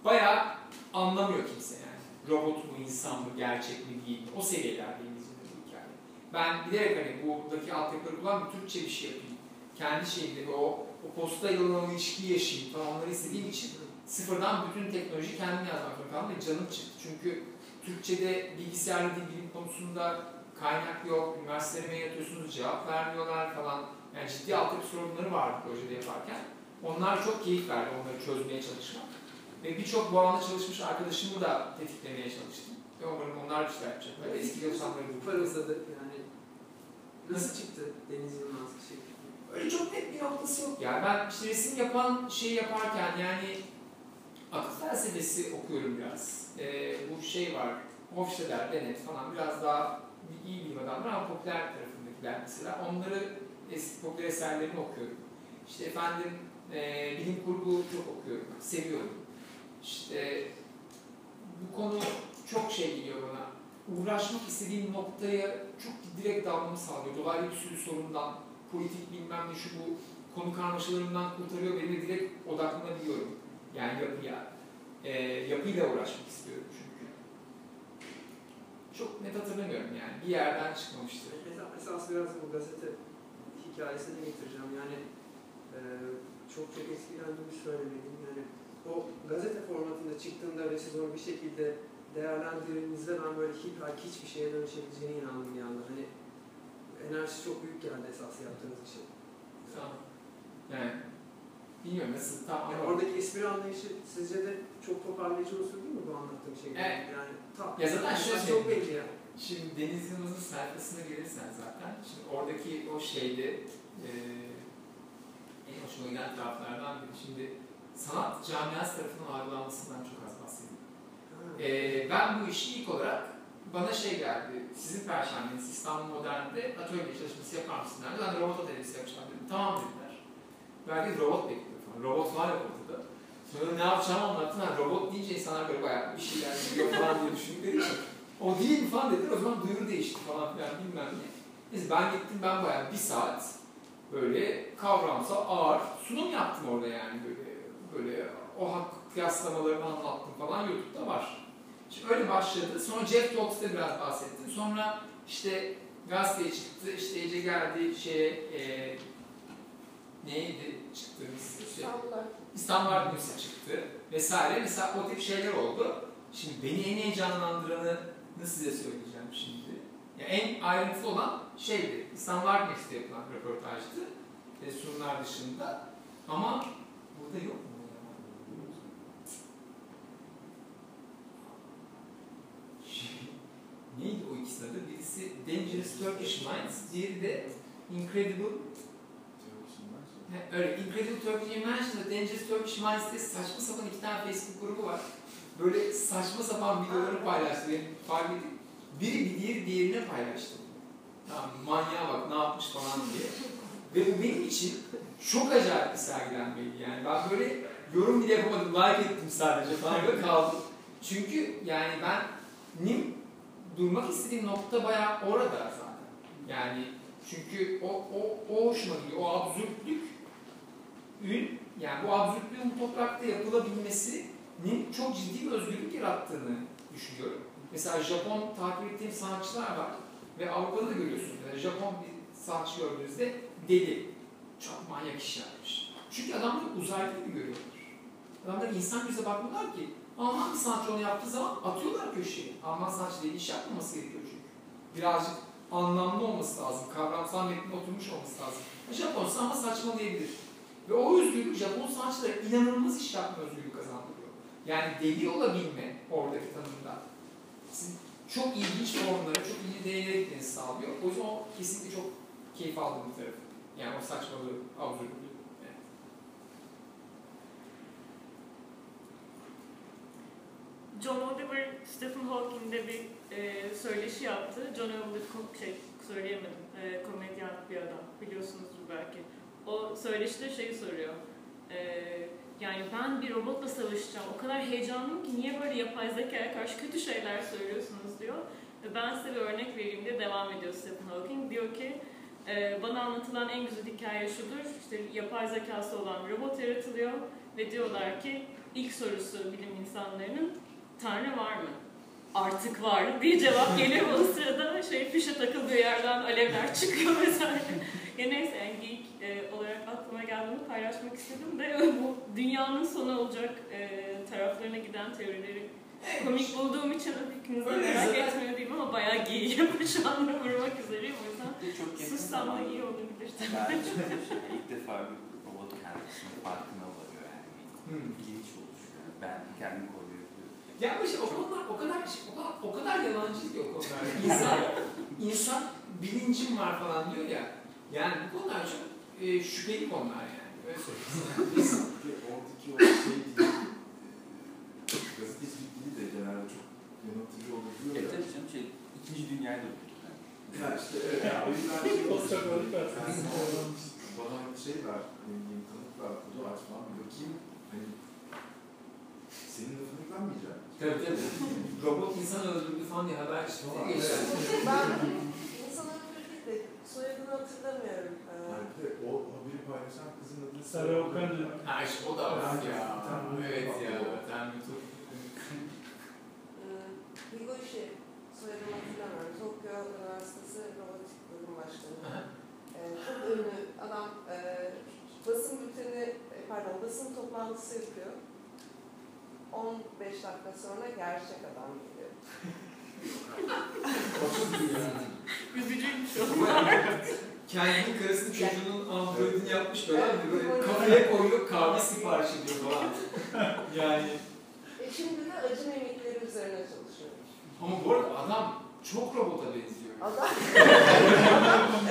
Bayağı anlamıyor kimse yani. Robot mu, insan mı, gerçek mi, değil mi? O seviyelerde İngilizce'de bu hikaye. Ben bilerek hani buradaki altyapıları kullan bir Türkçe bir şey yapayım. Kendi şeyimde o, o posta yılına o ilişkiyi yaşayayım falan onları istediğim için sıfırdan bütün teknoloji kendim yazmak zorunda kaldım ve canım çıktı. Çünkü Türkçe'de bilgisayarlı dil bilim konusunda kaynak yok, üniversitelere mail atıyorsunuz, cevap vermiyorlar falan. Yani ciddi altyapı sorunları vardı projede yaparken. Onlar çok keyif verdi onları çözmeye çalışmak. Ve birçok bu alanda çalışmış arkadaşımı da tetiklemeye çalıştım. Ve umarım onlar bir şeyler yapacaklar. Eski çalışanları Bu parızladı yani. Nasıl çıktı Deniz Yılmaz şey? Öyle çok net bir noktası yok ya. Ben işte resim yapan şeyi yaparken yani akıl felsefesi okuyorum biraz. Ee, bu şey var, Hofstadter, Bennett falan biraz daha iyi bilim adamlar ama popüler tarafındakiler mesela. Onları eski popüler eserlerini okuyorum. İşte efendim e, bilim kurgu çok okuyorum, seviyorum. İşte bu konu çok şey geliyor bana. Uğraşmak istediğim noktaya çok direkt dalmamı sağlıyor. Dolaylı bir sürü sorundan, politik bilmem ne şu bu konu karmaşalarından kurtarıyor. Beni de direkt odaklanabiliyorum. Yani yapıya. E, yapıyla uğraşmak istiyorum çünkü. Çok net hatırlamıyorum yani. Bir yerden çıkmamıştır. Esas, biraz bu gazete hikayesine getireceğim. Yani e, çok çok etkilendiğimi söylemeliyim. Yani o gazete formatında çıktığında ve siz onu bir şekilde değerlendirdiğinizde ben böyle hiper hiçbir şeye dönüşebileceğine inandım bir anda. Hani enerjisi çok büyük geldi esas yaptığınız için. Tamam. Yani bilmiyorum nasıl tam Yani ama oradaki espri anlayışı sizce de çok toparlayıcı unsur değil mi bu anlattığım şey? Evet. Yani tam. Ya zaten şöyle çok söyleyeyim. belli yani. Şimdi Deniz Yılmaz'ın sayfasına gelirsen zaten, şimdi oradaki o şeyde e, en hoşuma giden taraflardan biri. Şimdi sanat camiası tarafından algılanmasından çok az bahsedeyim. E, ben bu işi ilk olarak bana şey geldi, sizin perşembeniz İstanbul Modern'de atölye çalışması yapar mısın derdi. Ben de robot atölyesi yapacağım dedim. Tamam dediler. Belki robot bekliyor falan. Robot var ya ortada. Sonra ne yapacağımı anlattım. Ha, robot deyince insanlar böyle bayağı bir şeyler biliyor falan diye düşündükleri için. O değil mi falan dediler. O zaman duyuru değişti falan filan bilmem ne. Neyse ben gittim ben bayağı bir saat böyle kavramsal ağır sunum yaptım orada yani böyle böyle o hak kıyaslamalarını anlattım falan YouTube'da var. Şimdi öyle başladı. Sonra Jeff Talks'ta biraz bahsettim. Sonra işte gazeteye çıktı. İşte Ece geldi şeye e, neydi çıktığımız şey. İstanbul'a İstanbul Art Müzesi çıktı vesaire. Mesela o tip şeyler oldu. Şimdi beni en heyecanlandıranı size söyleyeceğim şimdi. Ya en ayrıntılı olan şeydi. İstanbul Art Müzesi'de yapılan röportajdı. Ve sunumlar dışında. Ama burada yok mu? Neydi o ikisi adı? Birisi Dangerous Turkish Minds, diğeri de Incredible Öyle Incredible Turkish Inventions ve Dangerous Turkish Minds diye saçma sapan iki tane Facebook grubu var. Böyle saçma sapan videoları paylaştı. Benim fark biri bir diğeri diğerine paylaştı. Tamam manyağa bak ne yapmış falan diye. Ve bu benim için çok acayip bir sergilenmeydi yani. Ben böyle yorum bile yapamadım. Like ettim sadece falan böyle kaldım. Çünkü yani ben nim durmak istediğim nokta bayağı orada zaten. Yani çünkü o, o, o hoşuma gidiyor. O absürtlük ün, yani bu absürtlüğün bu toprakta yapılabilmesinin çok ciddi bir özgürlük yarattığını düşünüyorum. Mesela Japon takip ettiğim sanatçılar var ve Avrupa'da da görüyorsunuz. Yani Japon bir sanatçı gördüğünüzde deli. Çok manyak iş yapmış. Çünkü adamları uzaylı gibi görüyorlar. Adamlar insan yüze bakmıyorlar ki. Ama hangi sanatçı onu yaptığı zaman atıyorlar köşeye. Alman sanatçı değil iş yapmaması gerekiyor çünkü. Birazcık anlamlı olması lazım. Kavramsal metnin oturmuş olması lazım. Japonsa ama saçmalayabilir. Ve o özgürlük Japon sanatçılara inanılmaz iş yapma özgürlüğü kazandırıyor. Yani deli olabilme oradaki tanımda. Sizin çok ilginç formlara, çok ilginç değerlere sağlıyor. O yüzden o kesinlikle çok keyif aldığım bir tarafı. Yani o saçmalığı, absürtlüğü. John Oliver, Stephen Hawking'de bir e, söyleşi yaptı. John Oliver şey söyleyemedim. E, komedyen bir adam. Biliyorsunuzdur belki. O söyleşide şey soruyor. E, yani ben bir robotla savaşacağım. O kadar heyecanlıyım ki niye böyle yapay zekaya karşı kötü şeyler söylüyorsunuz diyor. Ve ben size bir örnek vereyim diye devam ediyor Stephen Hawking. Diyor ki e, bana anlatılan en güzel hikaye şudur. İşte yapay zekası olan bir robot yaratılıyor ve diyorlar ki ilk sorusu bilim insanlarının Tanrı var mı? Artık var diye cevap geliyor o sırada şey fişe takıldığı yerden alevler çıkıyor vesaire. ya neyse yani aklıma geldiğini paylaşmak istedim de bu dünyanın sonu olacak e, taraflarına giden teorileri komik bulduğum için Öyle merak etmiyor değilim ama bayağı şu anda vurmak üzereyim o yüzden Bir de çok sussam da iyi olabilir. şey, ilk defa bir robot kendisinin farkına varıyor yani. Hmm. Bilinç oluşuyor. Ben kendim koruyorum. Ya ama işte o konular o kadar o kadar, o kadar yalancı ki o konular. İnsan, insan bilincim var falan diyor ya. Yani bu konular çok e, şüpheli konular yani. Öyle söyleyeyim. Oradaki o şey değil, e, gazetecilik değil de genelde çok yanıltıcı olabiliyor Evet ya. tabii canım şey, ikinci dünyayı da okudum ben. Ya işte evet, ya o yüzden şey var. Yani bana bir şey ver, ne bileyim tanık ver, kodu aç falan bir bakayım. Hani senin lafını güvenmeyeceğim. Tabii tabii. Robot insan öldürdü falan diye haber çıktı. Ben insan öldürdü de soyadını hatırlamıyorum. Ee, de o haberi paylaşan kızın adını Sara Okan'ı. Ha işte o da var ya. Tamam. Evet ya. Terminator. e, Higoshi soyadını hatırlamıyorum. Tokyo Üniversitesi Robotik Bölüm Başkanı. Ee, çok ünlü adam e, basın bülteni, e, pardon basın toplantısı yapıyor. 15 dakika sonra gerçek adam geliyor. Üzücüymüş o. Kendi karısının çocuğunun androidini yapmış böyle, böyle kafaya koyuyor kahve sipariş ediyor falan. yani E şimdi de acı mimikleri üzerine çalışıyormuş. ama bu arada adam çok robota benziyor. Adam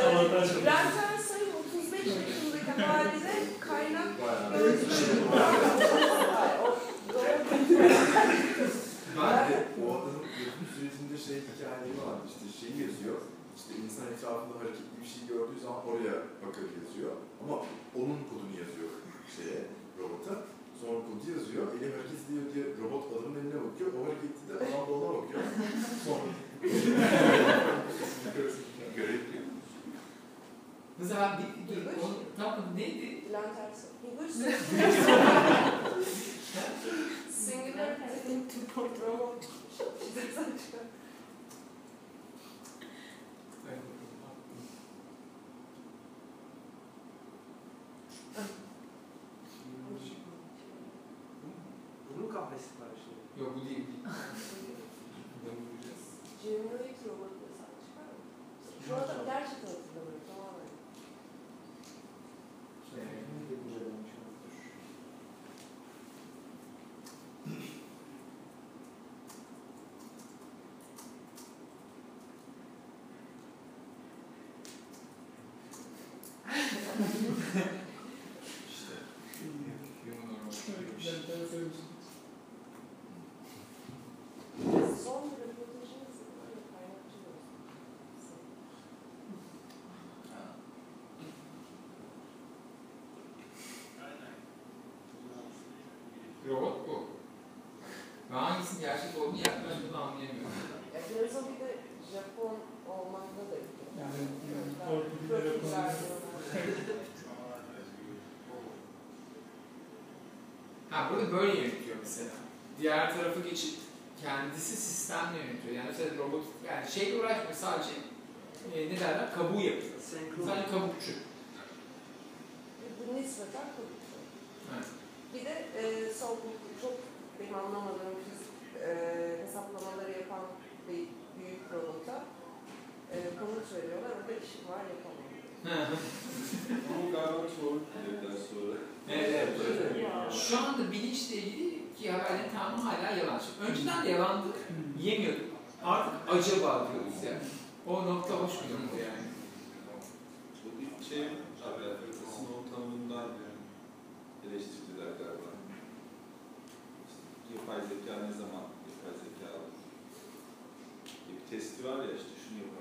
Avatar. Bülent Ersoy'un 35 yaşındaki haline kaynak gözlüğü. Ben de o adamın yapım sürecinde şey hikayeleri var. İşte şeyi yazıyor. İşte insan etrafında hareketli bir şey gördüğü zaman oraya bakar yazıyor. Ama onun kodunu yazıyor şeye, robota. Sonra kodu yazıyor. Eli hareket ediyor diye robot adamın eline bakıyor. O hareket de adam da ona bakıyor. Sonra Görebiliyor musun? mesela bir dur, onun, tam neydi? Bülent Ersoy. Higoş Singularity Robot. Güzel çıkar. Bunun kahvesi siparişi. Yok bu değil. Geminoid robot mesela çıkar mı? Şu anda gerçekten hatırlamıyorum tamamen. İşte. Human or robot. Son bir röportajınız böyle kaynakçı olsun. Robot bu. Ve hangisinin gerçek olduğunu yaklaşık bunu anlayamıyorum. Ya biraz o bir de Japon olmakla da ilgili. Yani, yani Ben Portekiz'de profiller Japonlar. diyorlar. Ha burada böyle yönetiyor mesela. Diğer tarafı geçip kendisi sistemle yönetiyor. Yani mesela robot yani şeyle uğraşmıyor sadece e, ne derler kabuğu yapıyor. Senkron. Sadece kabukçu. Bu nispeten tabii ki. Evet. Bir de e, son çok benim anlamadığım fizik e, hesaplamaları yapan bir büyük robota e, veriyorlar. Orada işim var yapamam. Ama galiba çoğu evden sonra. evet, evet. Ya. Şu anda bilinçle ilgili ki haberlerin tamamı hala yalan. Şimdi önceden de yalandı, yemiyorduk. Artık acaba diyoruz yani. O nokta hoş bir nokta yani. Bu bir şey abi, ısın ortamından eleştirdiler galiba. İşte yapay zeka ne zaman yapay zeka? Bir testi var ya işte şunu yaparsın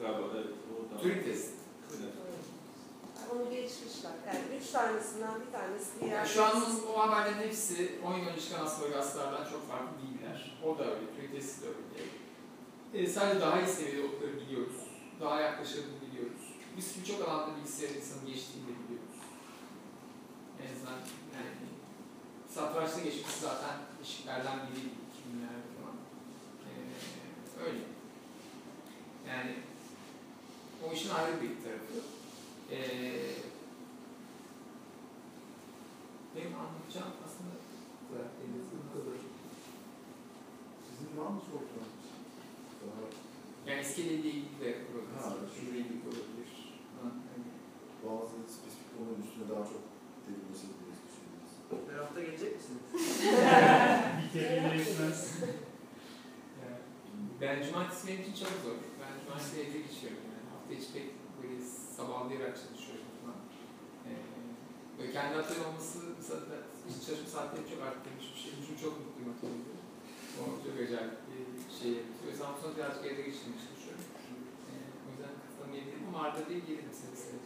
Galiba evet oradan. Türk testi. Evet. Onu geçmişler. Yani üç tanesinden bir tanesi diğer. Yani şu an o, haberlerin hepsi 10 yıl önce çıkan astrologastlardan çok farklı değiller. O da öyle, Türk testi de öyle. E, sadece daha iyi seviyede olduklarını biliyoruz. Daha yaklaşıldığını biliyoruz. Biz birçok alanda bilgisayar insanı geçtiğini biliyoruz. En azından yani satrançta geçmesi zaten işlerden biri 2000'lerde falan. E, öyle. Yani o işin ayrı bir tarafı. E, benim anlatacağım aslında Bu kadar. Sizin var mı sorduğunuz? Daha Yani iskeleyle ilgili de Ha, olabilir. Şurayla ilgili olabilir. Ha, hani bazı spesifik konuların üstüne daha çok derinleşebiliriz düşünüyoruz. Her hafta gelecek misiniz? Bir kere değişmez. Ben cumartesi benim için çok zor. Ben cumartesi evde geçiyorum yani. Hafta içi pek böyle sabahlayarak çalışıyorum falan. Ee, böyle kendi haftaların olması mesela iş çalışma saatleri çok arttırmış bir şey. Çünkü çok mutluyum atölyede. O çok acayip bir şey. O yüzden bu sonra birazcık evde geçirmeye çalışıyorum. Ee, o yüzden katılamayabilirim ama gelirim seve seve.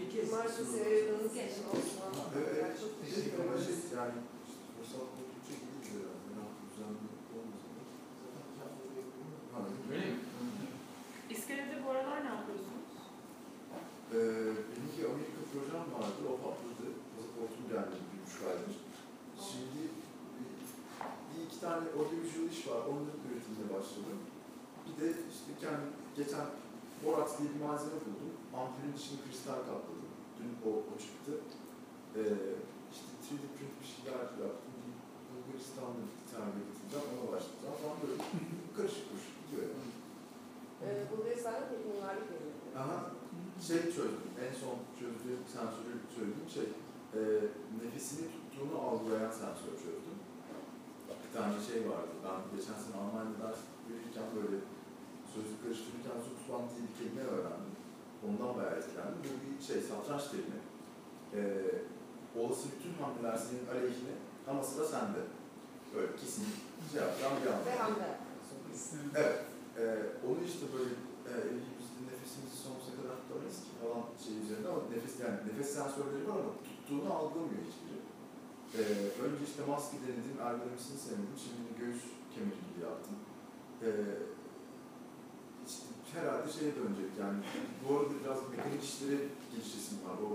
Bir kez Cumartesi aradığınız için Osman. Evet, Yani çok teşekkür Ama şey ederiz. yani fırsat buldukça gidiyoruz herhalde. Ne yapayım düzenli olmasa da. Ha, Öyle mi? İskelede bu aralar ne yapıyorsunuz? Ee, benim bir Amerika projem vardı, o patladı. Pasaportum geldi bir buçuk aydır. Şimdi bir, iki tane audiovisual iş var, onların üretimine başladım. Bir de işte kendi, geçen Borat diye bir malzeme buldum. Ampulün içine kristal kapladım. Dün o, o çıktı. Ee, işte 3D print bir şeyler yaptım. Bir Bulgaristan'da bir tane getireceğim, ona başlayacağım falan böyle karışık karışık gidiyor yani. Ee, bu vesaire bir mimarlık bölümü. Aha, şey çözdüm, en son çözdüğüm sensörü söylediğim şey, e, nefesini tuttuğunu algılayan sensör çözdüm. Bir tane şey vardı, ben geçen sene Almanya'da ders verirken böyle sözlük karıştırırken Zuxband diye bir kelime öğrendim. Ondan bayağı etkilendim. Bu bir şey, satranç terimi. E, olası bütün hamleler senin aleyhine ama sıra sende. Böyle kesin şey yapacağım bir anda. Ve hamle. Evet. E, onu işte böyle e, biz de nefesimizi sonsuza kadar tutamayız ki falan şey üzerinde ama nefes yani nefes sensörleri var ama tuttuğunu algılamıyor hiçbiri. E, önce işte maske denedim, ergonomisini sevmedim. Şimdi göğüs kemeri gibi yaptım. E, işte herhalde şeye dönecek yani. Bu arada biraz mekanik işlere girişesim var. O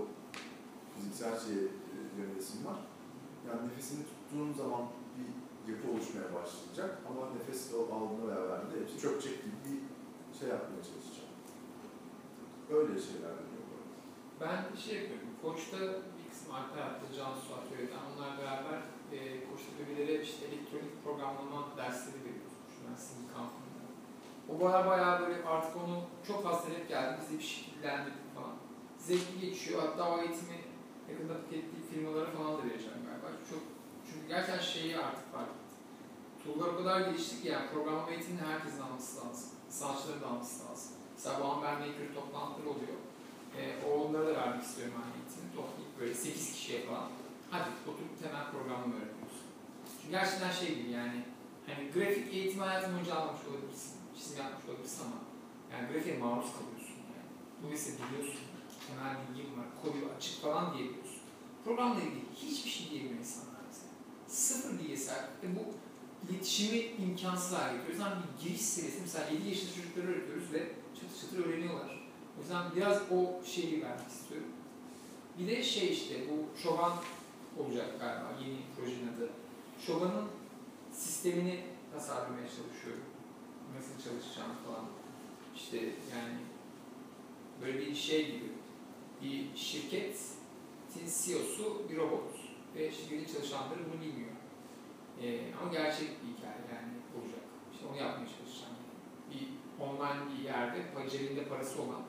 fiziksel şeye e, yönelesim var. Yani nefesini tuttuğun zaman yapı oluşmaya başlayacak ama nefes aldığına beraber de hepsi çökecek gibi bir şey yapmaya çalışacağım. Öyle şeyler arada. Ben şey yapıyorum, Koç'ta bir kısım Alper yaptı, Cansu Atölye'den onlar beraber e, Koç'ta bebeğlere işte elektronik programlama dersleri veriyoruz. Üniversitenin kampında. O baya baya böyle artık onu çok talep geldi, biz de bir şekillendirdik falan. Zevkli geçiyor, hatta o eğitimi yakında paketli firmalara falan da vereceğim galiba. Çok, gerçekten şeyi artık fark etti. Tool'lar o kadar gelişti ki yani programlama eğitimini herkesin alması lazım. Sanatçıların da alması lazım. Mesela bu Amber Maker toplantıları oluyor. E, o onlara da vermek istiyorum aynı eğitimi. Toplayıp böyle 8 kişiye falan. Hadi oturup temel programlama öğreniyorsun. Çünkü gerçekten şey gibi yani hani grafik eğitimi hayatın boyunca almış olabilirsin. Çizim yapmış olabilirsin ama yani grafiğe maruz kalıyorsun yani. Dolayısıyla biliyorsun. Temel bilgin var. Koyu açık falan diyebiliyorsun. Programla ilgili hiçbir şey diyemiyor insanlar. Sıfır bilgisayar. E bu iletişimi imkansız hale getiriyor. O yüzden bir giriş seviyesi, mesela 7 yaşında çocukları öğretiyoruz ve çatır çatır öğreniyorlar. O yüzden biraz o şeyi vermek istiyorum. Bir de şey işte, bu Şoban olacak galiba yeni projenin adı. Şoban'ın sistemini tasarlamaya çalışıyorum. Nasıl çalışacağım falan. İşte yani böyle bir şey gibi. Bir şirketin CEO'su bir robot ve şirketin çalışanları bunu bilmiyor. Ee, ama gerçek bir hikaye yani olacak. İşte onu yapmaya çalışacağım. Bir online bir yerde cebinde parası olan,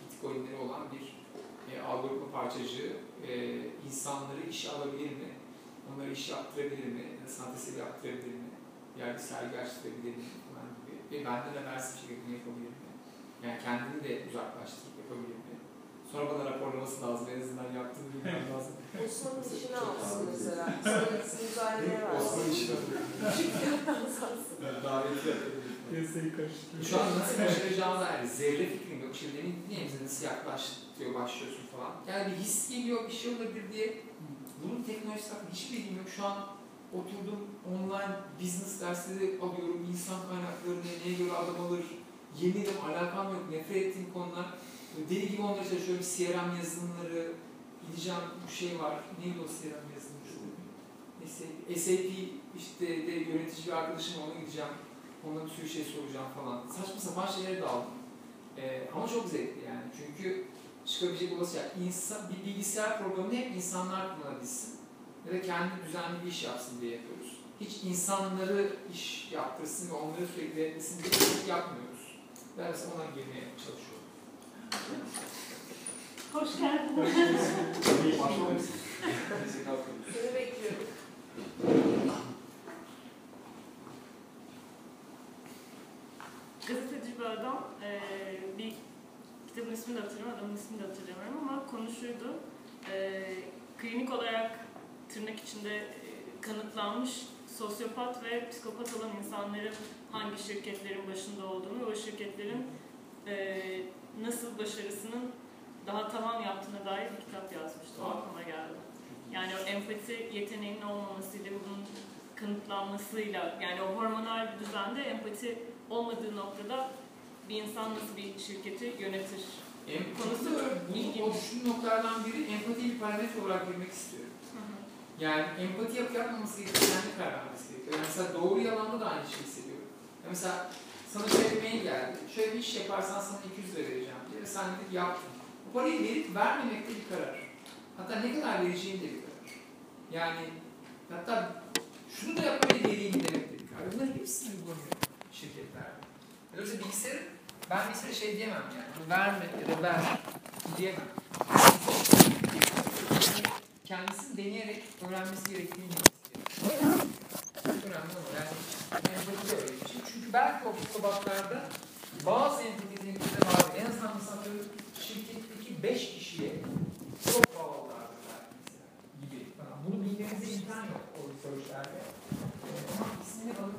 bitcoinleri olan bir e, algoritma parçacığı e, insanları işe alabilir mi? Onları iş yaptırabilir mi? Sanat eseri yaptırabilir mi? Bir sergi açtırabilir mi? Falan gibi. Ve benden habersiz bir şekilde yapabilir mi? Yani kendini de uzaklaştırıp yapabilir mi? Sonra bana raporlaması lazım. En azından yaptığını bilmem lazım. Osman'ın işini alsın mesela. Sonrası müzayedeler var. Osman işini Fiyattan satsın. Daveti Piyasayı karıştırıyor. Şu an nasıl başaracağımı dair zerre fikrim yok. Şimdi demin dinleyeyim nasıl yaklaştıyor, başlıyorsun falan. Yani bir his geliyor, bir şey olabilir diye. Bunun teknolojisi hakkında hiçbir bilgim yok. Şu an oturdum online business dersleri alıyorum. İnsan kaynaklarını neye göre adam alır. Yemin ederim alakam yok. Nefret ettiğim konular. Deli gibi onlara çalışıyorum. CRM yazılımları. Gideceğim bu şey var. Neydi o CRM yazılımı? SAP işte de yönetici bir arkadaşım ona gideceğim. Ona bir sürü şey soracağım falan. Saçma sapan şeylere daldım. Ee, ama çok zevkli yani. Çünkü çıkabilecek olası yani insan, bir bilgisayar programını hep insanlar kullanabilsin. ya da kendi düzenli bir iş yapsın diye yapıyoruz. Hiç insanları iş yaptırsın ve onları sürekli etmesin diye şey yapmıyoruz. Ben mesela ona girmeye çalışıyorum. Hoş geldin. Seni bekliyorum. Gazeteci bir adam, eee, bir kitabın ismini de hatırlamıyorum, adamın ismini de hatırlamıyorum ama konu şuydu. Eee, klinik olarak tırnak içinde eee, kanıtlanmış sosyopat ve psikopat olan insanların hangi şirketlerin başında olduğunu ve o şirketlerin eee, nasıl başarısının daha tavan yaptığına dair bir kitap yazmıştı. O aklıma geldi. Yani o empati yeteneğinin olmamasıyla bunun kanıtlanmasıyla yani o hormonal düzende empati olmadığı noktada bir insan nasıl bir şirketi yönetir? Empati Konusu de çok bu ilginç. oluşum noktalardan biri empatiyi bir parametre olarak girmek istiyorum. Yani empati yapıp yapmaması gerekiyor, kendi karar vermesi gerekiyor. Yani mesela doğru yalanda da aynı şeyi hissediyorum. Ya mesela sana şöyle mail geldi, şöyle bir iş yaparsan sana 200 lira vereceğim diye ve sen gidip yaptın. Bu parayı verip vermemek de bir karar. Hatta ne kadar vereceğin de bir karar. Yani hatta şunu da yapmayı vereyim demek de bir karar. Bunların hepsini uygulanıyor şirketlerde. Dolayısıyla bilgisayarı, ben bilgisayara şey diyemem yani, verme ya da ver diyemem. Kendisini deneyerek öğrenmesi gerektiğini hissediyor. Çok önemli ama yani empati de öyle bir şey belki 30 Şubat'larda bazı ilgilenimizde var. En azından sanırım şirketteki 5 kişiye çok bağlılardı gibi. Yani bunu bilmemize imkan yok o researchlerde. Ama ismini alıp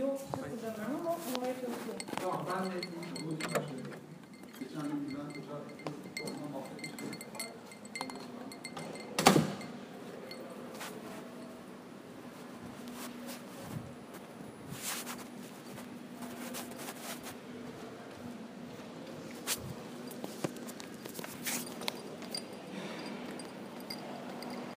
Yok, hatırlamıyorum ama bulmaya çalışıyorum. Tamam, ben de bunu başlıyorum. Geçen gün ben hocam